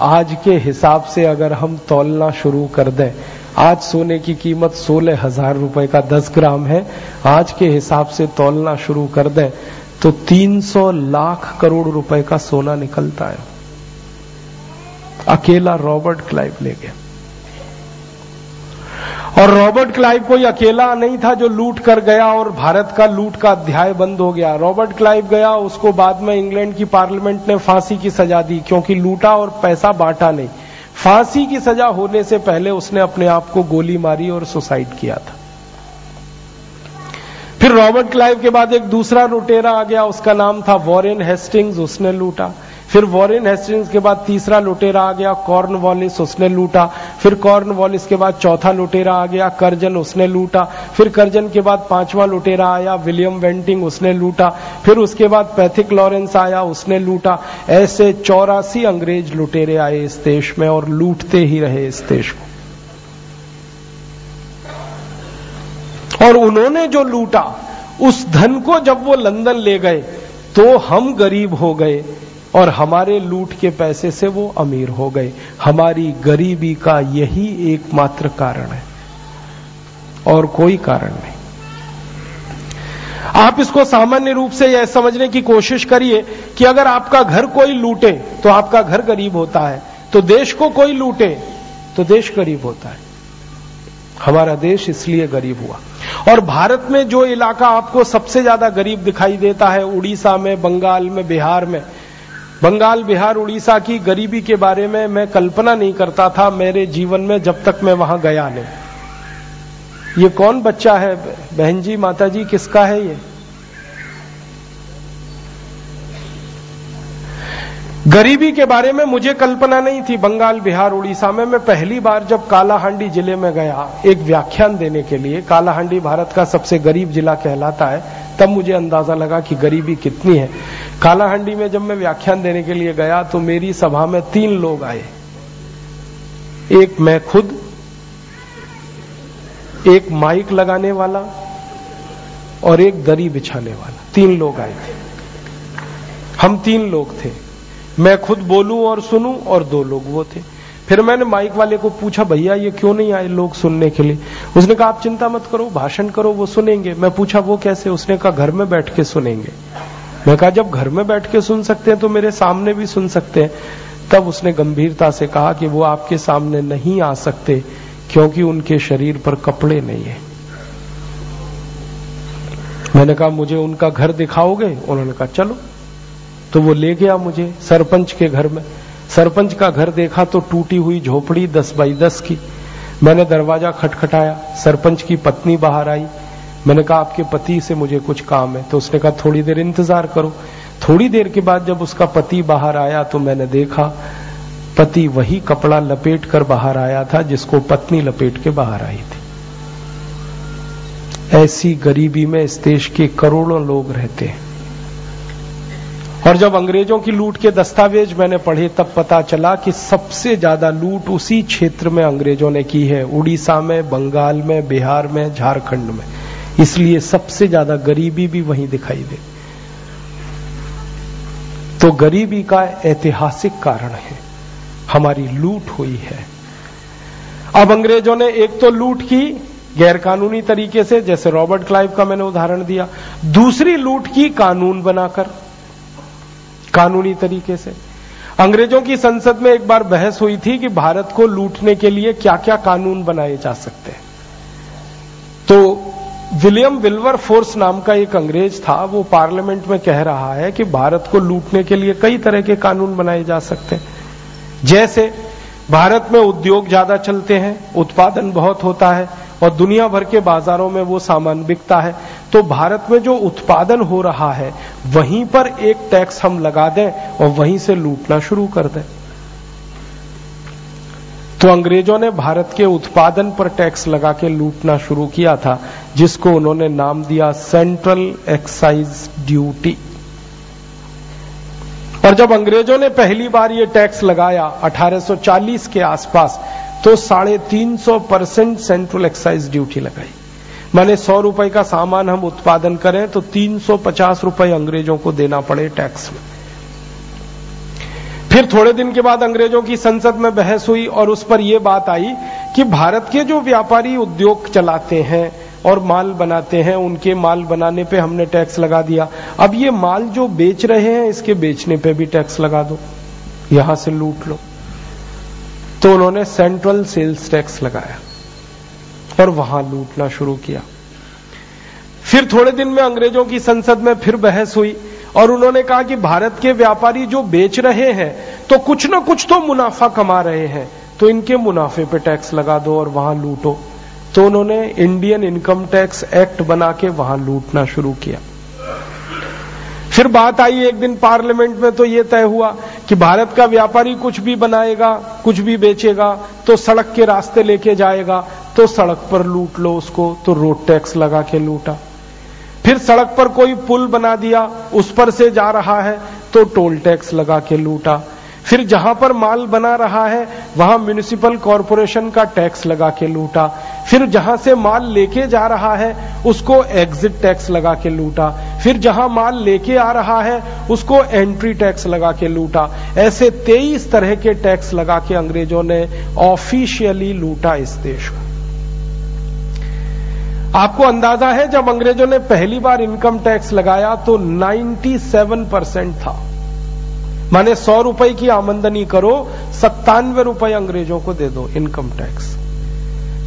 आज के हिसाब से अगर हम तोलना शुरू कर दें, आज सोने की कीमत सोलह हज़ार रुपए का दस ग्राम है, आज के हिसाब से तोलना शुरू कर दें तो 300 लाख करोड़ रुपए का सोना निकलता है। अकेला रॉबर्ट क्लाइव ले गया। और रॉबर्ट क्लाइव कोई अकेला नहीं था जो लूट कर गया और भारत का लूट का अध्याय बंद हो गया। रॉबर्ट क्लाइव गया, उसको बाद में इंग्लैंड की पार्लियामेंट ने फांसी की सजा दी, क्योंकि लूटा और पैसा बांटा नहीं। फांसी की सजा होने से पहले उसने अपने आप को गोली मारी और सुसाइड किया था। फिर रॉबर्ट क्लाइव के बाद एक दूसरा लुटेरा आ गया, उसका नाम था वॉरेन हेस्टिंग्स, उसने लूटा। फिर वॉरेन हेस्टिंग्स के बाद तीसरा लुटेरा आ गया कॉर्न वॉलिस उसने लूटा, फिर कॉर्न वॉलिस के बाद चौथा लुटेरा आ गया करजन उसने लूटा, फिर करजन के बाद पांचवा लुटेरा आया विलियम वेंटिंग उसने लूटा, फिर उसके बाद पैथिक लॉरेंस आया, उसने लूटा। ऐसे चौरासी अंग्रेज़ लुटेरे आए इस देश में और लूटते ही रहे इस देश को। और उन्होंने जो लूटा, उस धन को जब वो लंदन ले गए तो हम गरीब हो गए। और हमारे लूट के पैसे से वो अमीर हो गए। हमारी गरीबी का यही एकमात्र कारण है और कोई कारण नहीं। आप इसको सामान्य रूप से यह समझने की कोशिश करिए कि अगर आपका घर कोई लूटे तो आपका घर गरीब होता है। तो देश को कोई लूटे तो देश गरीब होता है। हमारा देश इसलिए गरीब हुआ। और भारत में जो इलाका आपको सबसे ज़्यादा गरीब दिखाई देता है, उड़ीसा में, बंगाल में, बिहार में बंगाल, बिहार, उड़ीसा की गरीबी के बारे में मैं कल्पना नहीं करता था मेरे जीवन में जब तक मैं वहाँ गया नहीं। ये कौन बच्चा है? बहन जी, माता जी, किसका है ये? गरीबी के बारे में मुझे कल्पना नहीं थी। बंगाल, बिहार, उड़ीसा में मैं पहली बार जब कालाहांडी ज़िले में गया, एक व्याख्यान देने के लिए, कालाहांडी भारत का सबसे गरीब जिला कहलाता है। तब मुझे अंदाज़ा लगा कि गरीबी कितनी है। कालाहंडी में जब मैं व्याख्यान देने के लिए गया तो मेरी सभा में तीन लोग आए। एक मैं खुद, एक माइक लगाने वाला और एक दरी बिछाने वाला। तीन लोग आए थे। हम तीन लोग थे। मैं खुद बोलूँ और सुनूं और दो लोग वो थे। फिर मैंने माइक वाले को पूछा, भैया, ये क्यों नहीं आए लोग सुनने के लिए? उसने कहा, आप चिंता मत करो, भाषण करो, वो सुनेंगे। मैं पूछा, वो कैसे? उसने कहा, घर में बैठ के सुनेंगे। मैं कहा, जब घर में बैठ के सुन सकते हैं तो मेरे सामने भी सुन सकते हैं। तब उसने गंभीरता से कहा कि वो आपके सामने नहीं आ सकते, क्योंकि उनके शरीर पर कपड़े नहीं है। मैंने कहा, मुझे उनका घर दिखाओगे? उन्होंने कहा, चलो। तो वो ले गया मुझे सरपंच के घर में। सरपंच का घर देखा तो टूटी हुई झोपड़ी दस बाई दस की। मैंने दरवाज़ा खटखटाया, सरपंच की पत्नी बाहर आई। मैंने कहा, आपके पति से मुझे कुछ काम है। तो उसने कहा, थोड़ी देर इंतज़ार करो। थोड़ी देर के बाद जब उसका पति बाहर आया तो मैंने देखा, पति वही कपड़ा लपेट कर बाहर आया था जिसको पत्नी लपेट के बाहर आई थी। ऐसी गरीबी में इस देश के करोड़ों लोग रहते हैं। और जब अंग्रेज़ों की लूट के दस्तावेज़ मैंने पढ़े, तब पता चला कि सबसे ज़्यादा लूट उसी क्षेत्र में अंग्रेज़ों ने की है, उड़ीसा में, बंगाल में, बिहार में, झारखंड में। इसलिए सबसे ज़्यादा गरीबी भी वहीं दिखाई दे। तो गरीबी का ऐतिहासिक कारण है, हमारी लूट हुई है। अब अंग्रेज़ों ने एक तो लूट की गैरकानूनी तरीके से, जैसे रॉबर्ट क्लाइव का मैंने उदाहरण दिया, दूसरी लूट की कानून बनाकर कानूनी तरीके से। अंग्रेज़ों की संसद में एक बार बहस हुई थी कि भारत को लूटने के लिए क्या क्या कानून बनाए जा सकते हैं। तो विलियम विल्वर फोर्स नाम का एक अंग्रेज़ था, वो पार्लियामेंट में कह रहा है कि भारत को लूटने के लिए कई तरह के कानून बनाए जा सकते हैं। जैसे भारत में उद्योग ज़्यादा चलते हैं, उत्पादन बहुत होता है और दुनिया भर के बाजारों में वो सामान बिकता है। तो भारत में जो उत्पादन हो रहा है, वहीं पर एक टैक्स हम लगा दें और वहीं से लूटना शुरू कर दें। तो अंग्रेज़ों ने भारत के उत्पादन पर टैक्स लगा के लूटना शुरू किया था, जिसको उन्होंने नाम दिया सेंट्रल एक्साइज ड्यूटी। और जब अंग्रेज़ों ने पहली बार ये टैक्स लगाया 1840 के आसपास तो साढ़े तीन सौ परसेंट सेंट्रल एक्साइज ड्यूटी लगाई। माने सौ रुपए का सामान हम उत्पादन करें तो तीन सौ पचास रुपए अंग्रेज़ों को देना पड़े टैक्स में। फिर थोड़े दिन के बाद अंग्रेज़ों की संसद में बहस हुई और उस पर यह बात आई कि भारत के जो व्यापारी उद्योग चलाते हैं और माल बनाते हैं, उनके माल बनाने पे हमने टैक्स लगा दिया। अब ये माल जो बेच रहे हैं, इसके बेचने पे भी टैक्स लगा दो। यहाँ से लूट लो। तो उन्होंने सेंट्रल सेल्स टैक्स लगाया और वहाँ लूटना शुरू किया। फिर थोड़े दिन में अंग्रेज़ों की संसद में फिर बहस हुई और उन्होंने कहा कि भारत के व्यापारी जो बेच रहे हैं तो कुछ ना कुछ तो मुनाफा कमा रहे हैं तो इनके मुनाफे पे टैक्स लगा दो और वहाँ लूटो। तो उन्होंने इंडियन इनकम टैक्स एक्ट बना के वहाँ लूटना शुरू किया। फिर बात आई एक दिन पार्लियामेंट में तो ये तय हुआ कि भारत का व्यापारी कुछ भी बनाएगा, कुछ भी बेचेगा तो सड़क के रास्ते लेके जाएगा तो सड़क पर लूट लो उसको तो रोड टैक्स लगा के लूटा। फिर सड़क पर कोई पुल बना दिया, उस पर से जा रहा है तो टोल टैक्स लगा के लूटा। फिर जहाँ पर माल बना रहा है, वहाँ म्यूनिसिपल कॉरपोरेशन का टैक्स लगा के लूटा। फिर जहाँ से माल लेके जा रहा है, उसको एग्जिट टैक्स लगा के लूटा। फिर जहाँ माल लेके आ रहा है, उसको एंट्री टैक्स लगा के लूटा। ऐसे तेईस तरह के टैक्स लगा के अंग्रेज़ों ने ऑफिशियली लूटा इस देश को। आपको अंदाज़ा है, जब अंग्रेज़ों ने पहली बार इनकम टैक्स लगाया तो 97 परसेंट था। माने सौ रुपए की आमंदनी करो, सत्तानवे रुपए अंग्रेज़ों को दे दो इनकम टैक्स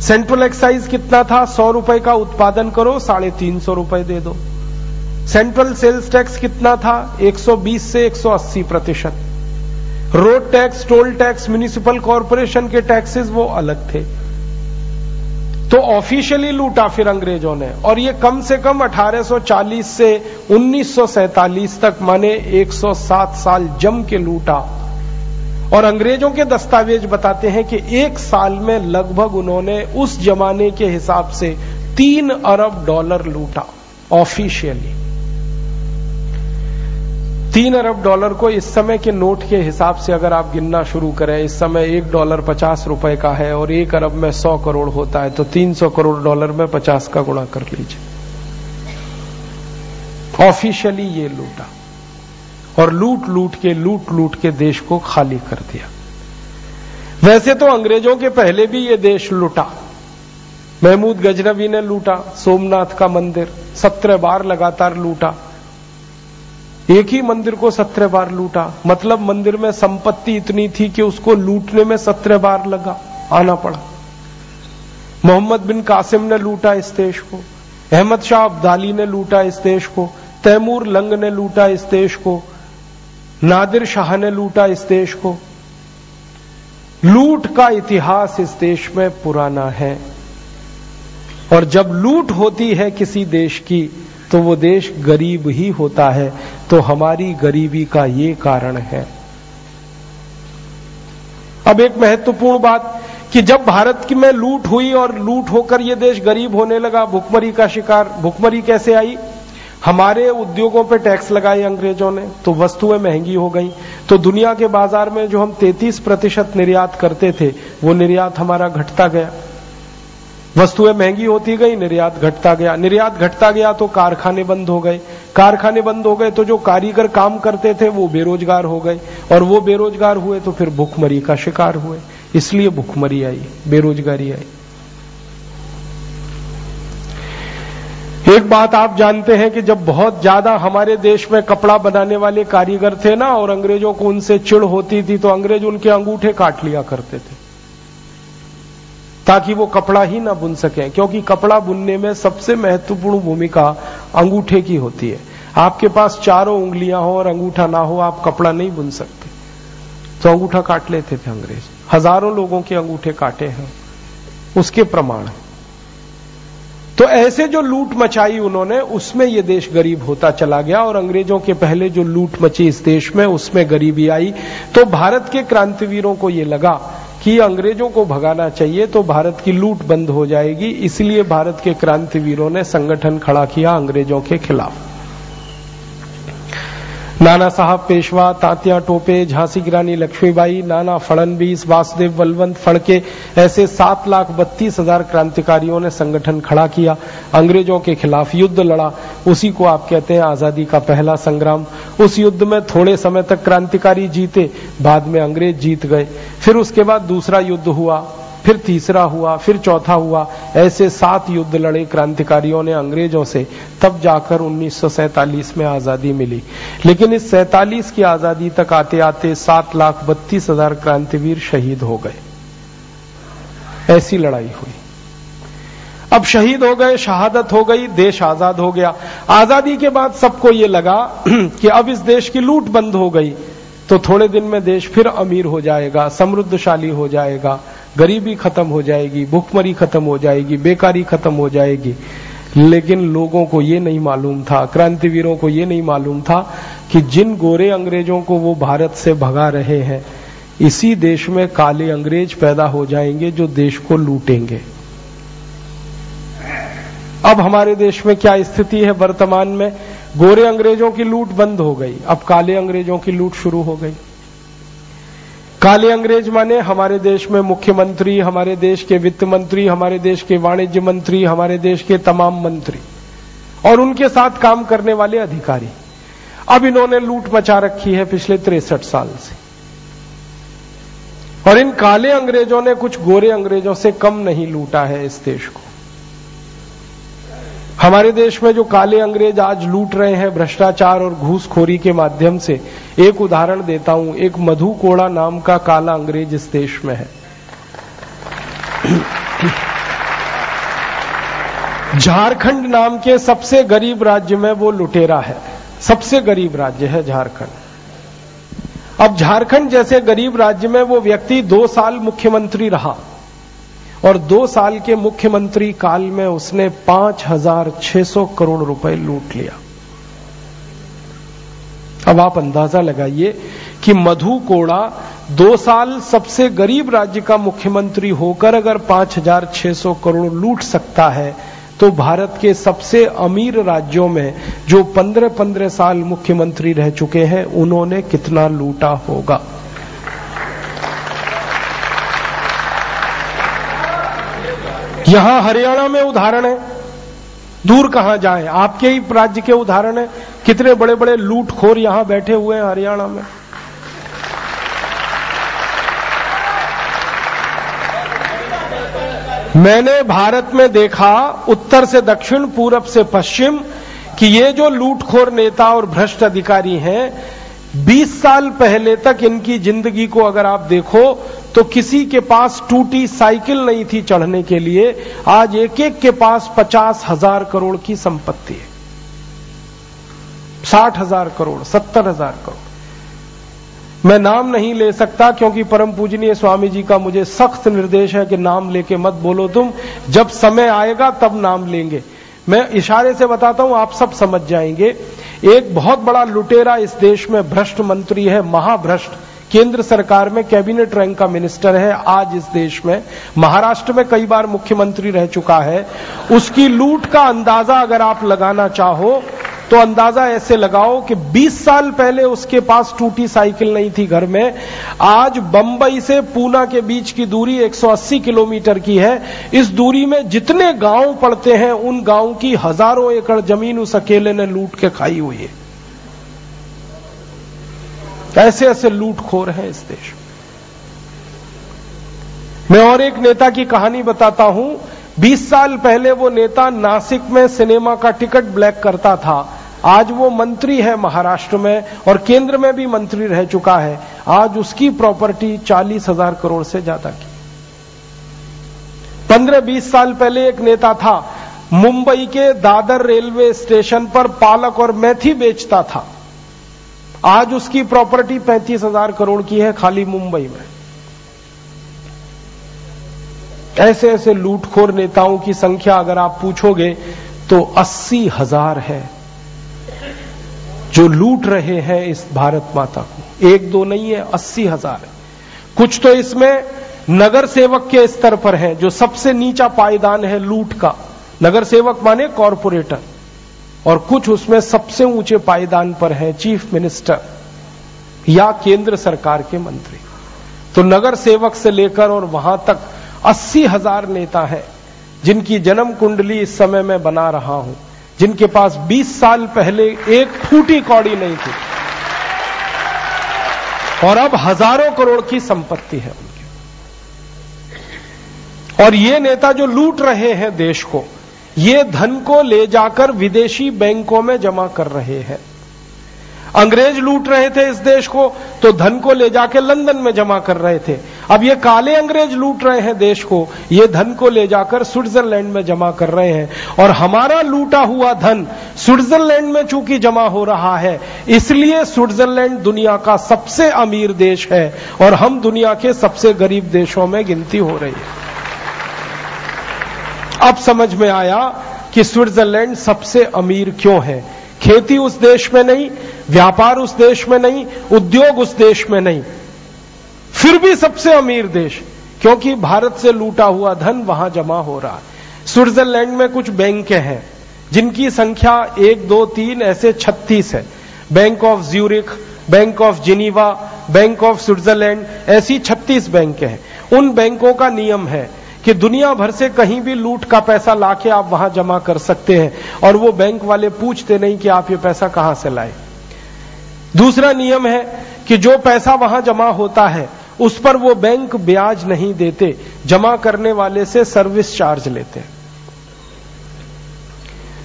सेंट्रल एक्साइज कितना था? सौ रुपए का उत्पादन करो, साढ़े तीन सौ रुपए दे दो. सेंट्रल सेल्स टैक्स कितना था? 120 से 180 प्रतिशत. Road tax toll tax municipal corporation के टैक्सेस वो अलग थे. तो ऑफिशियली लूटा फिर अंग्रेज़ों ने। और ये कम से कम 1840 से 1947 तक माने 107 साल जम के लूटा। और अंग्रेज़ों के दस्तावेज़ बताते हैं कि एक साल में लगभग उन्होंने उस जमाने के हिसाब से तीन अरब डॉलर लूटा ऑफिशियली तीन अरब डॉलर को इस समय के नोट के हिसाब से अगर आप गिनना शुरू करें, इस समय एक डॉलर पचास रुपए का है और एक अरब में सौ करोड़ होता है तो तीन सौ करोड़ डॉलर में पचास का गुणा कर लीजिए। ऑफिशियली ये लूटा और लूट लूट के लूट लूट के देश को खाली कर दिया। वैसे तो अंग्रेज़ों के पहले भी ये देश लूटा। महमूद गजनबी ने लूटा, सोमनाथ का मंदिर, सत्रह बार लगातार लूटा। एक ही मंदिर को सत्रह बार लूटा। मतलब मंदिर में संपत्ति इतनी थी कि उसको लूटने में सत्रह बार लगा। आना पड़ा। मोहम्मद बिन कासिम ने लूटा इस देश को। अहमद शाह अब्दाली ने लूटा इस देश को। तैमूर लंग ने लूटा इस देश को। नादिर शाह ने लूटा इस देश को। लूट का इतिहास इस देश में पुराना है। और जब लूट होती है किसी देश की तो वो देश गरीब ही होता है तो हमारी गरीबी का ये कारण है। अब एक महत्वपूर्ण बात कि जब भारत की में लूट हुई और लूट होकर ये देश गरीब होने लगा, भुखमरी का शिकार, भुखमरी कैसे आई? हमारे उद्योगों पे टैक्स लगाए अंग्रेज़ों ने तो वस्तुएँ महँगी हो गई। तो दुनिया के बाज़ार में जो हम 33 प्रतिशत निर्यात करते थे, वो निर्यात हमारा घटता गया। वस्तुएँ महँगी होती गई, निर्यात घटता गया। निर्यात घटता गया तो कारखाने बंद हो गए। कारखाने बंद हो गए तो जो कारीगर काम करते थे वो बेरोजगार हो गए। और वो बेरोजगार हुए तो फिर भुखमरी का शिकार हुए। इसलिए भुखमरी आई, बेरोजगारी आई। एक बात आप जानते हैं कि जब बहुत ज़्यादा हमारे देश में कपड़ा बनाने वाले कारीगर थे ना और अंग्रेज़ों को उनसे चिड़ होती थी तो अंग्रेज़ उनके अंगूठे काट लिया करते थे। ताकि वो कपड़ा ही ना बुन सकें, क्योंकि कपड़ा बुनने में सबसे महत्वपूर्ण भूमिका अंगूठे की होती है। आपके पास चारों उंगलियाँ हो और अंगूठा ना हो, आप कपड़ा नहीं बुन सकते। तो अंगूठा काट लेते थे अंग्रेज़। हज़ारों लोगों के अंगूठे काटे हैं। उसके प्रमाण। तो ऐसे जो लूट मचाई उन्होंने, उसमें ये देश गरीब होता चला गया और अंग्रेज़ों के पहले जो लूट मची इस देश में, उसमें गरीबी आई। तो भारत के क्रांतिवीरों को ये लगा कि अंग्रेज़ों को भगाना चाहिए तो भारत की लूट बंद हो जाएगी, इसलिए भारत के क्रांतिवीरों ने संगठन खड़ा किया अंग्रेज़ों के खिलाफ। नाना साहब पेशवा, तांतिया टोपे, झांसी की रानी लक्ष्मीबाई, नाना फड़नवीस वासुदेव बलवंत फड़के, ऐसे सात लाख बत्तीस हज़ार क्रांतिकारियों ने संगठन खड़ा किया। अंग्रेज़ों के खिलाफ युद्ध लड़ा। उसी को आप कहते हैं आज़ादी का पहला संग्राम। उस युद्ध में थोड़े समय तक क्रांतिकारी जीते, बाद में अंग्रेज़ जीत गए। फिर उसके बाद दूसरा युद्ध हुआ। फिर तीसरा हुआ, फिर चौथा हुआ। ऐसे सात युद्ध लड़े क्रांतिकारियों ने अंग्रेज़ों से। तब जाकर उन्नीस में आज़ादी मिली। लेकिन इस सैतालीस की आज़ादी तक आते आते सात लाख बत्तीस हज़ार क्रांतिवीर शहीद हो गए। ऐसी लड़ाई हुई। अब शहीद हो गए, शहादत हो गई, देश आज़ाद हो गया। आज़ादी के बाद सबको ये लगा कि अब इस देश की लूट बंद हो गई। तो थोड़े दिन में देश फिर अमीर हो जाएगा, समृद्धशाली हो जाएगा। गरीबी खत्म हो जाएगी, भूखमरी खत्म हो जाएगी, बेकारी खत्म हो जाएगी। लेकिन लोगों को ये नहीं मालूम था, क्रांतिवीरों को ये नहीं मालूम था कि जिन गोरे अंग्रेज़ों को वो भारत से भगा रहे हैं, इसी देश में काले अंग्रेज़ पैदा हो जाएँगे जो देश को लूटेंगे। अब हमारे देश में क्या स्थिति है वर्तमान में? गोरे अंग्रेज़ों की लूट बंद हो गई, अब काले अंग्रेज़ों की लूट शुरू हो गई। काले अंग्रेज़ माने हमारे देश में मुख्यमंत्री, हमारे देश के वित्त मंत्री, हमारे देश के वाणिज्य मंत्री, हमारे देश के तमाम मंत्री और उनके साथ काम करने वाले अधिकारी। अब इन्होंने लूट मचा रखी है पिछले तिरसठ साल से। और इन काले अंग्रेज़ों ने कुछ गोरे अंग्रेज़ों से कम नहीं लूटा है इस देश को। हमारे देश में जो काले अंग्रेज़ आज लूट रहे हैं भ्रष्टाचार और घूसखोरी के माध्यम से, एक उदाहरण देता हूँ, एक मधु कोड़ा नाम का काला अंग्रेज़ इस देश में है। झारखंड नाम के सबसे गरीब राज्य में वो लुटेरा है। सबसे गरीब राज्य है झारखंड। अब झारखंड जैसे गरीब राज्य में वो व्यक्ति दो साल मुख्यमंत्री रहा। और दो साल के मुख्यमंत्री काल में उसने पाँच हज़ार छह सौ करोड़ रुपए लूट लिया। अब आप अंदाज़ा लगाइए कि मधु कोड़ा दो साल सबसे गरीब राज्य का मुख्यमंत्री होकर अगर पाँच हज़ार छह सौ करोड़ लूट सकता है तो भारत के सबसे अमीर राज्यों में जो पंद्रह पंद्रह साल मुख्यमंत्री रह चुके हैं, उन्होंने कितना लूटा होगा? यहाँ हरियाणा में उदाहरण है। दूर कहाँ जाए? आपके ही राज्य के उदाहरण है। कितने बड़े बड़े लूटखोर यहाँ बैठे हुए हैं हरियाणा में। मैंने भारत में देखा उत्तर से दक्षिण, पूरब से पश्चिम कि ये जो लूटखोर नेता और भ्रष्ट अधिकारी हैं 20 साल पहले तक इनकी ज़िंदगी को अगर आप देखो तो किसी के पास टूटी साइकिल नहीं थी चढ़ने के लिए। आज एक एक के पास पचास हज़ार करोड़ की संपत्ति है। साठ हज़ार करोड़, सत्तर हज़ार करोड़। मैं नाम नहीं ले सकता, क्योंकि परम पूजनीय स्वामी जी का मुझे सख्त निर्देश है कि नाम लेके मत बोलो तुम। जब समय आएगा, तब नाम लेंगे। मैं इशारे से बताता हूँ, आप सब समझ जाएँगे। एक बहुत बड़ा लुटेरा इस देश में भ्रष्ट मंत्री है, महाभ्रष्ट। केंद्र सरकार में कैबिनेट रैंक का मिनिस्टर है, आज इस देश में। महाराष्ट्र में कई बार मुख्यमंत्री रह चुका है। उसकी लूट का अंदाज़ा अगर आप लगाना चाहो तो अंदाज़ा ऐसे लगाओ कि 20 साल पहले उसके पास टूटी साइकिल नहीं थी घर में। आज बंबई से पूना के बीच की दूरी 180 किलोमीटर की है। इस दूरी में जितने गाँव पड़ते हैं, उन गाँव की हज़ारों एकड़ ज़मीन उस अकेले ने लूट के खाई हुई है। ऐसे ऐसे लूटखोर हैं इस देश। में मैं और एक नेता की कहानी बताता हूँ। 20 साल पहले वो नेता नासिक में सिनेमा का टिकट ब्लैक करता था। आज वो मंत्री है महाराष्ट्र में और केंद्र में भी मंत्री रह चुका है। आज उसकी प्रॉपर्टी चालीस हज़ार करोड़ से ज़्यादा की। पंद्रह बीस साल पहले एक नेता था। मुंबई के दादर रेलवे स्टेशन पर पालक और मेथी बेचता था। आज उसकी प्रॉपर्टी पैंतीस हज़ार करोड़ की है खाली मुंबई में। ऐसे ऐसे लूटखोर नेताओं की संख्या अगर आप पूछोगे तो अस्सी हज़ार है जो लूट रहे हैं इस भारत माता को। एक दो नहीं है, अस्सी हज़ार है। कुछ तो इसमें नगर सेवक के स्तर पर है, जो सबसे नीचा पायदान है लूट का। नगर सेवक माने कॉरपोरेटर। और कुछ उसमें सबसे ऊँचे पायदान पर है चीफ मिनिस्टर या केंद्र सरकार के मंत्री। तो नगर सेवक से लेकर और वहाँ तक अस्सी हज़ार नेता हैं, जिनकी जन्म कुंडली इस समय मैं बना रहा हूँ, जिनके पास 20 साल पहले एक फूटी कौड़ी नहीं थी। और अब हज़ारों करोड़ की संपत्ति है उनकी। और ये नेता जो लूट रहे हैं देश को, ये धन को ले जाकर विदेशी बैंकों में जमा कर रहे हैं। अंग्रेज़ लूट रहे थे इस देश को तो धन को ले जाके लंदन में जमा कर रहे थे। अब ये काले अंग्रेज़ लूट रहे हैं देश को, ये धन को ले जाकर स्विट्जरलैंड में जमा कर रहे हैं। और हमारा लूटा हुआ धन स्विट्जरलैंड में चूँकि जमा हो रहा है, इसलिए स्विट्जरलैंड दुनिया का सबसे अमीर देश है, और हम दुनिया के सबसे गरीब देशों में गिनती हो रही है। अब समझ में आया कि स्विट्जरलैंड सबसे अमीर क्यों है। खेती उस देश में नहीं, व्यापार उस देश में नहीं, उद्योग उस देश में नहीं। फिर भी सबसे अमीर देश, क्योंकि भारत से लूटा हुआ धन वहाँ जमा हो रहा है। स्विट्जरलैंड में कुछ बैंकें हैं, जिनकी संख्या एक, दो, तीन, ऐसे छत्तीस है। Bank of Zurich bank of Geneva, bank of Switzerland, ऐसी छत्तीस बैंकें हैं। उन बैंकों का नियम है कि दुनिया भर से कहीं भी लूट का पैसा लाके आप वहाँ जमा कर सकते हैं। और वो बैंक वाले पूछते नहीं कि आप ये पैसा कहाँ से लाए। दूसरा नियम है कि जो पैसा वहाँ जमा होता है, उस पर वो बैंक ब्याज नहीं देते, जमा करने वाले से सर्विस चार्ज लेते हैं।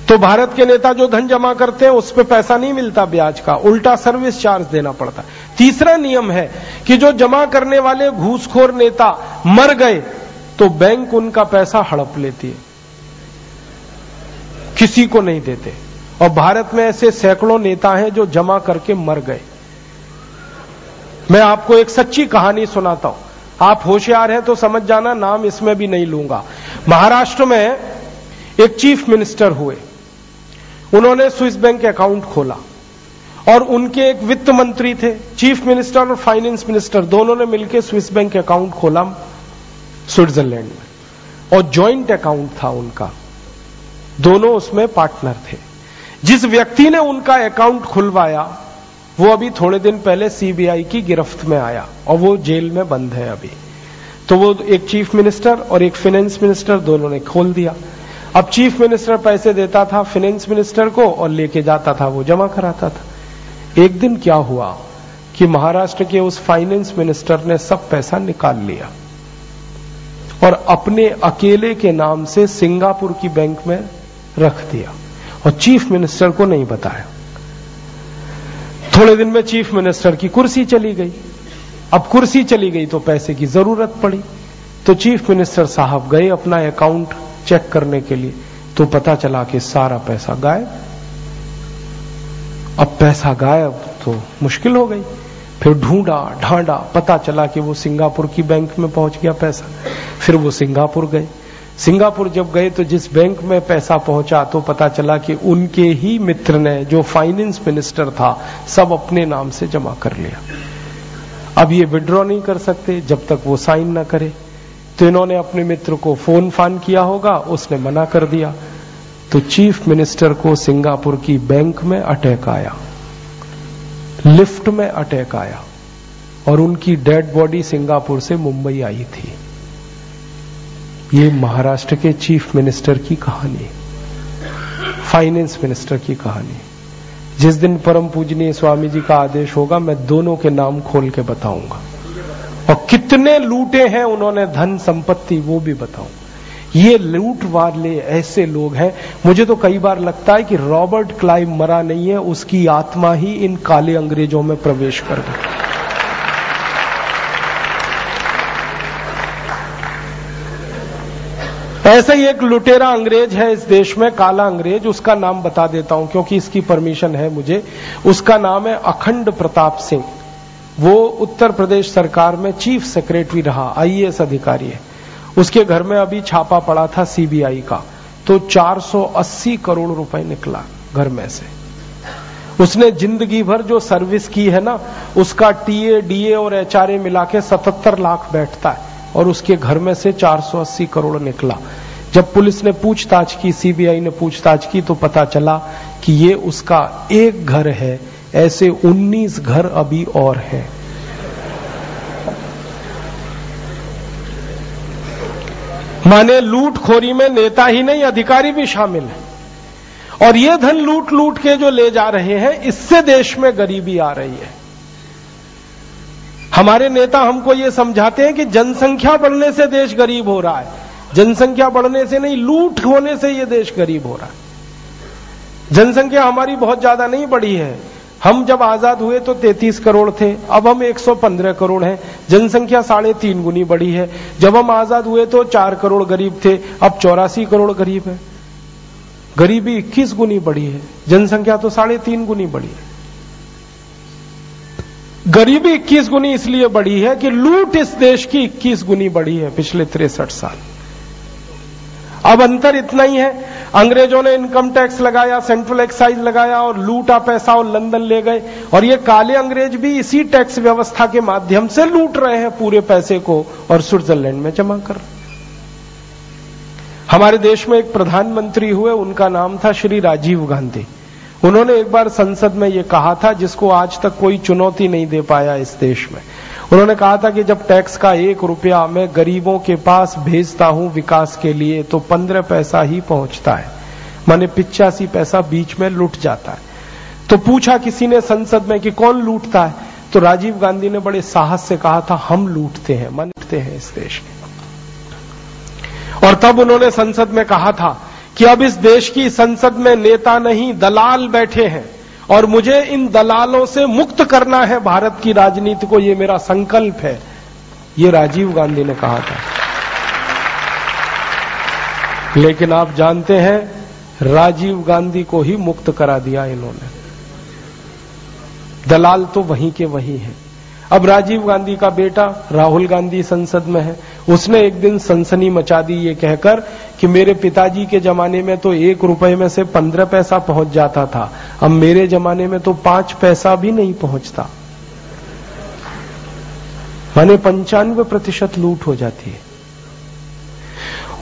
तो भारत के नेता जो धन जमा करते हैं, उस पर पैसा नहीं मिलता ब्याज का, उल्टा सर्विस चार्ज देना पड़ता। तीसरा नियम है कि जो जमा करने वाले घूसखोर नेता मर गए तो बैंक उनका पैसा हड़प लेती है। किसी को नहीं देते। और भारत में ऐसे सैकड़ों नेता हैं जो जमा करके मर गए। मैं आपको एक सच्ची कहानी सुनाता हूँ। आप होशियार हैं तो समझ जाना, नाम इसमें भी नहीं लूँगा। महाराष्ट्र में एक चीफ मिनिस्टर हुए। उन्होंने स्विस बैंक अकाउंट खोला। और उनके एक वित्त मंत्री थे, चीफ मिनिस्टर और फाइनेंस मिनिस्टर, दोनों ने मिलकर स्विस बैंक अकाउंट खोला। स्विट्जरलैंड में। और ज्वाइंट अकाउंट था उनका। दोनों उसमें पार्टनर थे। जिस व्यक्ति ने उनका अकाउंट खुलवाया, वो अभी थोड़े दिन पहले सीबीआई की गिरफ्त में आया और वो जेल में बंद है अभी। तो वो एक चीफ मिनिस्टर और एक फाइनेंस मिनिस्टर दोनों ने खोल दिया। अब चीफ मिनिस्टर पैसे देता था फाइनेंस मिनिस्टर को और लेके जाता था, वो जमा कराता था। एक दिन क्या हुआ कि महाराष्ट्र के उस फाइनेंस मिनिस्टर ने सब पैसा निकाल लिया। और अपने अकेले के नाम से सिंगापुर की बैंक में रख दिया। और चीफ मिनिस्टर को नहीं बताया। थोड़े दिन में चीफ मिनिस्टर की कुर्सी चली गई। अब कुर्सी चली गई तो पैसे की ज़रूरत पड़ी। तो चीफ मिनिस्टर साहब गए अपना अकाउंट चेक करने के लिए। तो पता चला कि सारा पैसा गायब। अब पैसा गायब तो मुश्किल हो गई। फिर ढूंढा ढांडा पता चला कि वो सिंगापुर की बैंक में पहुँच गया पैसा। फिर वो सिंगापुर गए। सिंगापुर जब गए तो जिस बैंक में पैसा पहुँचा तो पता चला कि उनके ही मित्र ने, जो फाइनेंस मिनिस्टर था, सब अपने नाम से जमा कर लिया। अब ये विड्रॉ नहीं कर सकते, जब तक वो साइन ना करे। तो इन्होंने अपने मित्र को फ़ोन फान किया होगा, उसने मना कर दिया। तो चीफ मिनिस्टर को सिंगापुर की बैंक में अटैक आया। लिफ्ट में अटैक आया और उनकी डेड बॉडी सिंगापुर से मुंबई आई थी। ये महाराष्ट्र के चीफ मिनिस्टर की कहानी, फाइनेंस मिनिस्टर की कहानी। जिस दिन परम पूजनीय स्वामी जी का आदेश होगा, मैं दोनों के नाम खोल के बताऊँगा। और कितने लूटे हैं उन्होंने धन संपत्ति, वो भी बताऊँ ये लूट वाले ऐसे लोग हैं। मुझे तो कई बार लगता है कि रॉबर्ट क्लाइव मरा नहीं है, उसकी आत्मा ही इन काले अंग्रेज़ों में प्रवेश कर गई। ऐसे ही एक लुटेरा अंग्रेज़ है इस देश में, काला अंग्रेज़, उसका नाम बता देता हूँ, क्योंकि इसकी परमिशन है मुझे। उसका नाम है अखंड प्रताप सिंह। वो उत्तर प्रदेश सरकार में चीफ सेक्रेटरी रहा, आईएएस अधिकारी है। उसके घर में अभी छापा पड़ा था सीबीआई का। तो 480 करोड़ रुपए निकला घर में से। उसने ज़िंदगी भर जो सर्विस की है ना, उसका टीए, डीए और एचआरए मिला के सतहत्तर लाख बैठता है और उसके घर में से 480 करोड़ निकला। जब पुलिस ने पूछताछ की सीबीआई ने पूछताछ की तो पता चला कि ये उसका एक घर है, ऐसे 19 घर अभी और हैं। माने लूटखोरी में नेता ही नहीं, अधिकारी भी शामिल है। और ये धन लूट लूट के जो ले जा रहे हैं, इससे देश में गरीबी आ रही है। हमारे नेता हमको ये समझाते हैं कि जनसंख्या बढ़ने से देश गरीब हो रहा है। जनसंख्या बढ़ने से नहीं, लूट होने से ये देश गरीब हो रहा है। जनसंख्या हमारी बहुत ज़्यादा नहीं बढ़ी है। हम जब आज़ाद हुए तो 33 करोड़ थे, अब हम 115 करोड़ हैं। जनसंख्या साढ़े तीन गुनी बढ़ी है। जब हम आज़ाद हुए तो चार करोड़ गरीब थे, अब चौरासी करोड़ गरीब है। गरीबी 21 गुनी बढ़ी है। जनसंख्या तो साढ़े तीन गुनी बढ़ी है। गरीबी 21 गुनी इसलिए बढ़ी है कि लूट इस देश की 21 गुनी बढ़ी है पिछले तिरसठ साल। अब अंतर इतना ही है। अंग्रेज़ों ने इनकम टैक्स लगाया, सेंट्रल एक्साइज लगाया और लूटा पैसा और लंदन ले गए। और ये काले अंग्रेज़ भी इसी टैक्स व्यवस्था के माध्यम से लूट रहे हैं पूरे पैसे को और स्विट्जरलैंड में जमा कर हमारे देश में एक प्रधानमंत्री हुए, उनका नाम था श्री राजीव गांधी। उन्होंने एक बार संसद में ये कहा था, जिसको आज तक कोई चुनौती नहीं दे पाया इस देश में। उन्होंने कहा था कि जब टैक्स का एक रुपया मैं गरीबों के पास भेजता हूँ विकास के लिए तो पंद्रह पैसा ही पहुँचता है। माने पिचासी पैसा बीच में लुट जाता है। तो पूछा किसी ने संसद में कि कौन लूटता है? तो राजीव गांधी ने बड़े साहस से कहा था, हम लूटते हैं, मन लूटते हैं इस देश में। और तब उन्होंने संसद में कहा था कि अब इस देश की संसद में नेता नहीं, दलाल बैठे हैं। और मुझे इन दलालों से मुक्त करना है भारत की राजनीति को, ये मेरा संकल्प है। ये राजीव गांधी ने कहा था। लेकिन आप जानते हैं, राजीव गांधी को ही मुक्त करा दिया इन्होंने। दलाल तो वहीं के वहीं हैं। अब राजीव गांधी का बेटा राहुल गांधी संसद में है। उसने एक दिन सनसनी मचा दी ये कहकर कि मेरे पिताजी के जमाने में तो एक रुपए में से पंद्रह पैसा पहुँच जाता था। अब मेरे जमाने में तो पाँच पैसा भी नहीं पहुँचता। माने पंचानवे प्रतिशत लूट हो जाती है।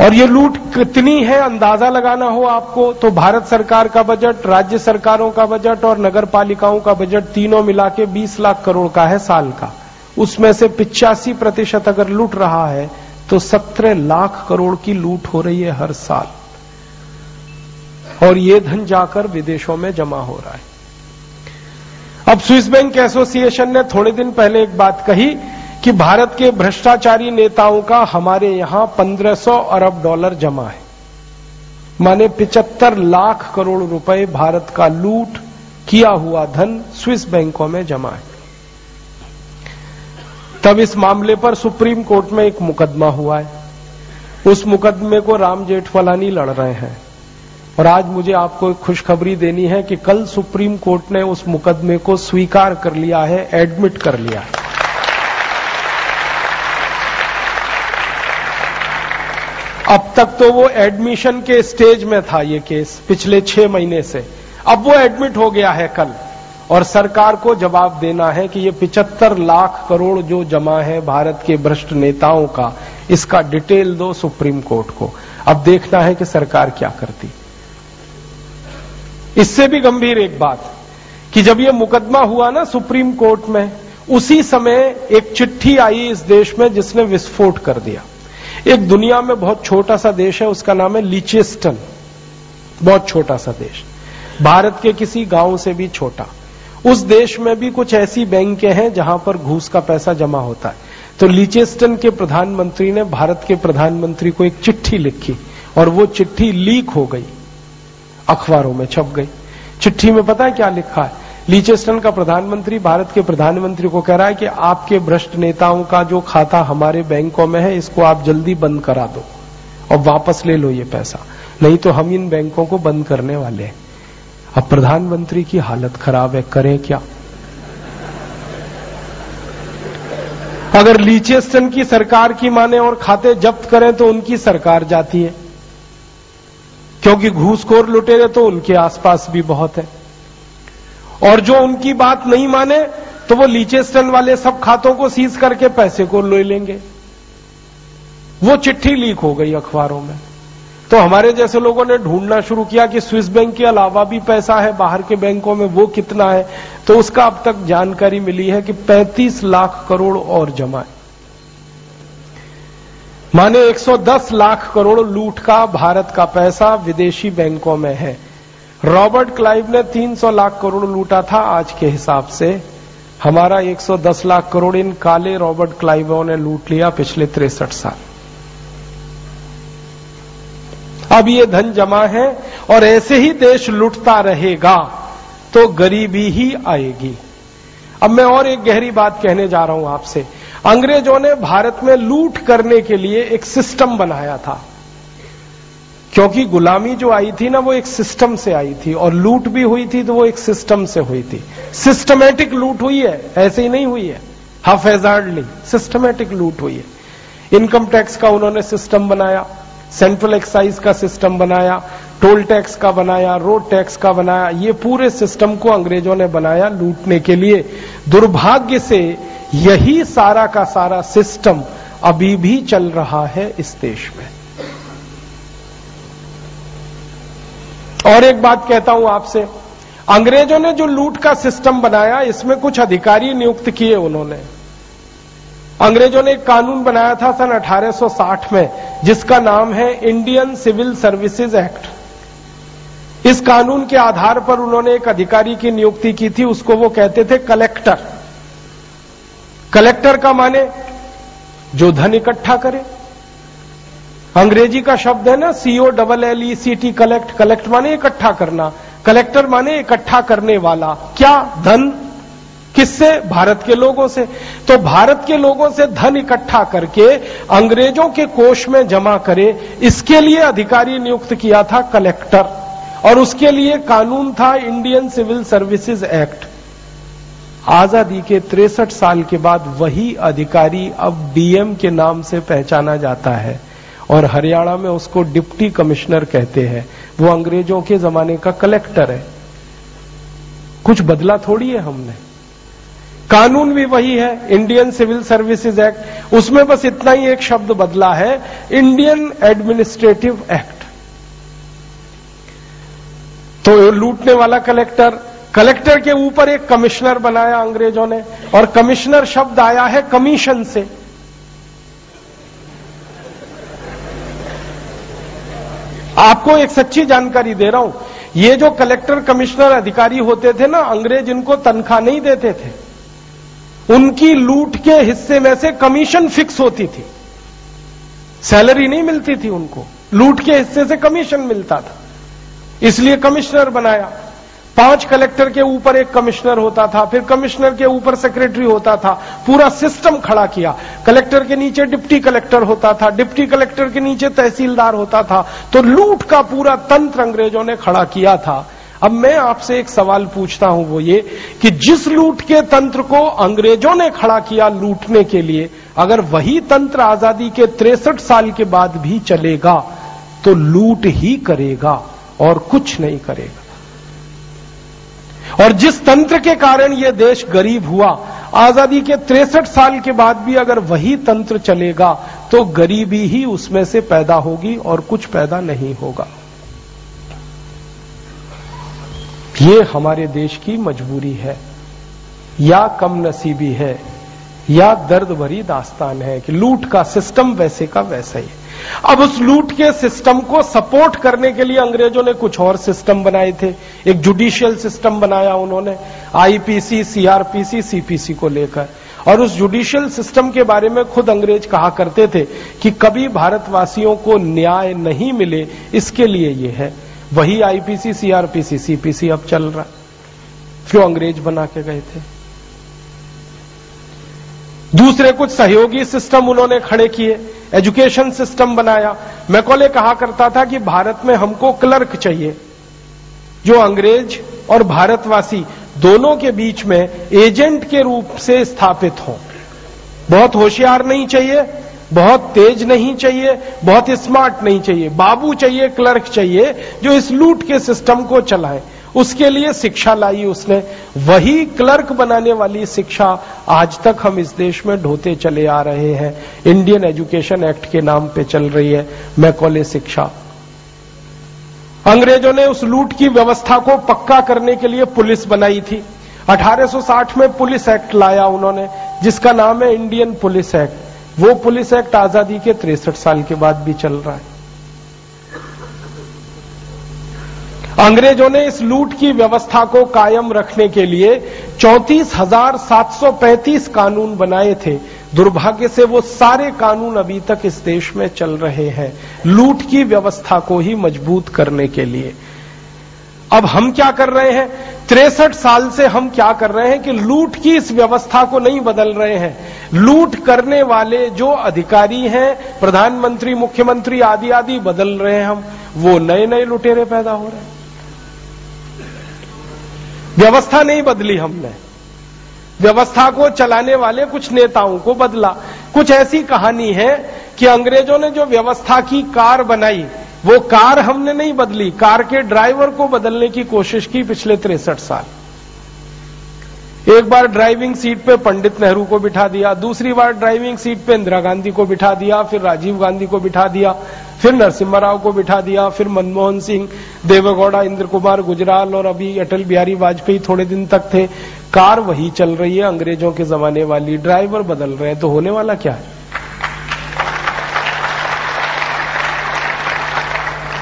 और ये लूट कितनी है अंदाज़ा लगाना हो आपको? तो भारत सरकार का बजट, राज्य सरकारों का बजट और नगर पालिकाओं का बजट तीनों मिला के बीस लाख करोड़ का है साल का। उसमें से पिचासी प्रतिशत अगर लूट रहा है तो सत्रह लाख करोड़ की लूट हो रही है हर साल। और ये धन जाकर विदेशों में जमा हो रहा है। अब स्विस बैंक एसोसिएशन ने थोड़े दिन पहले एक बात कही कि भारत के भ्रष्टाचारी नेताओं का हमारे यहाँ 1500 अरब डॉलर जमा है। माने पिचहत्तर लाख करोड़ रुपए भारत का लूट, किया हुआ धन स्विस बैंकों में जमा है। तब इस मामले पर सुप्रीम कोर्ट में एक मुकदमा हुआ है। उस मुकदमे को राम जेठवलानी लड़ रहे हैं। और आज मुझे आपको खुशखबरी देनी है कि कल सुप्रीम कोर्ट ने उस मुकदमे को स्वीकार कर लिया है, एडमिट कर लिया है अब तक तो वो एडमिशन के स्टेज में था ये केस पिछले छह महीने से। अब वो एडमिट हो गया है कल। और सरकार को जवाब देना है कि ये पिचहत्तर लाख करोड़ जो जमा है भारत के भ्रष्ट नेताओं का, इसका डिटेल दो सुप्रीम कोर्ट को। अब देखना है कि सरकार क्या करती। इससे भी गंभीर एक बात, कि जब ये मुकदमा हुआ ना सुप्रीम कोर्ट में, उसी समय एक चिट्ठी आई इस देश में जिसने विस्फोट कर दिया। एक दुनिया में बहुत छोटा सा देश है, उसका नाम है लीचेस्टन। बहुत छोटा सा देश। भारत के किसी गाँव से भी छोटा। उस देश में भी कुछ ऐसी बैंकें हैं जहाँ पर घूस का पैसा जमा होता है। तो लीचेस्टन के प्रधानमंत्री ने भारत के प्रधानमंत्री को एक चिट्ठी लिखी और वो चिट्ठी लीक हो गई। अखबारों में छप गई। चिट्ठी में पता है क्या लिखा है? लीचेस्टन का प्रधानमंत्री, भारत के प्रधानमंत्री को कह रहा है कि आपके भ्रष्ट नेताओं का जो खाता हमारे बैंकों में है, इसको आप जल्दी बंद करा दो। और वापस ले लो ये पैसा। नहीं तो हम इन बैंकों को बंद करने वाले हैं। अब प्रधानमंत्री की हालत खराब है, करें क्या? अगर लीचेस्टन की सरकार की माने और खाते जब्त करें तो उनकी सरकार जाती है। क्योंकि घूसखोर लुटेरे तो उनके आसपास भी बहुत है। और जो उनकी बात नहीं माने तो वो लीचेस्टन वाले सब खातों को सीज करके पैसे को ले लेंगे। वो चिट्ठी लीक हो गई अखबारों में। तो हमारे जैसे लोगों ने ढूंढना शुरू किया कि स्विस बैंक के अलावा भी पैसा है, बाहर के बैंकों में वो कितना है तो उसका अब तक जानकारी मिली है कि 35 लाख करोड़ और जमा है। माने 110 लाख करोड़ लूट का, भारत का पैसा विदेशी बैंकों में है। रॉबर्ट क्लाइव ने 300 लाख करोड़ लूटा था आज के हिसाब से। हमारा 110 लाख करोड़ इन काले रॉबर्ट क्लाइवों ने लूट लिया पिछले तिरसठ साल। अब ये धन जमा है और ऐसे ही देश लुटता रहेगा तो गरीबी ही आएगी। अब मैं और एक गहरी बात कहने जा रहा हूँ आपसे। अंग्रेज़ों ने भारत में लूट करने के लिए एक सिस्टम बनाया था। क्योंकि गुलामी जो आई थी ना, वो एक सिस्टम से आई थी, और लूट भी हुई थी तो वो एक सिस्टम से हुई थी। सिस्टमेटिक लूट हुई है, ऐसे ही नहीं हुई है। हाफ़ एजार्डली सिस्टमेटिक लूट हुई है। इनकम टैक्स का उन्होंने सिस्टम बनाया सेंट्रल एक्साइज का सिस्टम बनाया टोल टैक्स का बनाया रोड टैक्स का बनाया, ये पूरे सिस्टम को अंग्रेज़ों ने बनाया लूटने के लिए। दुर्भाग्य से यही सारा का सारा सिस्टम अभी भी चल रहा है इस देश में। और एक बात कहता हूँ आपसे। अंग्रेज़ों ने जो लूट का सिस्टम बनाया, इसमें कुछ अधिकारी नियुक्त किए उन्होंने। अंग्रेज़ों ने एक कानून बनाया था सन 1860 में, जिसका नाम है इंडियन सिविल सर्विसेज़ एक्ट। इस कानून के आधार पर उन्होंने एक अधिकारी की नियुक्ति की थी, उसको वो कहते थे कलेक्टर। कलेक्टर का माने, जो धन इकट्ठा करे। अंग्रेज़ी का शब्द है ना C O double L E C T collect collect माने इकट्ठा करना। कलेक्टर माने इकट्ठा करने वाला। क्या? धन। किससे? भारत के लोगों से। तो भारत के लोगों से धन इकट्ठा करके अंग्रेज़ों के कोष में जमा करे, इसके लिए अधिकारी नियुक्त किया था कलेक्टर और उसके लिए कानून था इंडियन सिविल सर्विसेज़ एक्ट आज़ादी के तिरसठ साल के बाद वही अधिकारी अब डीएम के नाम से पहचाना जाता है। और हरियाणा में उसको डिप्टी कमिश्नर कहते हैं। वो अंग्रेज़ों के जमाने का कलेक्टर है। कुछ बदला थोड़ी है हमने। कानून भी वही है, इंडियन सिविल सर्विसेज़ एक्ट। उसमें बस इतना ही एक शब्द बदला है, इंडियन एडमिनिस्ट्रेटिव एक्ट। तो लूटने वाला कलेक्टर कलेक्टर के ऊपर एक कमिश्नर बनाया अंग्रेज़ों ने। और कमिश्नर शब्द आया है कमीशन से। आपको एक सच्ची जानकारी दे रहा हूँ। ये जो कलेक्टर कमिश्नर अधिकारी होते थे ना, अंग्रेज़ इनको तनख्वाह नहीं देते थे। उनकी लूट के हिस्से में से कमीशन फिक्स होती थी। सैलरी नहीं मिलती थी उनको। लूट के हिस्से से कमीशन मिलता था। इसलिए कमिश्नर बनाया। पाँच कलेक्टर के ऊपर एक कमिश्नर होता था, फिर कमिश्नर के ऊपर सेक्रेटरी होता था, पूरा सिस्टम खड़ा किया। कलेक्टर के नीचे डिप्टी कलेक्टर होता था, डिप्टी कलेक्टर के नीचे तहसीलदार होता था तो लूट का पूरा तंत्र अंग्रेज़ों ने खड़ा किया था। अब मैं आपसे एक सवाल पूछता हूँ वो ये, कि जिस लूट के तंत्र को अंग्रेज़ों ने खड़ा किया लूटने के लिए, अगर वही तंत्र आज़ादी के तिरसठ साल के बाद भी चलेगा तो लूट ही करेगा और कुछ नहीं करेगा। और जिस तंत्र के कारण यह देश गरीब हुआ, आज़ादी के तिरसठ साल के बाद भी अगर वही तंत्र चलेगा तो गरीबी ही उसमें से पैदा होगी और कुछ पैदा नहीं होगा। ये हमारे देश की मजबूरी है। या कम नसीबी है, या दर्द भरी दास्तान है कि लूट का सिस्टम वैसे का वैसा ही। अब उस लूट के सिस्टम को सपोर्ट करने के लिए अंग्रेज़ों ने कुछ और सिस्टम बनाए थे। एक जुडिशियल सिस्टम बनाया उन्होंने, आईपीसी, सीआरपीसी, सीपीसी को लेकर। और उस जुडिशियल सिस्टम के बारे में खुद अंग्रेज़ कहा करते थे कि कभी भारतवासियों को न्याय नहीं मिले, इसके लिए ये है। वही आईपीसी, सीआरपीसी, सीपीसी अब चल रहा। जो अंग्रेज़ बना के गए थे? दूसरे कुछ सहयोगी सिस्टम उन्होंने खड़े किए। एजुकेशन सिस्टम बनाया। मैकोले कहा करता था कि भारत में हमको क्लर्क चाहिए, जो अंग्रेज़ और भारतवासी दोनों के बीच में एजेंट के रूप से स्थापित हो। बहुत होशियार नहीं चाहिए, बहुत तेज नहीं चाहिए, बहुत स्मार्ट नहीं चाहिए। बाबू चाहिए, क्लर्क चाहिए, जो इस लूट के सिस्टम को चलाए। उसके लिए शिक्षा लाई उसने। वही क्लर्क बनाने वाली शिक्षा आज तक हम इस देश में ढोते चले आ रहे हैं। इंडियन एजुकेशन एक्ट के नाम पे चल रही है। मैकोले शिक्षा। अंग्रेज़ों ने उस लूट की व्यवस्था को पक्का करने के लिए पुलिस बनाई थी। 1860 में पुलिस एक्ट लाया उन्होंने, जिसका नाम है इंडियन पुलिस एक्ट। वो पुलिस एक्ट आज़ादी के तिरसठ साल के बाद भी चल रहा है। अंग्रेज़ों ने इस लूट की व्यवस्था को कायम रखने के लिए चौंतीस हज़ार सात सौ पैंतीस कानून बनाए थे। दुर्भाग्य से वो सारे कानून अभी तक इस देश में चल रहे हैं, लूट की व्यवस्था को ही मज़बूत करने के लिए। अब हम क्या कर रहे हैं? तिरसठ साल से हम क्या कर रहे हैं कि लूट की इस व्यवस्था को नहीं बदल रहे हैं। लूट करने वाले जो अधिकारी हैं, प्रधानमंत्री, मुख्यमंत्री आदि आदि बदल रहे हैं हम। वो नए नए लुटेरे पैदा हो रहे हैं। व्यवस्था नहीं बदली हमने। व्यवस्था को चलाने वाले कुछ नेताओं को बदला। कुछ ऐसी कहानी है कि अंग्रेज़ों ने जो व्यवस्था की कार बनाई, वो कार हमने नहीं बदली, कार के ड्राइवर को बदलने की कोशिश की पिछले तिरसठ साल। एक बार ड्राइविंग सीट पे पंडित नेहरू को बिठा दिया, दूसरी बार ड्राइविंग सीट पे इंदिरा गांधी को बिठा दिया, फिर राजीव गांधी को बिठा दिया फिर नरसिम्हा राव को बिठा दिया, फिर मनमोहन सिंह, देवगौड़ा इंद्र कुमार गुजराल और अभी अटल बिहारी वाजपेयी थोड़े दिन तक थे। कार वही चल रही है, अंग्रेज़ों के जमाने वाली। ड्राइवर बदल रहे हैं तो होने वाला क्या है?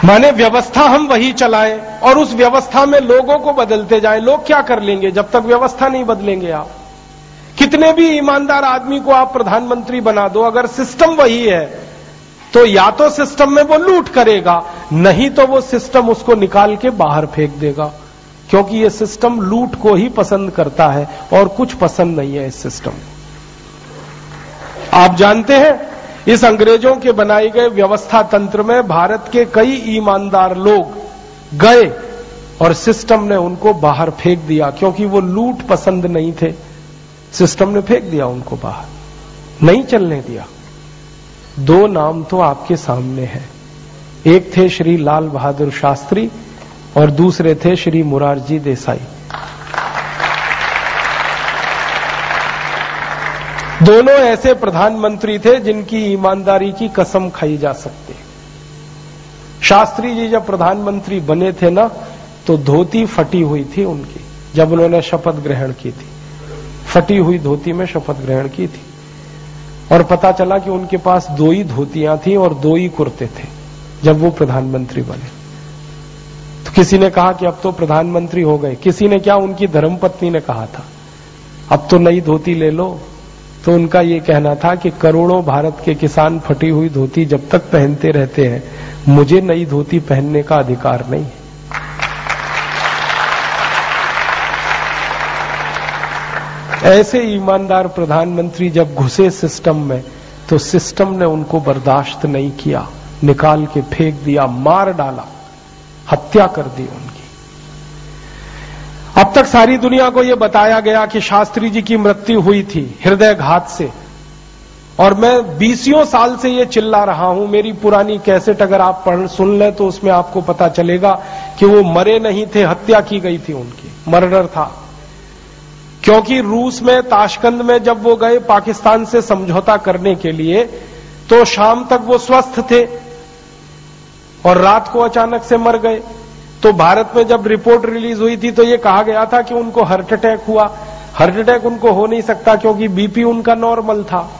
माने व्यवस्था हम वही चलाएँ और उस व्यवस्था में लोगों को बदलते जाएँ। लोग क्या कर लेंगे? जब तक व्यवस्था नहीं बदलेंगे आप। कितने भी ईमानदार आदमी को आप प्रधानमंत्री बना दो, अगर सिस्टम वही है तो या तो सिस्टम में वो लूट करेगा, नहीं तो वो सिस्टम उसको निकाल के बाहर फेंक देगा। क्योंकि ये सिस्टम लूट को ही पसंद करता है और कुछ पसंद नहीं है इस सिस्टम आप जानते हैं, इस अंग्रेज़ों के बनाए गए व्यवस्था तंत्र में भारत के कई ईमानदार लोग गए और सिस्टम ने उनको बाहर फेंक दिया, क्योंकि वो लूट पसंद नहीं थे। सिस्टम ने फेंक दिया उनको बाहर, नहीं चलने दिया। दो नाम तो आपके सामने हैं। एक थे श्री लाल बहादुर शास्त्री और दूसरे थे श्री मुरारजी देसाई। दोनों ऐसे प्रधानमंत्री थे जिनकी ईमानदारी की कसम खाई जा सकती शास्त्री जी जब प्रधानमंत्री बने थे ना तो धोती फटी हुई थी उनकी, जब उन्होंने शपथ ग्रहण की थी। फटी हुई धोती में शपथ ग्रहण की थी। और पता चला कि उनके पास दो ही धोतियाँ थी और दो ही कुर्ते थे, जब वो प्रधानमंत्री बने। तो किसी ने कहा कि अब तो प्रधानमंत्री हो गए। किसी ने क्या उनकी धर्मपत्नी ने कहा था, अब तो नई धोती ले लो। तो उनका ये कहना था कि करोड़ों भारत के किसान फटी हुई धोती जब तक पहनते रहते हैं, मुझे नई धोती पहनने का अधिकार नहीं है। ऐसे ईमानदार प्रधानमंत्री जब घुसे सिस्टम में तो सिस्टम ने उनको बर्दाश्त नहीं किया, निकाल के फेंक दिया, मार डाला, हत्या कर दी उनकी। अब तक सारी दुनिया को यह बताया गया कि शास्त्री जी की मृत्यु हुई थी हृदय घात से। और मैं बीसियों साल से ये चिल्ला रहा हूँ, मेरी पुरानी कैसेट अगर आप पढ़, सुन लें तो उसमें आपको पता चलेगा कि वो मरे नहीं थे, हत्या की गई थी उनकी, मर्डर था। क्योंकि रूस में, ताशकंद में जब वो गए पाकिस्तान से समझौता करने के लिए तो शाम तक वो स्वस्थ थे और रात को अचानक से मर गए। तो भारत में जब रिपोर्ट रिलीज़ हुई थी तो ये कहा गया था कि उनको हार्ट अटैक हुआ। हार्ट अटैक उनको हो नहीं सकता क्योंकि बीपी उनका नॉर्मल था।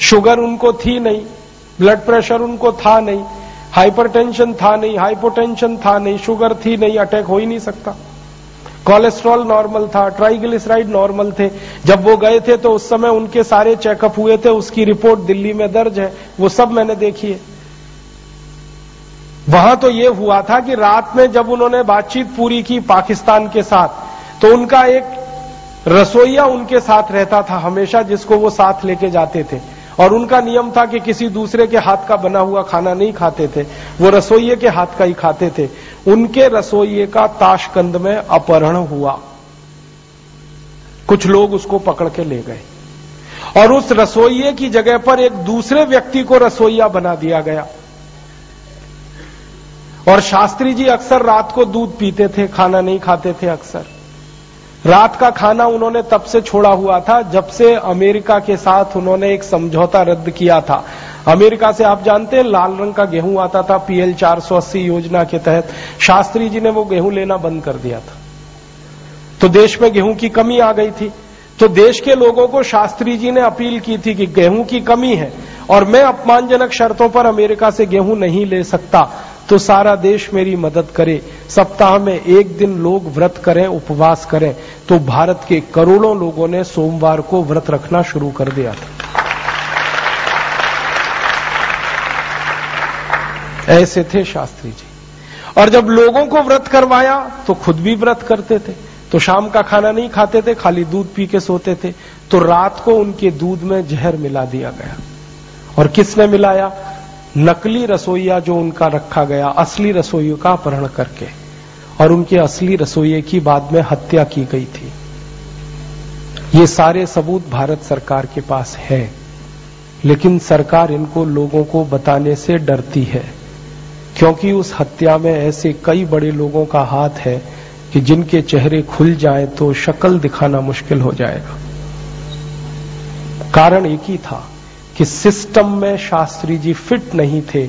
शुगर उनको थी नहीं। ब्लड प्रेशर उनको था नहीं। हाइपरटेंशन था नहीं। हाइपोटेंशन था नहीं। शुगर थी नहीं। अटैक हो ही नहीं सकता। कोलेस्ट्रॉल नॉर्मल था, ट्राइग्लिसराइड नॉर्मल थे। जब वो गए थे तो उस समय उनके सारे चेकअप हुए थे, उसकी रिपोर्ट दिल्ली में दर्ज है, वो सब मैंने देखी है। वहाँ तो ये हुआ था कि रात में जब उन्होंने बातचीत पूरी की पाकिस्तान के साथ तो उनका एक रसोईया उनके साथ रहता था, हमेशा जिसको वो साथ लेके जाते थे। और उनका नियम था कि किसी दूसरे के हाथ का बना हुआ खाना नहीं खाते थे, वो रसोइये के हाथ का ही खाते थे। उनके रसोइये का ताशकंद में अपहरण हुआ। कुछ लोग उसको पकड़ के ले गए। और उस रसोइये की जगह पर एक दूसरे व्यक्ति को रसोईया बना दिया गया। और शास्त्री जी अक्सर रात को दूध पीते थे, खाना नहीं खाते थे अक्सर। रात का खाना उन्होंने तब से छोड़ा हुआ था, जब से अमेरिका के साथ उन्होंने एक समझौता रद्द किया था। अमेरिका से आप जानते हैं, लाल रंग का गेहूँ आता था पीएल 480 योजना के तहत। शास्त्री जी ने वो गेहूँ लेना बंद कर दिया था। तो देश में गेहूँ की कमी आ गई थी। तो देश के लोगों को शास्त्री जी ने अपील की थी कि गेहूँ की कमी है, और मैं अपमानजनक शर्तों पर अमेरिका से गेहूँ नहीं ले सकता। तो सारा देश मेरी मदद करे, सप्ताह में एक दिन लोग व्रत करें, उपवास करें। तो भारत के करोड़ों लोगों ने सोमवार को व्रत रखना शुरू कर दिया था। ऐसे थे शास्त्री जी। और जब लोगों को व्रत करवाया तो खुद भी व्रत करते थे। तो शाम का खाना नहीं खाते थे, खाली दूध पी के सोते थे। तो रात को उनके दूध में जहर मिला दिया गया। और किसने मिलाया? नकली रसोईया जो उनका रखा गया, असली रसोइयों का अपहरण करके, और उनके असली रसोइये की बाद में हत्या की गई थी। ये सारे सबूत भारत सरकार के पास है, लेकिन सरकार इनको लोगों को बताने से डरती है, क्योंकि उस हत्या में ऐसे कई बड़े लोगों का हाथ है कि जिनके चेहरे खुल जाए तो शक्ल दिखाना मुश्किल हो जाएगा। कारण एक ही था कि सिस्टम में शास्त्री जी फिट नहीं थे,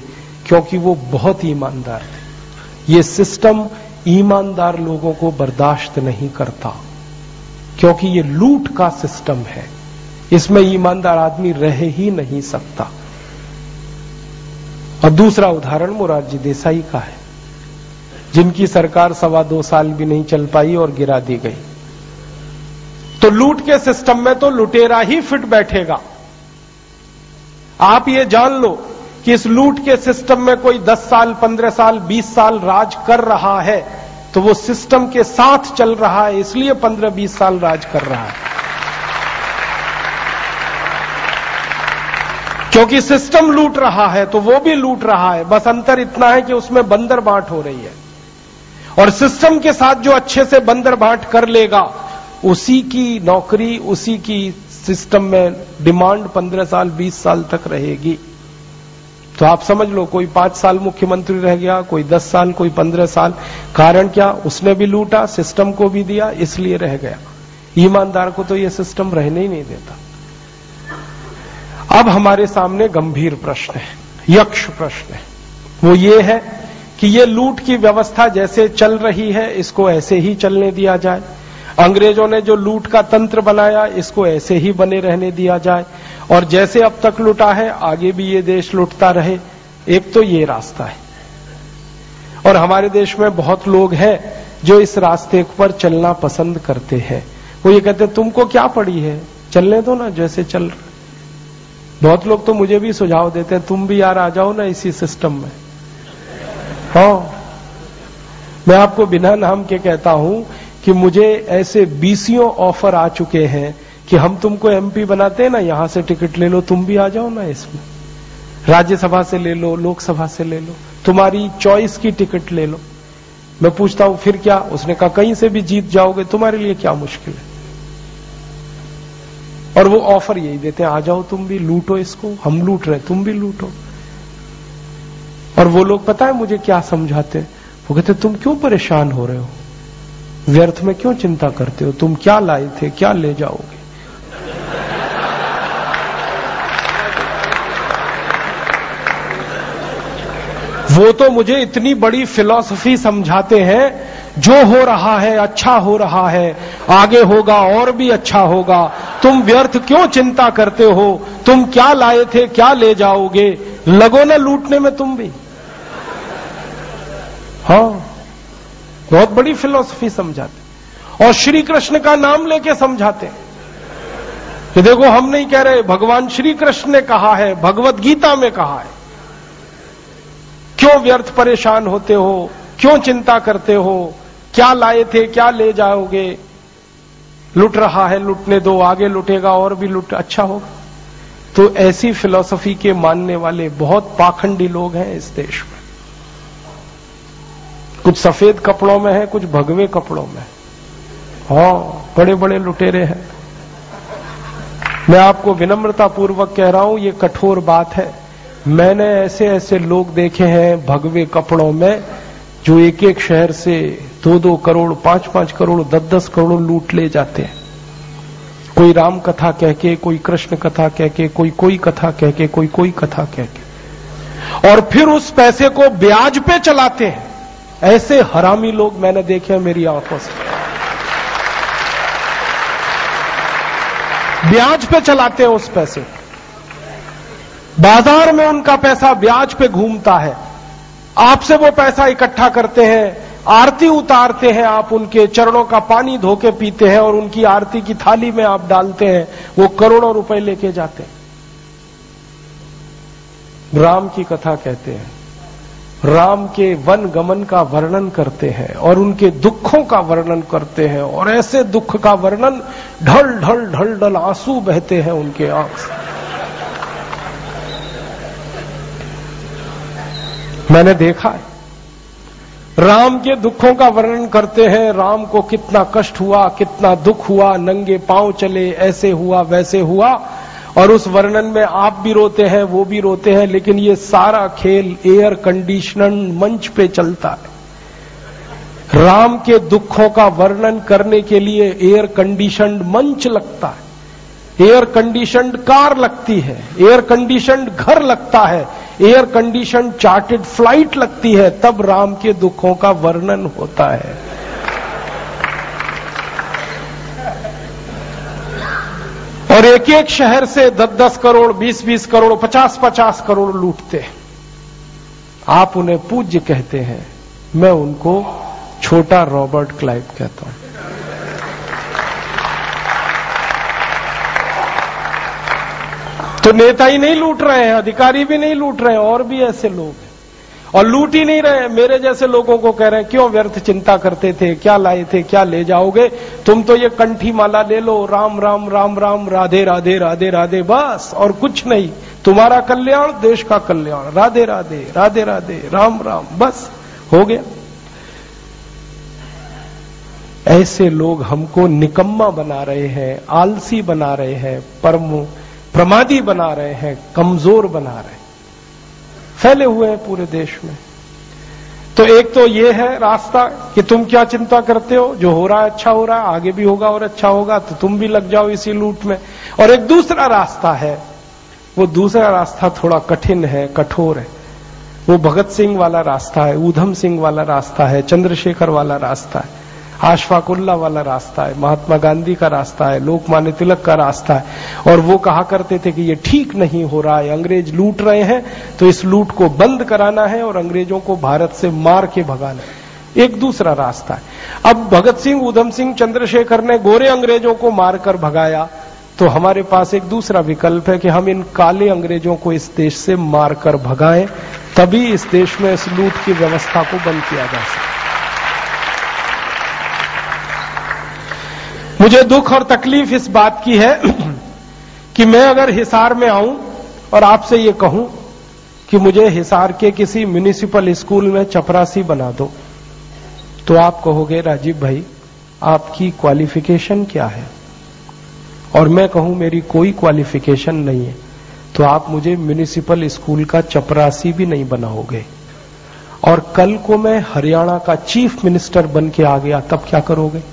क्योंकि वो बहुत ईमानदार थे। ये सिस्टम ईमानदार लोगों को बर्दाश्त नहीं करता, क्योंकि ये लूट का सिस्टम है। इसमें ईमानदार आदमी रह ही नहीं सकता। और दूसरा उदाहरण मोरारजी देसाई का है, जिनकी सरकार सवा दो साल भी नहीं चल पाई और गिरा दी गई। तो लूट के सिस्टम में तो लुटेरा ही फिट बैठेगा। आप ये जान लो कि इस लूट के सिस्टम में कोई 10 साल 15 साल 20 साल राज कर रहा है तो वो सिस्टम के साथ चल रहा है, इसलिए 15-20 साल राज कर रहा है। क्योंकि सिस्टम लूट रहा है तो वो भी लूट रहा है, बस अंतर इतना है कि उसमें बंदर बांट हो रही है। और सिस्टम के साथ जो अच्छे से बंदर बांट कर लेगा, उसी की नौकरी, उसी की सिस्टम में डिमांड पंद्रह साल, बीस साल तक रहेगी। तो आप समझ लो, कोई पाँच साल मुख्यमंत्री रह गया, कोई दस साल, कोई पंद्रह साल। कारण क्या? उसने भी लूटा, सिस्टम को भी दिया, इसलिए रह गया। ईमानदार को तो यह सिस्टम रहने ही नहीं देता। अब हमारे सामने गंभीर प्रश्न है, यक्ष प्रश्न है। वो ये है कि ये लूट की व्यवस्था जैसे चल रही है, इसको ऐसे ही चलने दिया जाए। अंग्रेज़ों ने जो लूट का तंत्र बनाया, इसको ऐसे ही बने रहने दिया जाए। और जैसे अब तक लुटा है, आगे भी ये देश लुटता रहे। एक तो ये रास्ता है। और हमारे देश में बहुत लोग हैं जो इस रास्ते पर चलना पसंद करते हैं। वो ये कहते तुमको क्या पड़ी है? चलने दो ना, जैसे चल बहुत लोग तो मुझे भी सुझाव देते हैं, तुम भी यार आ जाओ ना इसी सिस्टम में। हाँ। मैं आपको बिना नाम के कहता हूँ कि मुझे ऐसे बीसियों ऑफ़र आ चुके हैं कि हम तुमको एमपी बनाते हैं ना, यहाँ से टिकट ले लो, तुम भी आ जाओ ना इसमें। राज्यसभा से ले लो, लोकसभा से ले लो, तुम्हारी चॉइस की टिकट ले लो। मैं पूछता हूँ, फिर क्या? उसने कहा, कहीं से भी जीत जाओगे, तुम्हारे लिए क्या मुश्किल है? और वो ऑफ़र यही देते हैं, आ जाओ तुम भी, लूटो इसको, हम लूट रहे तुम भी लूटो। और वो लोग पता है मुझे क्या समझाते वो कहते तुम क्यों परेशान हो रहे हो? व्यर्थ में क्यों चिंता करते हो? तुम क्या लाए थे? क्या ले जाओगे? वो तो मुझे इतनी बड़ी फिलॉसफी समझाते हैं, जो हो रहा है अच्छा हो रहा है, आगे होगा और भी अच्छा होगा। तुम व्यर्थ क्यों चिंता करते हो? तुम क्या लाए थे? क्या ले जाओगे? लगो ना लूटने में तुम भी। हाँ। बहुत बड़ी फिलॉसफी समझाते और श्री कृष्ण का नाम लेके समझाते कि देखो, हम नहीं कह रहे, भगवान श्री कृष्ण ने कहा है, भगवत गीता में कहा है। क्यों व्यर्थ परेशान होते हो? क्यों चिंता करते हो? क्या लाए थे, क्या ले जाओगे? लुट रहा है, लुटने दो, आगे लुटेगा, और भी लुट अच्छा होगा। तो ऐसी फिलॉसफी के मानने वाले बहुत पाखंडी लोग हैं इस देश में। कुछ सफ़ेद कपड़ों में है, कुछ भगवे कपड़ों में हाँ। बड़े बड़े लुटेरे हैं। मैं आपको विनम्रता पूर्वक कह रहा हूँ, ये कठोर बात है। मैंने ऐसे ऐसे लोग देखे हैं भगवे कपड़ों में, जो एक एक शहर से दो दो करोड़ पाँच पाँच करोड़ दस दस करोड़ लूट ले जाते हैं। कोई राम कथा कह के, कोई कृष्ण कथा कह के, कोई कोई कथा कह के, कोई कोई कथा कह के। और फिर उस पैसे को ब्याज पे चलाते हैं। ऐसे हरामी लोग मैंने देखे मेरी आँखों से। ब्याज पे चलाते हैं उस पैसे। बाज़ार में उनका पैसा ब्याज पे घूमता है। आपसे वो पैसा इकट्ठा करते हैं, आरती उतारते हैं आप उनके, चरणों का पानी धोके पीते हैं और उनकी आरती की थाली में आप डालते हैं, वो करोड़ों रुपए लेके जाते हैं। राम की कथा कहते हैं राम के वन गमन का वर्णन करते हैं और उनके दुखों का वर्णन करते हैं और ऐसे दुख का वर्णन ढल ढल ढल ढल आँसू बहते हैं उनके आँख से। मैंने देखा है। राम के दुखों का वर्णन करते हैं, राम को कितना कष्ट हुआ, कितना दुख हुआ, नंगे पाँव चले, ऐसे हुआ, वैसे हुआ। और उस वर्णन में आप भी रोते हैं, वो भी रोते हैं, लेकिन ये सारा खेल एयर कंडीशनड मंच पे चलता है। राम के दुखों का वर्णन करने के लिए एयर कंडीशनड मंच लगता है। एयर कंडीशनड कार लगती है, एयर कंडीशनड घर लगता है, एयर कंडीशन चार्टेड फ़्लाइट लगती है, तब राम के दुखों का वर्णन होता है। और एक एक शहर से दस दस करोड़ बीस बीस करोड़ पचास पचास करोड़ लूटते हैं। आप उन्हें पूज्य कहते हैं। मैं उनको छोटा रॉबर्ट क्लाइव कहता हूँ। तो नेता ही नहीं लूट रहे हैं, अधिकारी भी नहीं लूट रहे हैं, और भी ऐसे लोग। और लूट ही नहीं रहे मेरे जैसे लोगों को कह रहे हैं, क्यों व्यर्थ चिंता करते थे? क्या लाए थे? क्या ले जाओगे? तुम तो ये कंठी माला ले लो, राम राम राम राम, राधे राधे राधे राधे, बस, और कुछ नहीं। तुम्हारा कल्याण, देश का कल्याण। राधे राधे राधे राधे, राम राम, बस, हो गया। ऐसे लोग हमको निकम्मा बना रहे हैं, आलसी बना रहे हैं, परम, प्रमादी बना रहे हैं, कमज़ोर बना रहे हैं। फैले हुए हैं पूरे देश में। तो एक तो ये है रास्ता कि तुम क्या चिंता करते हो? जो हो रहा है अच्छा हो रहा है, आगे भी होगा और अच्छा होगा तो तुम भी लग जाओ इसी लूट में। और एक दूसरा रास्ता है, वो दूसरा रास्ता थोड़ा कठिन है, कठोर है। वो भगत सिंह वाला रास्ता है, ऊधम सिंह वाला रास्ता है, चंद्रशेखर वाला रास्ता है। आशफाकुल्ला वाला रास्ता है, महात्मा गांधी का रास्ता है लोकमान्य तिलक का रास्ता है। और वो कहा करते थे कि ये ठीक नहीं हो रहा है, अंग्रेज़ लूट रहे हैं तो इस लूट को बंद कराना है और अंग्रेज़ों को भारत से मार के भगाना है। एक दूसरा रास्ता है। अब भगत सिंह, उधम सिंह, चंद्रशेखर ने गोरे अंग्रेज़ों को मारकर भगाया तो हमारे पास एक दूसरा विकल्प है कि हम इन काले अंग्रेज़ों को इस देश से मारकर भगाएँ, तभी इस देश में इस लूट की व्यवस्था को बंद किया जा सकता मुझे दुख और तकलीफ़ इस बात की है कि मैं अगर हिसार में आऊँ और आपसे ये कहूँ कि मुझे हिसार के किसी म्यूनिसिपल स्कूल में चपरासी बना दो तो आप कहोगे, राजीव भाई, आपकी क्वालिफिकेशन क्या है? और मैं कहूँ, मेरी कोई क्वालिफिकेशन नहीं है तो आप मुझे म्यूनिसिपल स्कूल का चपरासी भी नहीं बनाओगे। और कल को मैं हरियाणा का चीफ मिनिस्टर बन के आ गया, तब क्या करोगे?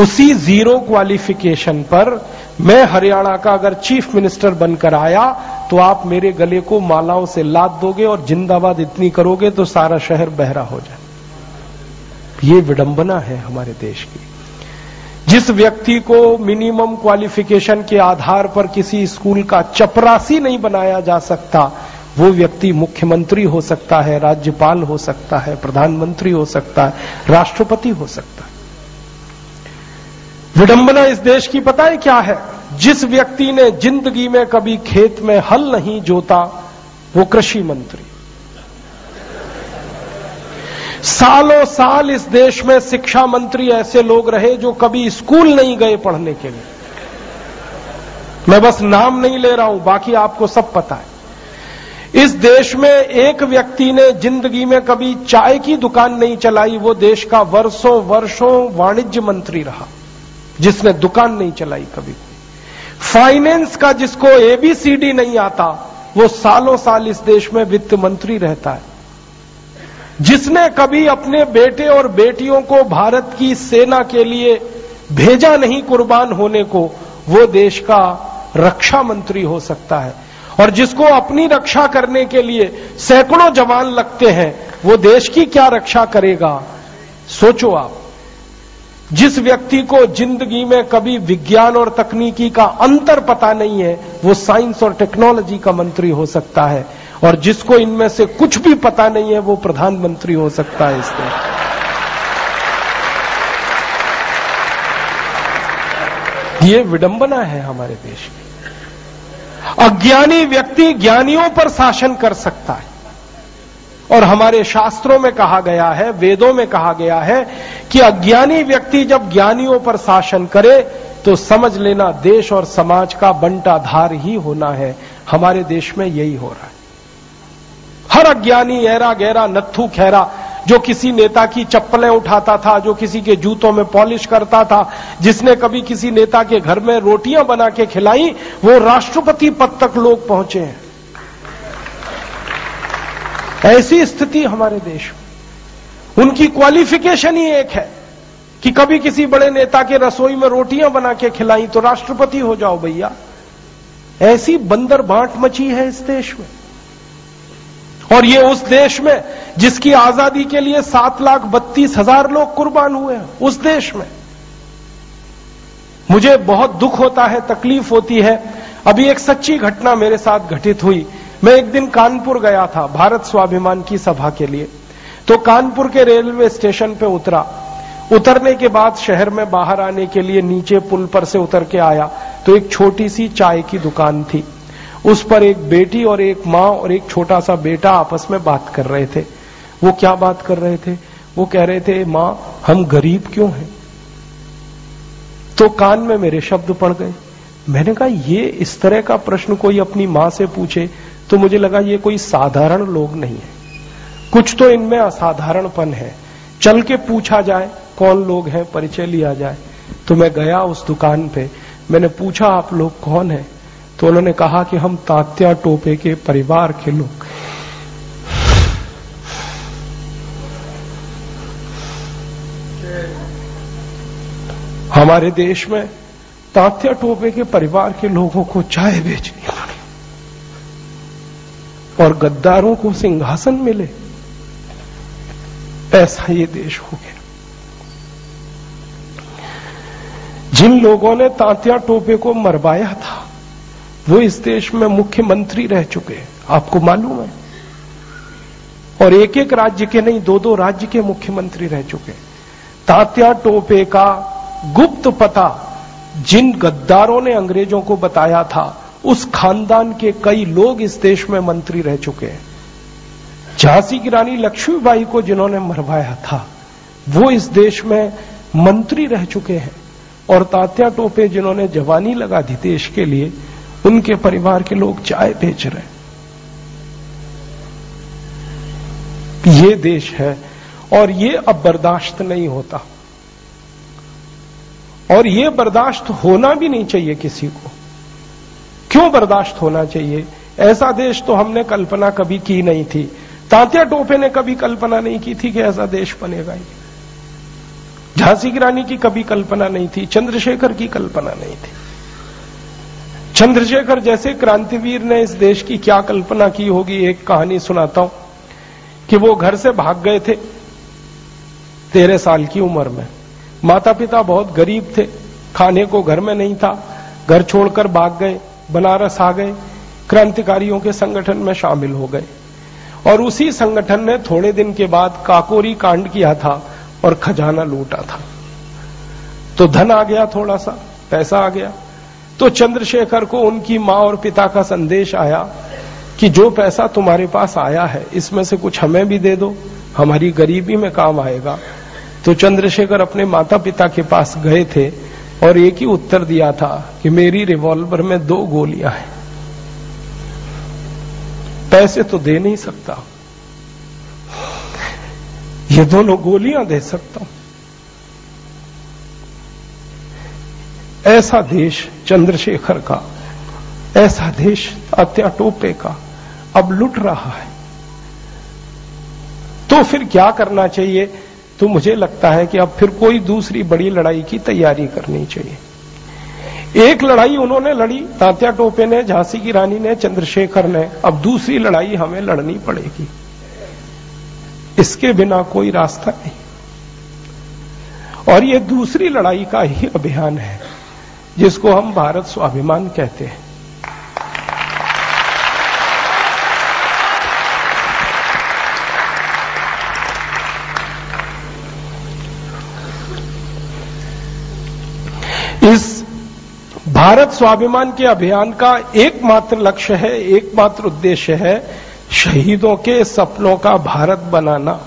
उसी ज़ीरो क्वालिफिकेशन पर मैं हरियाणा का अगर चीफ मिनिस्टर बनकर आया तो आप मेरे गले को मालाओं से लाद दोगे और जिंदाबाद इतनी करोगे तो सारा शहर बहरा हो जाए। ये विडंबना है हमारे देश की। जिस व्यक्ति को मिनिमम क्वालिफिकेशन के आधार पर किसी स्कूल का चपरासी नहीं बनाया जा सकता, वो व्यक्ति मुख्यमंत्री हो सकता है, राज्यपाल हो सकता है, प्रधानमंत्री हो सकता है, राष्ट्रपति हो सकता है। विडंबना इस देश की पता है क्या है? जिस व्यक्ति ने ज़िंदगी में कभी खेत में हल नहीं जोता, वो कृषि मंत्री। सालों साल इस देश में शिक्षा मंत्री ऐसे लोग रहे जो कभी स्कूल नहीं गए पढ़ने के लिए। मैं बस नाम नहीं ले रहा हूँ, बाकी आपको सब पता है। इस देश में एक व्यक्ति ने ज़िंदगी में कभी चाय की दुकान नहीं चलाई, वो देश का वर्षों वर्षों वाणिज्य मंत्री रहा। जिसने दुकान नहीं चलाई कभी। फाइनेंस का जिसको एबीसीडी नहीं आता, वो सालों साल इस देश में वित्त मंत्री रहता है। जिसने कभी अपने बेटे और बेटियों को भारत की सेना के लिए भेजा नहीं कुर्बान होने को, वो देश का रक्षा मंत्री हो सकता है। और जिसको अपनी रक्षा करने के लिए सैकड़ों जवान लगते हैं, वो देश की क्या रक्षा करेगा, सोचो आप। जिस व्यक्ति को ज़िंदगी में कभी विज्ञान और तकनीकी का अंतर पता नहीं है, वो साइंस और टेक्नोलॉजी का मंत्री हो सकता है। और जिसको इनमें से कुछ भी पता नहीं है, वो प्रधानमंत्री हो सकता है इसमें। ये विडंबना है हमारे देश की अज्ञानी व्यक्ति ज्ञानियों पर शासन कर सकता है। और हमारे शास्त्रों में कहा गया है, वेदों में कहा गया है कि अज्ञानी व्यक्ति जब ज्ञानियों पर शासन करे तो समझ लेना देश और समाज का बंटाधार ही होना है। हमारे देश में यही हो रहा है। हर अज्ञानी ऐरा गहरा नत्थू खैरा, जो किसी नेता की चप्पलें उठाता था, जो किसी के जूतों में पॉलिश करता था, जिसने कभी किसी नेता के घर में रोटियाँ बना के खिलाई, वो राष्ट्रपति पद तक लोग पहुँचे हैं। ऐसी स्थिति हमारे देश में। उनकी क्वालिफिकेशन ही एक है कि कभी किसी बड़े नेता के रसोई में रोटियाँ बना के खिलाई तो राष्ट्रपति हो जाओ भैया। ऐसी बंदर बांट मची है इस देश में। और ये उस देश में जिसकी आज़ादी के लिए सात लाख बत्तीस हज़ार लोग कुर्बान हुए हैं, उस देश में। मुझे बहुत दुख होता है, तकलीफ़ होती है। अभी एक सच्ची घटना मेरे साथ घटित हुई। मैं एक दिन कानपुर गया था, भारत स्वाभिमान की सभा के लिए। तो कानपुर के रेलवे स्टेशन पे उतरा। उतरने के बाद शहर में बाहर आने के लिए नीचे पुल पर से उतर के आया। तो एक छोटी सी चाय की दुकान थी। उस पर एक बेटी और एक माँ और एक छोटा सा बेटा आपस में बात कर रहे थे। वो क्या बात कर रहे थे? वो कह रहे थे, माँ, हम गरीब क्यों हैं? तो कान में मेरे शब्द पड़ गए। मैंने कहा, ये इस तरह का प्रश्न कोई अपनी माँ से पूछे तो मुझे लगा ये कोई साधारण लोग नहीं है। कुछ तो इनमें असाधारणपन है। चल के पूछा जाए, कौन लोग हैं, परिचय लिया जाए। तो मैं गया उस दुकान पे। मैंने पूछा, आप लोग कौन है? तो उन्होंने कहा कि हम तात्या टोपे के परिवार के लोग। हमारे देश में तात्या टोपे के परिवार के लोगों को चाय बेचनी और गद्दारों को सिंहासन मिले। ऐसा ये देश हो गया। जिन लोगों ने तात्या टोपे को मरवाया था, वो इस देश में मुख्यमंत्री रह चुके आपको मालूम है? और एक एक राज्य के नहीं दो दो राज्य के मुख्यमंत्री रह चुके तात्या टोपे का गुप्त पता जिन गद्दारों ने अंग्रेज़ों को बताया था उस खानदान के कई लोग इस देश में मंत्री रह चुके हैं। झांसी की रानी लक्ष्मीबाई को जिन्होंने मरवाया था, वो इस देश में मंत्री रह चुके हैं और तात्या टोपे जिन्होंने जवानी लगा दी देश के लिए, उनके परिवार के लोग चाय बेच रहे ये देश है और ये अब बर्दाश्त नहीं होता। और ये बर्दाश्त होना भी नहीं चाहिए किसी को। क्यों बर्दाश्त होना चाहिए? ऐसा देश तो हमने कल्पना कभी की नहीं थी। तांत्या टोपे ने कभी कल्पना नहीं की थी कि ऐसा देश बनेगा ये झांसी की रानी की कभी कल्पना नहीं थी, चंद्रशेखर की कल्पना नहीं थी। चंद्रशेखर जैसे क्रांतिवीर ने इस देश की क्या कल्पना की होगी, एक कहानी सुनाता हूँ कि वो घर से भाग गए थे, तेरह साल की उम्र में। माता पिता बहुत गरीब थे, खाने को घर में नहीं था, घर छोड़कर भाग गए। बनारस आ गए, क्रांतिकारियों के संगठन में शामिल हो गए। और उसी संगठन ने थोड़े दिन के बाद काकोरी कांड किया था और खजाना लूटा था। तो धन आ गया थोड़ा सा, पैसा आ गया। तो चंद्रशेखर को उनकी माँ और पिता का संदेश आया कि जो पैसा तुम्हारे पास आया है, इसमें से कुछ हमें भी दे दो, हमारी गरीबी में काम आएगा। तो चंद्रशेखर अपने माता पिता के पास गए थे और एक ही उत्तर दिया था कि मेरी रिवॉल्वर में दो गोलियाँ हैं। पैसे तो दे नहीं सकता। ये दोनों गोलियाँ दे सकता हूँ। ऐसा देश चंद्रशेखर का, ऐसा देश अत्या टोपे का अब लुट रहा है। तो फिर क्या करना चाहिए? तो मुझे लगता है कि अब फिर कोई दूसरी बड़ी लड़ाई की तैयारी करनी चाहिए। एक लड़ाई उन्होंने लड़ी, तात्या टोपे ने, झांसी की रानी ने, चंद्रशेखर ने। अब दूसरी लड़ाई हमें लड़नी पड़ेगी। इसके बिना कोई रास्ता नहीं। और ये दूसरी लड़ाई का ही अभियान है, जिसको हम भारत स्वाभिमान कहते हैं। इस भारत स्वाभिमान के अभियान का एकमात्र लक्ष्य है, एकमात्र उद्देश्य है शहीदों के सपनों का भारत बनाना,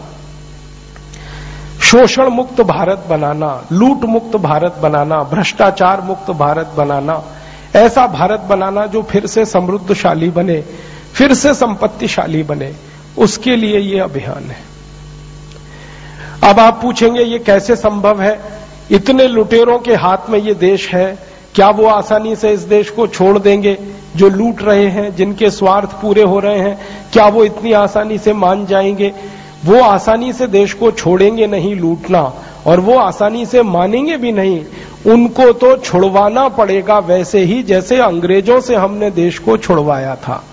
शोषण मुक्त भारत बनाना, लूट मुक्त भारत बनाना, भ्रष्टाचार मुक्त भारत बनाना, ऐसा भारत बनाना जो फिर से समृद्धशाली बने, फिर से संपत्तिशाली बने, उसके लिए ये अभियान है। अब आप पूछेंगे ये कैसे संभव है? इतने लुटेरों के हाथ में ये देश है, क्या वो आसानी से इस देश को छोड़ देंगे जो लूट रहे हैं, जिनके स्वार्थ पूरे हो रहे हैं? क्या वो इतनी आसानी से मान जाएँगे? वो आसानी से देश को छोड़ेंगे नहीं लूटना, और वो आसानी से मानेंगे भी नहीं। उनको तो छुड़वाना पड़ेगा वैसे ही जैसे अंग्रेज़ों से हमने देश को छुड़वाया था।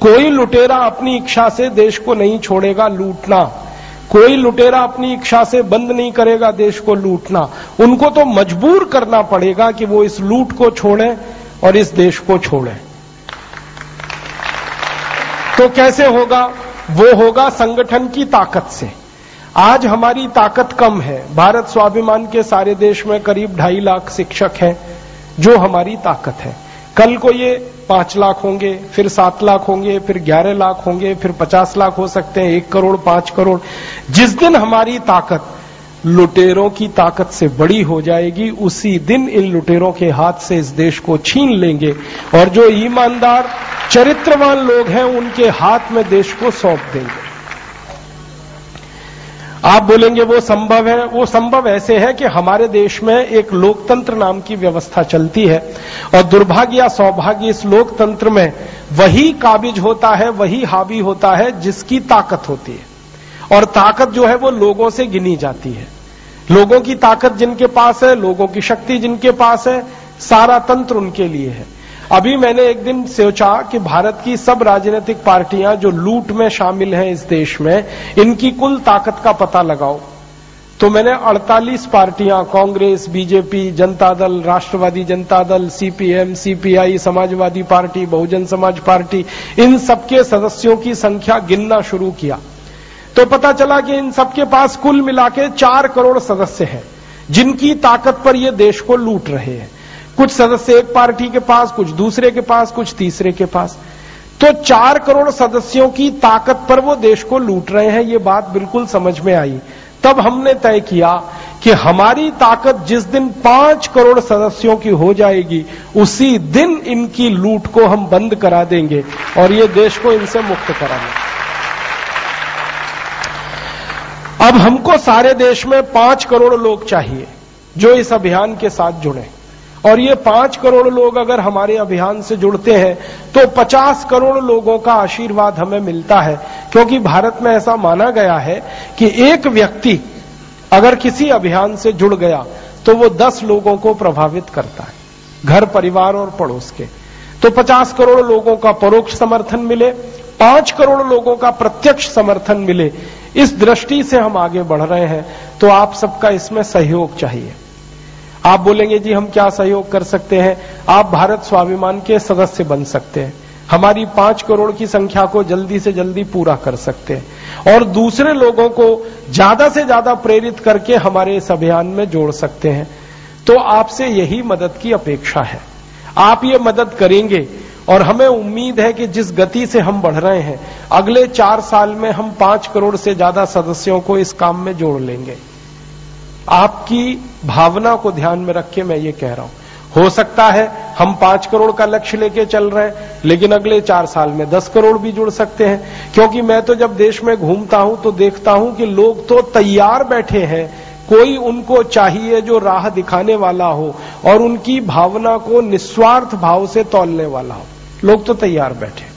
कोई लुटेरा अपनी इच्छा से देश को नहीं छोड़ेगा लूटना। कोई लुटेरा अपनी इच्छा से बंद नहीं करेगा देश को लूटना। उनको तो मजबूर करना पड़ेगा कि वो इस लूट को छोड़ें और इस देश को छोड़ें। तो कैसे होगा? वो होगा संगठन की ताकत से। आज हमारी ताकत कम है। भारत स्वाभिमान के सारे देश में करीब ढाई लाख शिक्षक हैं, जो हमारी ताकत है। कल को ये पाँच लाख होंगे, फिर सात लाख होंगे, फिर ग्यारह लाख होंगे, फिर पचास लाख हो सकते हैं, एक करोड़, पाँच करोड़। जिस दिन हमारी ताकत लुटेरों की ताकत से बड़ी हो जाएगी, उसी दिन इन लुटेरों के हाथ से इस देश को छीन लेंगे। और जो ईमानदार, चरित्रवान लोग हैं, उनके हाथ में देश को सौंप देंगे। आप बोलेंगे वो संभव है, वो संभव ऐसे है कि हमारे देश में एक लोकतंत्र नाम की व्यवस्था चलती है और दुर्भाग्य या सौभाग्य इस लोकतंत्र में वही काबिज होता है, वही हावी होता है जिसकी ताकत होती है। और ताकत जो है वो लोगों से गिनी जाती है। लोगों की ताकत जिनके पास है, लोगों की शक्ति जिनके पास है, सारा तंत्र उनके लिए है। अभी मैंने एक दिन सोचा कि भारत की सब राजनीतिक पार्टियाँ जो लूट में शामिल हैं इस देश में, इनकी कुल ताकत का पता लगाओ। तो मैंने 48 पार्टियाँ, कांग्रेस, बीजेपी, जनता Dal, Rashtrawadi Janata Dal, CPM, CPI, Samajwadi party, Bahujan Samaj party, इन सबके सदस्यों की संख्या गिनना शुरू किया। तो पता चला कि इन सबके पास कुल मिला के चार करोड़ सदस्य हैं, जिनकी ताकत पर ये देश को लूट रहे हैं। कुछ सदस्य एक पार्टी के पास, कुछ दूसरे के पास, कुछ तीसरे के पास। तो चार करोड़ सदस्यों की ताकत पर वो देश को लूट रहे हैं, ये बात बिल्कुल समझ में आई। तब हमने तय किया कि हमारी ताकत जिस दिन पाँच करोड़ सदस्यों की हो जाएगी, उसी दिन इनकी लूट को हम बंद करा देंगे और ये देश को इनसे मुक्त कराएँगे अब हमको सारे देश में पाँच करोड़ लोग चाहिए, जो इस अभियान के साथ जुड़े। और ये पाँच करोड़ लोग अगर हमारे अभियान से जुड़ते हैं तो पचास करोड़ लोगों का आशीर्वाद हमें मिलता है। क्योंकि भारत में ऐसा माना गया है कि एक व्यक्ति अगर किसी अभियान से जुड़ गया तो वो दस लोगों को प्रभावित करता है, घर, परिवार और पड़ोस के। तो पचास करोड़ लोगों का परोक्ष समर्थन मिले, पाँच करोड़ लोगों का प्रत्यक्ष समर्थन मिले। इस दृष्टि से हम आगे बढ़ रहे हैं तो आप सबका इसमें सहयोग चाहिए। आप बोलेंगे, जी, हम क्या सहयोग कर सकते हैं? आप भारत स्वाभिमान के सदस्य बन सकते हैं। हमारी पाँच करोड़ की संख्या को जल्दी से जल्दी पूरा कर सकते हैं। और दूसरे लोगों को ज़्यादा से ज़्यादा प्रेरित करके हमारे इस अभियान में जोड़ सकते हैं। तो आपसे यही मदद की अपेक्षा है। आप ये मदद करेंगे और हमें उम्मीद है कि जिस गति से हम बढ़ रहे हैं, अगले चार साल में हम पाँच करोड़ से ज़्यादा सदस्यों को इस काम में जोड़ लेंगे। आपकी भावना को ध्यान में रख के मैं ये कह रहा हूँ। हो सकता है हम पाँच करोड़ का लक्ष्य लेके चल रहे हैं, लेकिन अगले चार साल में दस करोड़ भी जुड़ सकते हैं। क्योंकि मैं तो जब देश में घूमता हूँ तो देखता हूँ कि लोग तो तैयार बैठे हैं। कोई उनको चाहिए जो राह दिखाने वाला हो और उनकी भावना को निस्वार्थ भाव से तोलने वाला हो। लोग तो तैयार बैठे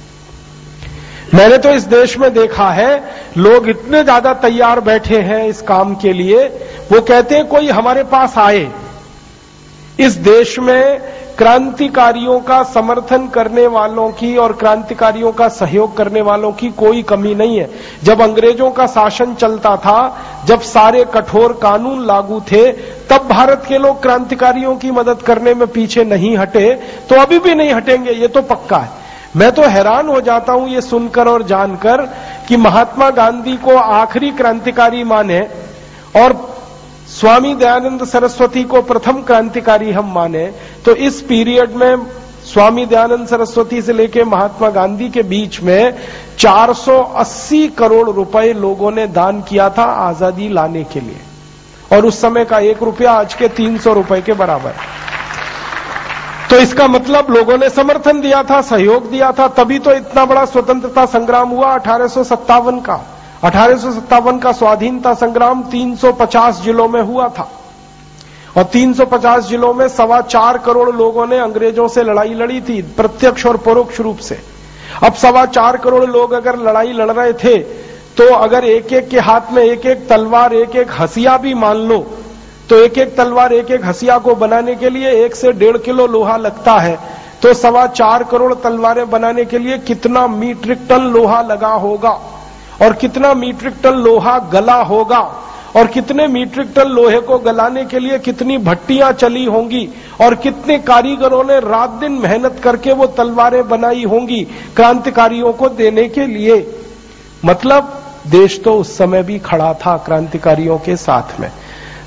मैंने तो इस देश में देखा है, लोग इतने ज़्यादा तैयार बैठे हैं इस काम के लिए, वो कहते हैं कोई हमारे पास आए। इस देश में क्रांतिकारियों का समर्थन करने वालों की और क्रांतिकारियों का सहयोग करने वालों की कोई कमी नहीं है। जब अंग्रेज़ों का शासन चलता था, जब सारे कठोर कानून लागू थे, तब भारत के लोग क्रांतिकारियों की मदद करने में पीछे नहीं हटे तो अभी भी नहीं हटेंगे, ये तो पक्का है। मैं तो हैरान हो जाता हूँ ये सुनकर और जानकर कि महात्मा गांधी को आखिरी क्रांतिकारी माने और स्वामी दयानंद सरस्वती को प्रथम क्रांतिकारी हम माने। तो इस पीरियड में स्वामी दयानंद सरस्वती से लेकर महात्मा गांधी के बीच में 480 करोड़ रुपए लोगों ने दान किया था आज़ादी लाने के लिए। और उस समय का एक रुपया आज के 300 रुपए के बराबर तो इसका मतलब लोगों ने समर्थन दिया था, सहयोग दिया था, तभी तो इतना बड़ा स्वतंत्रता संग्राम हुआ अठारह सौ सत्तावन का। अठारह सौ सत्तावन का स्वाधीनता संग्राम 350 जिलों में हुआ था। और 350 जिलों में सवा चार करोड़ लोगों ने अंग्रेज़ों से लड़ाई लड़ी थी, प्रत्यक्ष और परोक्ष रूप से। अब सवा चार करोड़ लोग अगर लड़ाई लड़ रहे थे तो अगर एक एक के हाथ में एक एक तलवार एक एक हसिया भी मान लो तो एक एक तलवार, एक एक हसिया को बनाने के लिए एक से डेढ़ किलो लोहा लगता है। तो सवा चार करोड़ तलवारें बनाने के लिए कितना मीट्रिक टन लोहा लगा होगा? और कितना मीट्रिक टन लोहा गला होगा? और कितने मीट्रिक टन लोहे को गलाने के लिए कितनी भट्टियाँ चली होंगी? और कितने कारीगरों ने रात दिन मेहनत करके वो तलवारें बनाई होंगी क्रांतिकारियों को देने के लिए? मतलब देश तो उस समय भी खड़ा था क्रांतिकारियों के साथ में।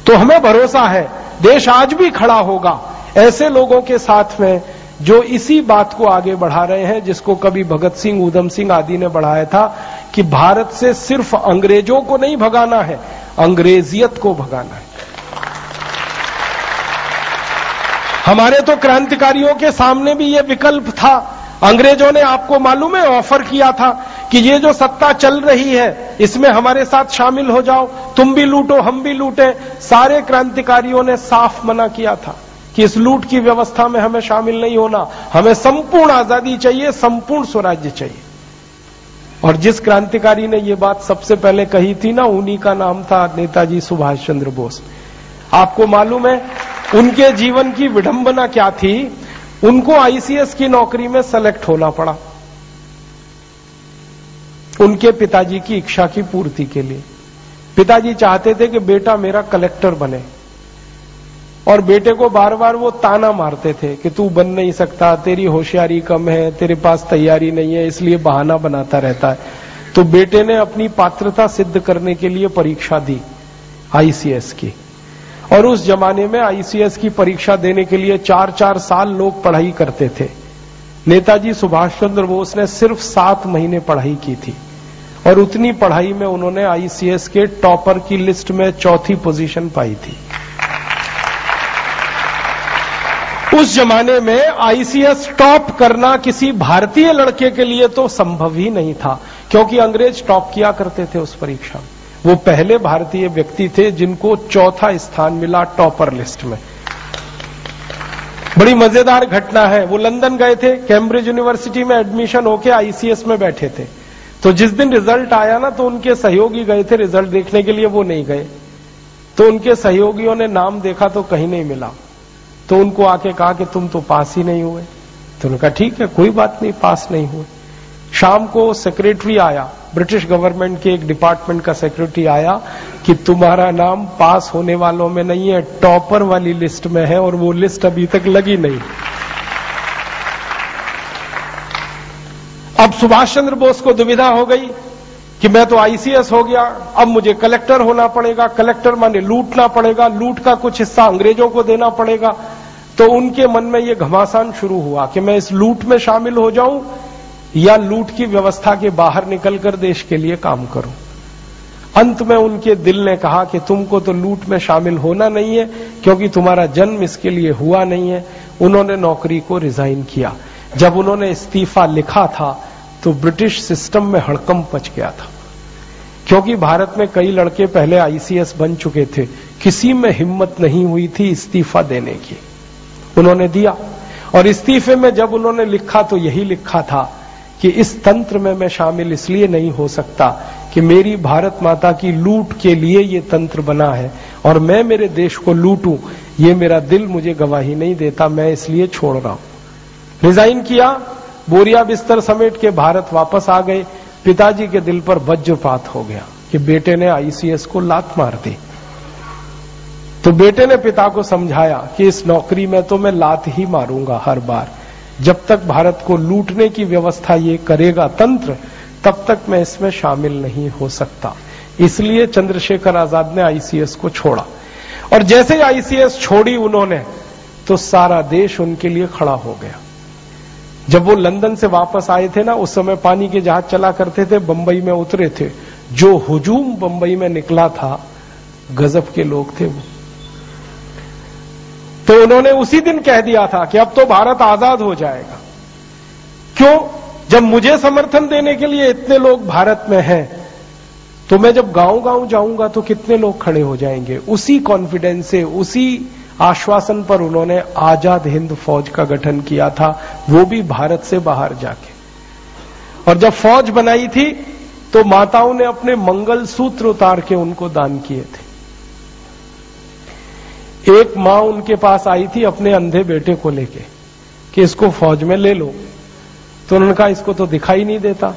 तो हमें भरोसा है। देश आज भी खड़ा होगा। ऐसे लोगों के साथ में जो इसी बात को आगे बढ़ा रहे हैं, जिसको कभी भगत सिंह, उधम सिंह आदि ने बढ़ाया था कि भारत से सिर्फ़ अंग्रेज़ों को नहीं भगाना है, अंग्रेजियत को भगाना है। हमारे तो क्रांतिकारियों के सामने भी ये विकल्प था। अंग्रेज़ों ने आपको मालूम है, ऑफ़र किया था कि ये जो सत्ता चल रही है, इसमें हमारे साथ शामिल हो जाओ। तुम भी लूटो, हम भी लूटे। सारे क्रांतिकारियों ने साफ़ मना किया था कि इस लूट की व्यवस्था में हमें शामिल नहीं होना। हमें संपूर्ण आज़ादी चाहिए, संपूर्ण स्वराज्य चाहिए। और जिस क्रांतिकारी ने ये बात सबसे पहले कही थी ना, उन्हीं का नाम था नेताजी सुभाष चंद्र बोस। आपको मालूम है, उनके जीवन की विडंबना क्या थी? उनको आईसीएस की नौकरी में सेलेक्ट होना पड़ा। उनके पिताजी की इच्छा की पूर्ति के लिए। पिताजी चाहते थे कि बेटा मेरा कलेक्टर बने। और बेटे को बार बार वो ताना मारते थे कि तू बन नहीं सकता, तेरी होशियारी कम है, तेरे पास तैयारी नहीं है, इसलिए बहाना बनाता रहता है। तो बेटे ने अपनी पात्रता सिद्ध करने के लिए परीक्षा दी आईसीएस की। और उस जमाने में आईसीएस की परीक्षा देने के लिए चार चार साल लोग पढ़ाई करते थे। नेताजी सुभाष चंद्र बोस ने सिर्फ़ सात महीने पढ़ाई की थी। और उतनी पढ़ाई में उन्होंने आईसीएस के टॉपर की लिस्ट में चौथी पोजीशन पाई थी। उस जमाने में आईसीएस टॉप करना किसी भारतीय लड़के के लिए तो संभव ही नहीं था, क्योंकि अंग्रेज़ टॉप किया करते थे उस परीक्षा में। वो पहले भारतीय व्यक्ति थे जिनको चौथा स्थान मिला टॉपर लिस्ट में। बड़ी मज़ेदार घटना है। वो लंदन गए थे, कैम्ब्रिज यूनिवर्सिटी में एडमिशन होके आईसीएस में बैठे थे। तो जिस दिन रिज़ल्ट आया ना तो उनके सहयोगी गए थे। रिज़ल्ट देखने के लिए वो नहीं गए। तो उनके सहयोगियों ने नाम देखा तो कहीं नहीं मिला। तो उनको आके कहा कि तुम तो पास ही नहीं हुए। तो उन्होंने कहा, ठीक है, कोई बात नहीं, पास नहीं हुए। शाम को सेक्रेटरी आया। ब्रिटिश गवर्नमेंट के एक डिपार्टमेंट का सेक्रेटरी आया कि तुम्हारा नाम पास होने वालों में नहीं है टॉपर वाली लिस्ट में है और वो लिस्ट अभी तक लगी नहीं। अब सुभाष चंद्र बोस को दुविधा हो गई कि मैं तो आईसीएस हो गया, अब मुझे कलेक्टर होना पड़ेगा, कलेक्टर माने लूटना पड़ेगा, लूट का कुछ हिस्सा अंग्रेज़ों को देना पड़ेगा। तो उनके मन में यह घमासान शुरू हुआ कि मैं इस लूट में शामिल हो जाऊँ या लूट की व्यवस्था के बाहर निकलकर देश के लिए काम करूँ। अंत में उनके दिल ने कहा कि तुमको तो लूट में शामिल होना नहीं है, क्योंकि तुम्हारा जन्म इसके लिए हुआ नहीं है। उन्होंने नौकरी को रिजाइन किया। जब उन्होंने इस्तीफा लिखा था तो ब्रिटिश सिस्टम में हड़कम पच गया था। क्योंकि भारत में कई लड़के पहले आईसीएस बन चुके थे, किसी में हिम्मत नहीं हुई थी इस्तीफा देने की। उन्होंने दिया। और इस्तीफे में जब उन्होंने लिखा तो यही लिखा था कि इस तंत्र में मैं शामिल इसलिए नहीं हो सकता कि मेरी भारत माता की लूट के लिए ये तंत्र बना है, और मैं मेरे देश को लूटूं, ये मेरा दिल मुझे गवाही नहीं देता, मैं इसलिए छोड़ रहा हूँ। रिजाइन किया, बोरिया बिस्तर समेट के भारत वापस आ गए, पिताजी के दिल पर वज्रपात हो गया कि बेटे ने आईसीएस को लात मार दी। तो बेटे ने पिता को समझाया कि इस नौकरी में तो मैं लात ही मारूँगा हर बार। जब तक भारत को लूटने की व्यवस्था ये करेगा तंत्र, तब तक मैं इसमें शामिल नहीं हो सकता। इसलिए चंद्रशेखर आज़ाद ने आईसीएस को छोड़ा। और जैसे ही आईसीएस छोड़ी उन्होंने तो सारा देश उनके लिए खड़ा हो गया। जब वो लंदन से वापस आए थे ना, उस समय पानी के जहाज़ चला करते थे, बंबई में उतरे थे। जो हुजूम बंबई में निकला था, गजब के लोग थे वो। तो उन्होंने उसी दिन कह दिया था कि अब तो भारत आज़ाद हो जाएगा। क्यों? जब मुझे समर्थन देने के लिए इतने लोग भारत में हैं तो मैं जब गाँव गाँव जाऊँगा तो कितने लोग खड़े हो जाएँगे? उसी कॉन्फिडेंस से, उसी आश्वासन पर उन्होंने आज़ाद हिंद फौज का गठन किया था, वो भी भारत से बाहर जाके। और जब फौज बनाई थी तो माताओं ने अपने मंगल सूत्र उतार के उनको दान किए थे। एक माँ उनके पास आई थी अपने अंधे बेटे को लेके, कि इसको फौज में ले लो। तो उन्होंने कहा, इसको तो दिखाई नहीं देता।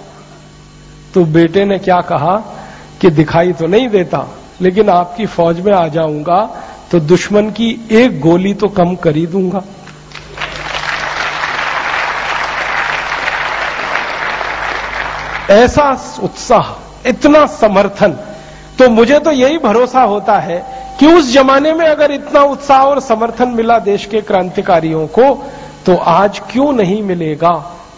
तो बेटे ने क्या कहा, कि दिखाई तो नहीं देता, लेकिन आपकी फौज में आ जाऊँगा तो दुश्मन की एक गोली तो कम कर ही दूँगा। ऐसा उत्साह, इतना समर्थन तो मुझे तो यही भरोसा होता है कि उस जमाने में अगर इतना उत्साह और समर्थन मिला देश के क्रांतिकारियों को तो आज क्यों नहीं मिलेगा?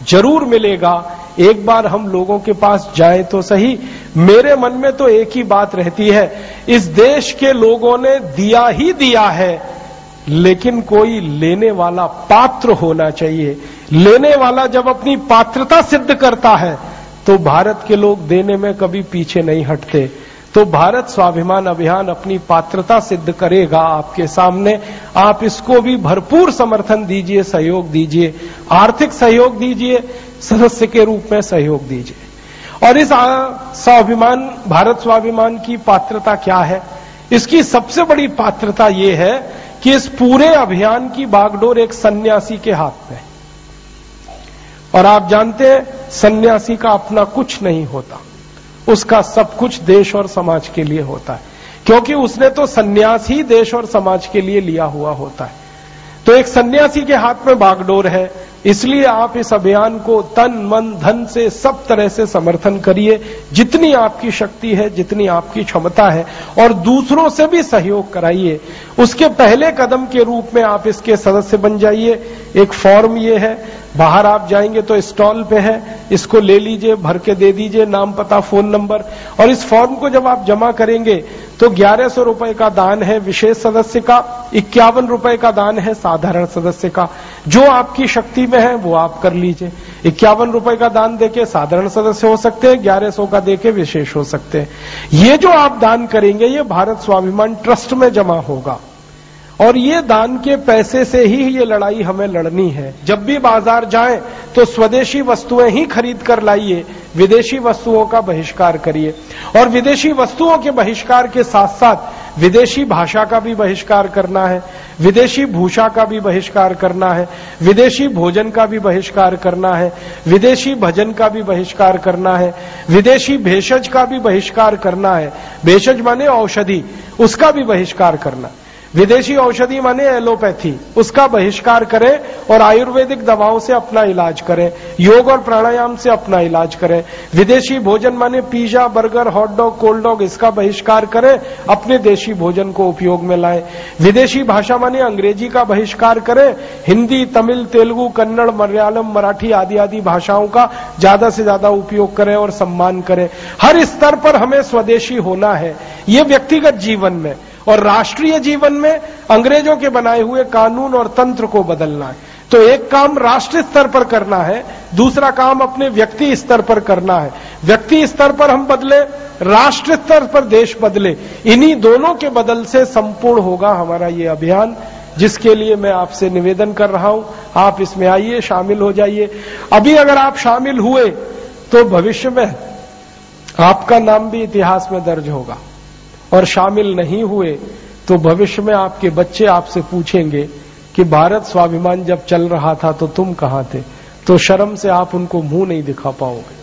ज़रूर मिलेगा। एक बार हम लोगों के पास जाए तो सही। मेरे मन में तो एक ही बात रहती है, इस देश के लोगों ने दिया ही दिया है, लेकिन कोई लेने वाला पात्र होना चाहिए। लेने वाला जब अपनी पात्रता सिद्ध करता है तो भारत के लोग देने में कभी पीछे नहीं हटते। तो भारत स्वाभिमान अभियान अपनी पात्रता सिद्ध करेगा आपके सामने। आप इसको भी भरपूर समर्थन दीजिए, सहयोग दीजिए, आर्थिक सहयोग दीजिए, सदस्य के रूप में सहयोग दीजिए। और इस स्वाभिमान, भारत स्वाभिमान की पात्रता क्या है? इसकी सबसे बड़ी पात्रता यह है कि इस पूरे अभियान की बागडोर एक सन्यासी के हाथ में और आप जानते हैं, सन्यासी का अपना कुछ नहीं होता। उसका सब कुछ देश और समाज के लिए होता है। क्योंकि उसने तो सन्यास ही देश और समाज के लिए लिया हुआ होता है। तो एक सन्यासी के हाथ में बागडोर है, इसलिए आप इस अभियान को तन, मन, धन से सब तरह से समर्थन करिए। जितनी आपकी शक्ति है, जितनी आपकी क्षमता है, और दूसरों से भी सहयोग कराइए। उसके पहले कदम के रूप में आप इसके सदस्य बन जाइए। एक फॉर्म ये है बाहर आप जाएँगे तो स्टॉल पे है, इसको ले लीजिए, भर के दे दीजिए, नाम पता, फ़ोन नंबर। और इस फॉर्म को जब आप जमा करेंगे तो ग्यारह सौ रुपए का दान है विशेष सदस्य का, इक्यावन रुपये का दान है साधारण सदस्य का। जो आपकी शक्ति में है, वो आप कर लीजिए। इक्यावन रुपये का दान देके साधारण सदस्य हो सकते हैं, ग्यारह सौ का देके विशेष हो सकते हैं। ये जो आप दान करेंगे, ये भारत स्वाभिमान ट्रस्ट में जमा होगा। और ये दान के पैसे से ही ये लड़ाई हमें लड़नी है। जब भी बाज़ार जाएँ तो स्वदेशी वस्तुएँ ही खरीद कर लाइए, विदेशी वस्तुओं का बहिष्कार करिए। और विदेशी वस्तुओं के बहिष्कार के साथ साथ विदेशी भाषा का भी बहिष्कार करना है, विदेशी भूषा का भी बहिष्कार करना है, विदेशी भोजन का भी बहिष्कार करना है, विदेशी भजन का भी बहिष्कार करना है, विदेशी भेषज का भी बहिष्कार करना है। भेषज माने औषधि, उसका भी बहिष्कार करना। विदेशी औषधि माने एलोपैथी। उसका बहिष्कार करें और आयुर्वेदिक दवाओं से अपना इलाज करें, योग और प्राणायाम से अपना इलाज करें। विदेशी भोजन माने pizza, burger hot dog cold dog इसका बहिष्कार करें, अपने देशी भोजन को उपयोग में लाएँ। विदेशी भाषा माने अंग्रेज़ी का बहिष्कार करें, हिंदी, तमिल, तेलुगु, कन्नड़, मलयालम, मराठी आदि आदि भाषाओं का ज़्यादा से ज़्यादा उपयोग करें और सम्मान करें। हर स्तर पर हमें स्वदेशी होना है। ये व्यक्तिगत जीवन में। और राष्ट्रीय जीवन में अंग्रेज़ों के बनाए हुए कानून और तंत्र को बदलना है। तो एक काम राष्ट्र स्तर पर करना है, दूसरा काम अपने व्यक्ति स्तर पर करना है। व्यक्ति स्तर पर हम बदले, राष्ट्र स्तर पर देश बदले। इन्हीं दोनों के बदल से संपूर्ण होगा हमारा ये अभियान, जिसके लिए मैं आपसे निवेदन कर रहा हूँ। आप इसमें आइए, शामिल हो जाइए। अभी अगर आप शामिल हुए तो भविष्य में आपका नाम भी इतिहास में दर्ज होगा। और शामिल नहीं हुए तो भविष्य में आपके बच्चे आपसे पूछेंगे कि भारत स्वाभिमान जब चल रहा था तो तुम कहाँ थे? तो शर्म से आप उनको मुँह नहीं दिखा पाओगे।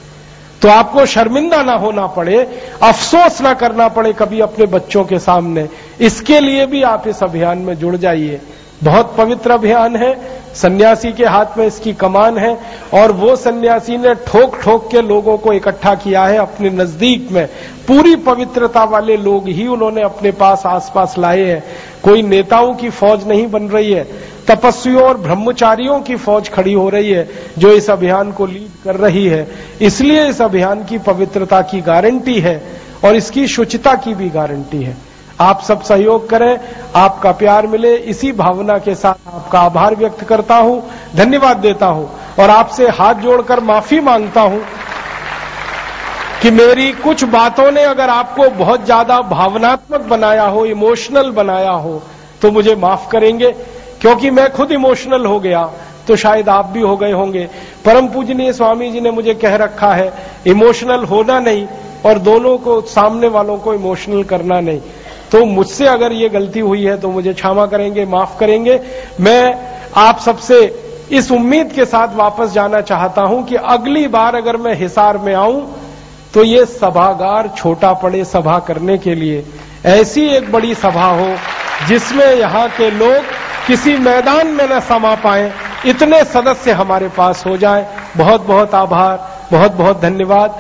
तो आपको शर्मिंदा ना होना पड़े, अफसोस ना करना पड़े कभी अपने बच्चों के सामने। इसके लिए भी आप इस अभियान में जुड़ जाइए। बहुत पवित्र अभियान है, सन्यासी के हाथ में इसकी कमान है, और वो सन्यासी ने ठोक ठोक के लोगों को इकट्ठा किया है अपने नज़दीक में। पूरी पवित्रता वाले लोग ही उन्होंने अपने पास आसपास लाए हैं। कोई नेताओं की फौज नहीं बन रही है, तपस्वियों और ब्रह्मचारियों की फौज खड़ी हो रही है, जो इस अभियान को लीड कर रही है। इसलिए इस अभियान की पवित्रता की गारंटी है, और इसकी शुचिता की भी गारंटी है। आप सब सहयोग करें, आपका प्यार मिले, इसी भावना के साथ आपका आभार व्यक्त करता हूँ, धन्यवाद देता हूँ और आपसे हाथ जोड़कर माफ़ी माँगता हूँ कि मेरी कुछ बातों ने अगर आपको बहुत ज़्यादा भावनात्मक बनाया हो, इमोशनल बनाया हो तो मुझे माफ़ करेंगे, क्योंकि मैं खुद इमोशनल हो गया तो शायद आप भी हो गए होंगे। परम पूजनीय स्वामी जी ने मुझे कह रखा है, इमोशनल होना नहीं और दोनों को, सामने वालों को इमोशनल करना नहीं। तो मुझसे अगर ये गलती हुई है तो मुझे क्षमा करेंगे, माफ़ करेंगे। मैं आप सबसे इस उम्मीद के साथ वापस जाना चाहता हूँ कि अगली बार अगर मैं हिसार में आऊँ तो ये सभागार छोटा पड़े सभा करने के लिए। ऐसी एक बड़ी सभा हो जिसमें यहाँ के लोग किसी मैदान में न समा पाए, इतने सदस्य हमारे पास हो जाए। बहुत बहुत आभार बहुत बहुत धन्यवाद।